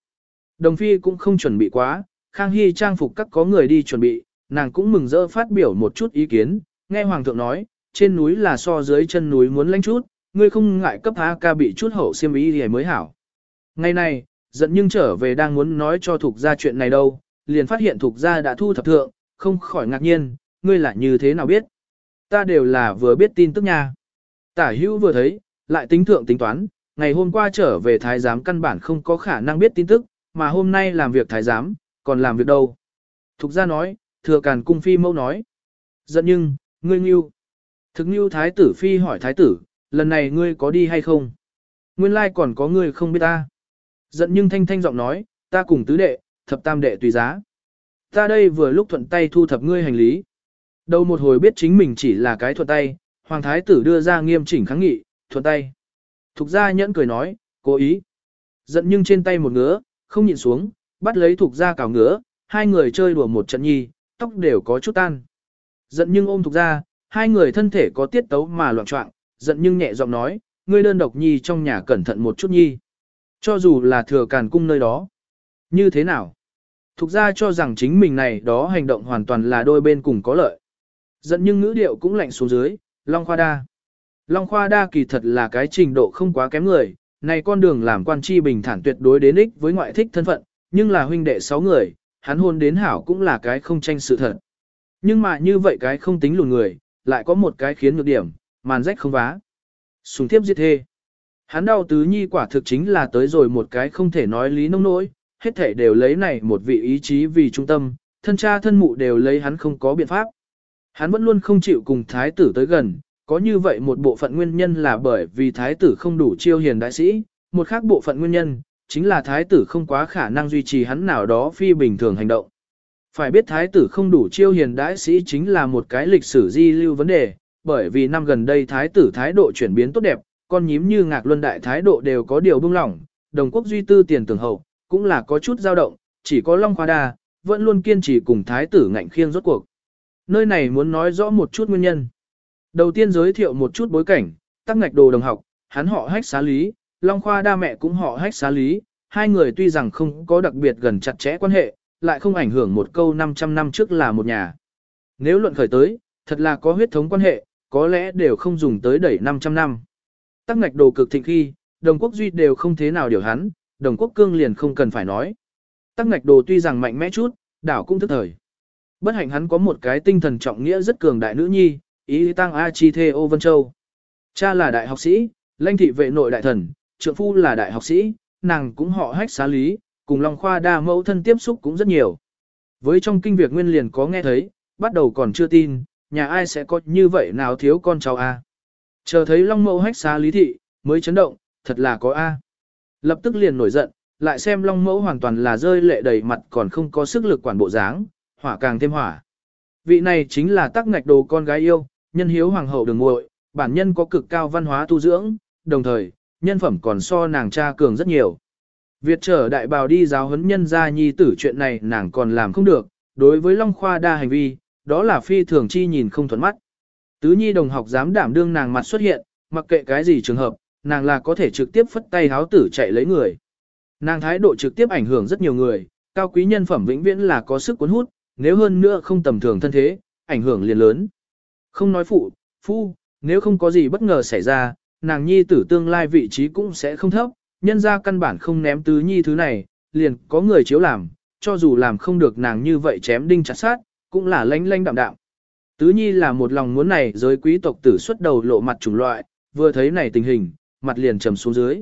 Đồng phi cũng không chuẩn bị quá, Khang Hy trang phục các có người đi chuẩn bị, nàng cũng mừng rỡ phát biểu một chút ý kiến, nghe Hoàng thượng nói, trên núi là so dưới chân núi muốn lánh chút, ngươi không ngại cấp A ca bị chút hậu xiêm ý thì mới hảo. Ngày này, giận nhưng trở về đang muốn nói cho thuộc gia chuyện này đâu, liền phát hiện thuộc gia đã thu thập thượng, không khỏi ngạc nhiên, ngươi là như thế nào biết. Ta đều là vừa biết tin tức nha. Tả hữu vừa thấy, lại tính thượng tính toán, ngày hôm qua trở về thái giám căn bản không có khả năng biết tin tức, mà hôm nay làm việc thái giám, còn làm việc đâu. Thục gia nói, thừa càn cung phi mâu nói. Giận nhưng, ngươi nghiêu. Thực nghiêu thái tử phi hỏi thái tử, lần này ngươi có đi hay không? Nguyên lai còn có ngươi không biết ta. Giận nhưng thanh thanh giọng nói, ta cùng tứ đệ, thập tam đệ tùy giá. Ta đây vừa lúc thuận tay thu thập ngươi hành lý. Đầu một hồi biết chính mình chỉ là cái thuận tay, hoàng thái tử đưa ra nghiêm chỉnh kháng nghị, thuận tay. Thục gia nhẫn cười nói, cố ý. Giận nhưng trên tay một ngứa, không nhịn xuống, bắt lấy thục gia cào ngứa, hai người chơi đùa một trận nhi, tóc đều có chút tan. Giận nhưng ôm thục gia, hai người thân thể có tiết tấu mà loạn trọng, giận nhưng nhẹ giọng nói, ngươi đơn độc nhi trong nhà cẩn thận một chút nhi. Cho dù là thừa càn cung nơi đó. Như thế nào? Thục gia cho rằng chính mình này đó hành động hoàn toàn là đôi bên cùng có lợi. Giận nhưng ngữ điệu cũng lạnh xuống dưới, Long Khoa Đa. Long Khoa Đa kỳ thật là cái trình độ không quá kém người, này con đường làm quan chi bình thản tuyệt đối đến ích với ngoại thích thân phận, nhưng là huynh đệ sáu người, hắn hôn đến hảo cũng là cái không tranh sự thật. Nhưng mà như vậy cái không tính lùn người, lại có một cái khiến nhược điểm, màn rách không vá. Sùng tiếp giết thê. Hắn đau tứ nhi quả thực chính là tới rồi một cái không thể nói lý nông nỗi, hết thể đều lấy này một vị ý chí vì trung tâm, thân cha thân mụ đều lấy hắn không có biện pháp. Hắn vẫn luôn không chịu cùng thái tử tới gần, có như vậy một bộ phận nguyên nhân là bởi vì thái tử không đủ chiêu hiền đại sĩ, một khác bộ phận nguyên nhân, chính là thái tử không quá khả năng duy trì hắn nào đó phi bình thường hành động. Phải biết thái tử không đủ chiêu hiền đại sĩ chính là một cái lịch sử di lưu vấn đề, bởi vì năm gần đây thái tử thái độ chuyển biến tốt đẹp, con nhím như ngạc luân đại thái độ đều có điều bưng lỏng, đồng quốc duy tư tiền tưởng hậu, cũng là có chút dao động, chỉ có Long Khoa Đa, vẫn luôn kiên trì cùng thái tử ngạnh khiêng rốt cuộc. Nơi này muốn nói rõ một chút nguyên nhân. Đầu tiên giới thiệu một chút bối cảnh, tắc ngạch đồ đồng học, hắn họ hách xá lý, Long Khoa đa mẹ cũng họ hách xá lý, hai người tuy rằng không có đặc biệt gần chặt chẽ quan hệ, lại không ảnh hưởng một câu 500 năm trước là một nhà. Nếu luận khởi tới, thật là có huyết thống quan hệ, có lẽ đều không dùng tới đẩy 500 năm. Tắc ngạch đồ cực thịnh khi, đồng quốc duy đều không thế nào điều hắn, đồng quốc cương liền không cần phải nói. Tắc ngạch đồ tuy rằng mạnh mẽ chút, đảo cũng thức thời. Bất hạnh hắn có một cái tinh thần trọng nghĩa rất cường đại nữ nhi, ý tăng A Chi Thê Ô Vân Châu. Cha là đại học sĩ, lãnh thị vệ nội đại thần, trượng phu là đại học sĩ, nàng cũng họ hách xá lý, cùng Long Khoa đa mẫu thân tiếp xúc cũng rất nhiều. Với trong kinh việc nguyên liền có nghe thấy, bắt đầu còn chưa tin, nhà ai sẽ có như vậy nào thiếu con cháu A. Chờ thấy Long mẫu hách xá lý thị, mới chấn động, thật là có A. Lập tức liền nổi giận, lại xem Long mẫu hoàn toàn là rơi lệ đầy mặt còn không có sức lực quản bộ dáng, hỏa càng thêm hỏa. Vị này chính là tắc ngạch đồ con gái yêu, nhân hiếu hoàng hậu đường muội, bản nhân có cực cao văn hóa tu dưỡng, đồng thời, nhân phẩm còn so nàng cha cường rất nhiều. Việt trở đại bào đi giáo huấn nhân gia nhi tử chuyện này nàng còn làm không được, đối với Long Khoa đa hành vi, đó là phi thường chi nhìn không thuận mắt. Tứ nhi đồng học dám đảm đương nàng mặt xuất hiện, mặc kệ cái gì trường hợp, nàng là có thể trực tiếp phất tay háo tử chạy lấy người. Nàng thái độ trực tiếp ảnh hưởng rất nhiều người, cao quý nhân phẩm vĩnh viễn là có sức cuốn hút, nếu hơn nữa không tầm thường thân thế, ảnh hưởng liền lớn. Không nói phụ, phu, nếu không có gì bất ngờ xảy ra, nàng nhi tử tương lai vị trí cũng sẽ không thấp, nhân ra căn bản không ném tứ nhi thứ này, liền có người chiếu làm, cho dù làm không được nàng như vậy chém đinh chặt sát, cũng là lanh lanh đạm đạm. Tứ Nhi là một lòng muốn này giới quý tộc tử xuất đầu lộ mặt chủng loại, vừa thấy này tình hình, mặt liền trầm xuống dưới.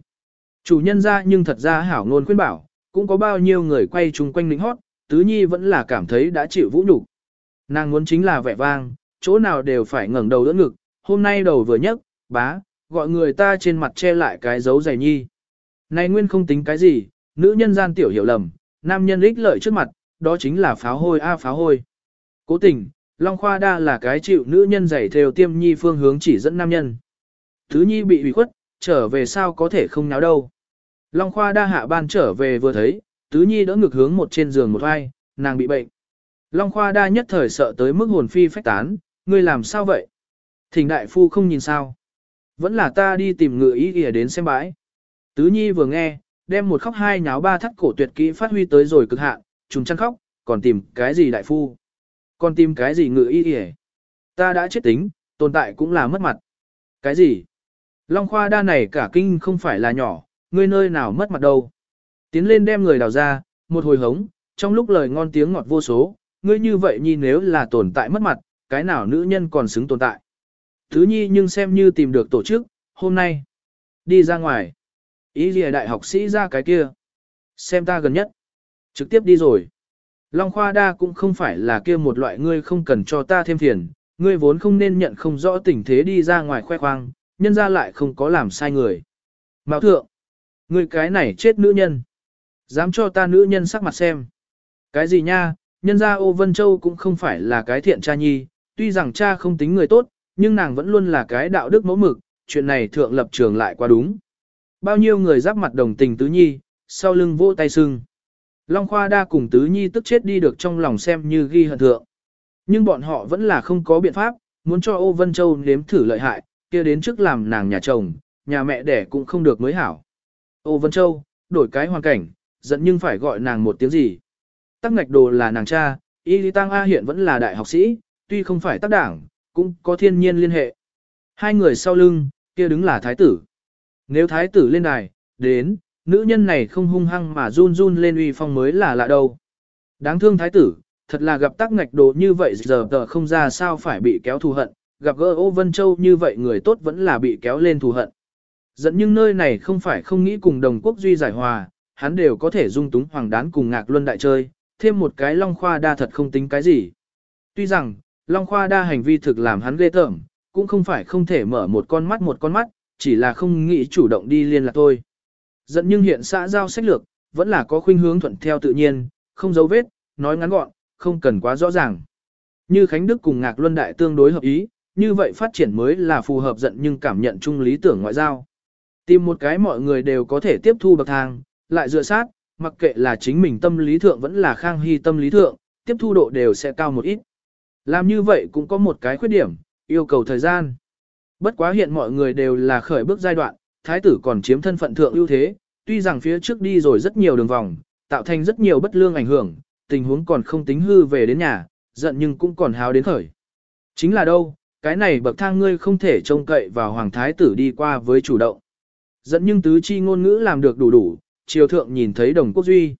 Chủ nhân ra nhưng thật ra hảo ngôn khuyên bảo, cũng có bao nhiêu người quay chung quanh lính hót, Tứ Nhi vẫn là cảm thấy đã chịu vũ nhục. Nàng muốn chính là vẻ vang, chỗ nào đều phải ngẩng đầu đỡ ngực, hôm nay đầu vừa nhấc, bá, gọi người ta trên mặt che lại cái dấu dày nhi. Này nguyên không tính cái gì, nữ nhân gian tiểu hiểu lầm, nam nhân ích lợi trước mặt, đó chính là pháo hôi a à, pháo hôi. Cố tình, Long Khoa Đa là cái chịu nữ nhân giày theo tiêm nhi phương hướng chỉ dẫn nam nhân. Thứ nhi bị ủy khuất, trở về sao có thể không náo đâu. Long Khoa Đa hạ ban trở về vừa thấy, Tứ Nhi đỡ ngực hướng một trên giường một vai, nàng bị bệnh. Long Khoa Đa nhất thời sợ tới mức hồn phi phách tán, ngươi làm sao vậy? Thỉnh đại phu không nhìn sao? Vẫn là ta đi tìm ngựa ý kìa đến xem bãi. Tứ Nhi vừa nghe, đem một khóc hai nháo ba thắt cổ tuyệt kỹ phát huy tới rồi cực hạn, trùng chăn khóc, còn tìm cái gì đại phu? Còn tìm cái gì ngựa y y? Ta đã chết tính, tồn tại cũng là mất mặt. Cái gì? Long Khoa Đa này cả kinh không phải là nhỏ, ngươi nơi nào mất mặt đâu. Tiến lên đem người đào ra, một hồi hống, trong lúc lời ngon tiếng ngọt vô số, ngươi như vậy nhi nếu là tồn tại mất mặt, cái nào nữ nhân còn xứng tồn tại. Thứ nhi nhưng xem như tìm được tổ chức, hôm nay, đi ra ngoài. Ý gì đại học sĩ ra cái kia. Xem ta gần nhất. Trực tiếp đi rồi. Long Khoa Đa cũng không phải là kia một loại ngươi không cần cho ta thêm phiền, ngươi vốn không nên nhận không rõ tình thế đi ra ngoài khoe khoang, nhân ra lại không có làm sai người. Mạo thượng, ngươi cái này chết nữ nhân. Dám cho ta nữ nhân sắc mặt xem. Cái gì nha, nhân ra ô Vân Châu cũng không phải là cái thiện cha nhi, tuy rằng cha không tính người tốt, nhưng nàng vẫn luôn là cái đạo đức mẫu mực, chuyện này thượng lập trường lại quá đúng. Bao nhiêu người giáp mặt đồng tình tứ nhi, sau lưng vỗ tay sưng. Long Khoa đa cùng tứ nhi tức chết đi được trong lòng xem như ghi hận thượng. Nhưng bọn họ vẫn là không có biện pháp, muốn cho ô Vân Châu nếm thử lợi hại, kia đến trước làm nàng nhà chồng, nhà mẹ đẻ cũng không được mới hảo. Ô Vân Châu, đổi cái hoàn cảnh, giận nhưng phải gọi nàng một tiếng gì. Tắc ngạch đồ là nàng cha, Y Lý Tăng A hiện vẫn là đại học sĩ, tuy không phải tác đảng, cũng có thiên nhiên liên hệ. Hai người sau lưng, kia đứng là thái tử. Nếu thái tử lên đài, đến, nữ nhân này không hung hăng mà run run lên uy phong mới là lạ đâu. Đáng thương thái tử, thật là gặp tác ngạch đồ như vậy giờ tờ không ra sao phải bị kéo thù hận, gặp gỡ ô Vân Châu như vậy người tốt vẫn là bị kéo lên thù hận. Dẫn nhưng nơi này không phải không nghĩ cùng đồng quốc duy giải hòa, hắn đều có thể dung túng hoàng đán cùng ngạc luân đại chơi, thêm một cái long khoa đa thật không tính cái gì. Tuy rằng, long khoa đa hành vi thực làm hắn ghê tởm, cũng không phải không thể mở một con mắt một con mắt, chỉ là không nghĩ chủ động đi liên lạc thôi. Dẫn nhưng hiện xã giao sách lược, vẫn là có khuynh hướng thuận theo tự nhiên, không dấu vết, nói ngắn gọn, không cần quá rõ ràng. Như Khánh Đức cùng Ngạc Luân Đại tương đối hợp ý, như vậy phát triển mới là phù hợp giận nhưng cảm nhận chung lý tưởng ngoại giao. Tìm một cái mọi người đều có thể tiếp thu bậc thang, lại dựa sát, mặc kệ là chính mình tâm lý thượng vẫn là khang hy tâm lý thượng, tiếp thu độ đều sẽ cao một ít. Làm như vậy cũng có một cái khuyết điểm, yêu cầu thời gian. Bất quá hiện mọi người đều là khởi bước giai đoạn, thái tử còn chiếm thân phận thượng ưu thế, tuy rằng phía trước đi rồi rất nhiều đường vòng, tạo thành rất nhiều bất lương ảnh hưởng, tình huống còn không tính hư về đến nhà, giận nhưng cũng còn háo đến khởi. Chính là đâu, cái này bậc thang ngươi không thể trông cậy vào hoàng thái tử đi qua với chủ động. Giận nhưng tứ chi ngôn ngữ làm được đủ đủ, triều thượng nhìn thấy đồng quốc duy.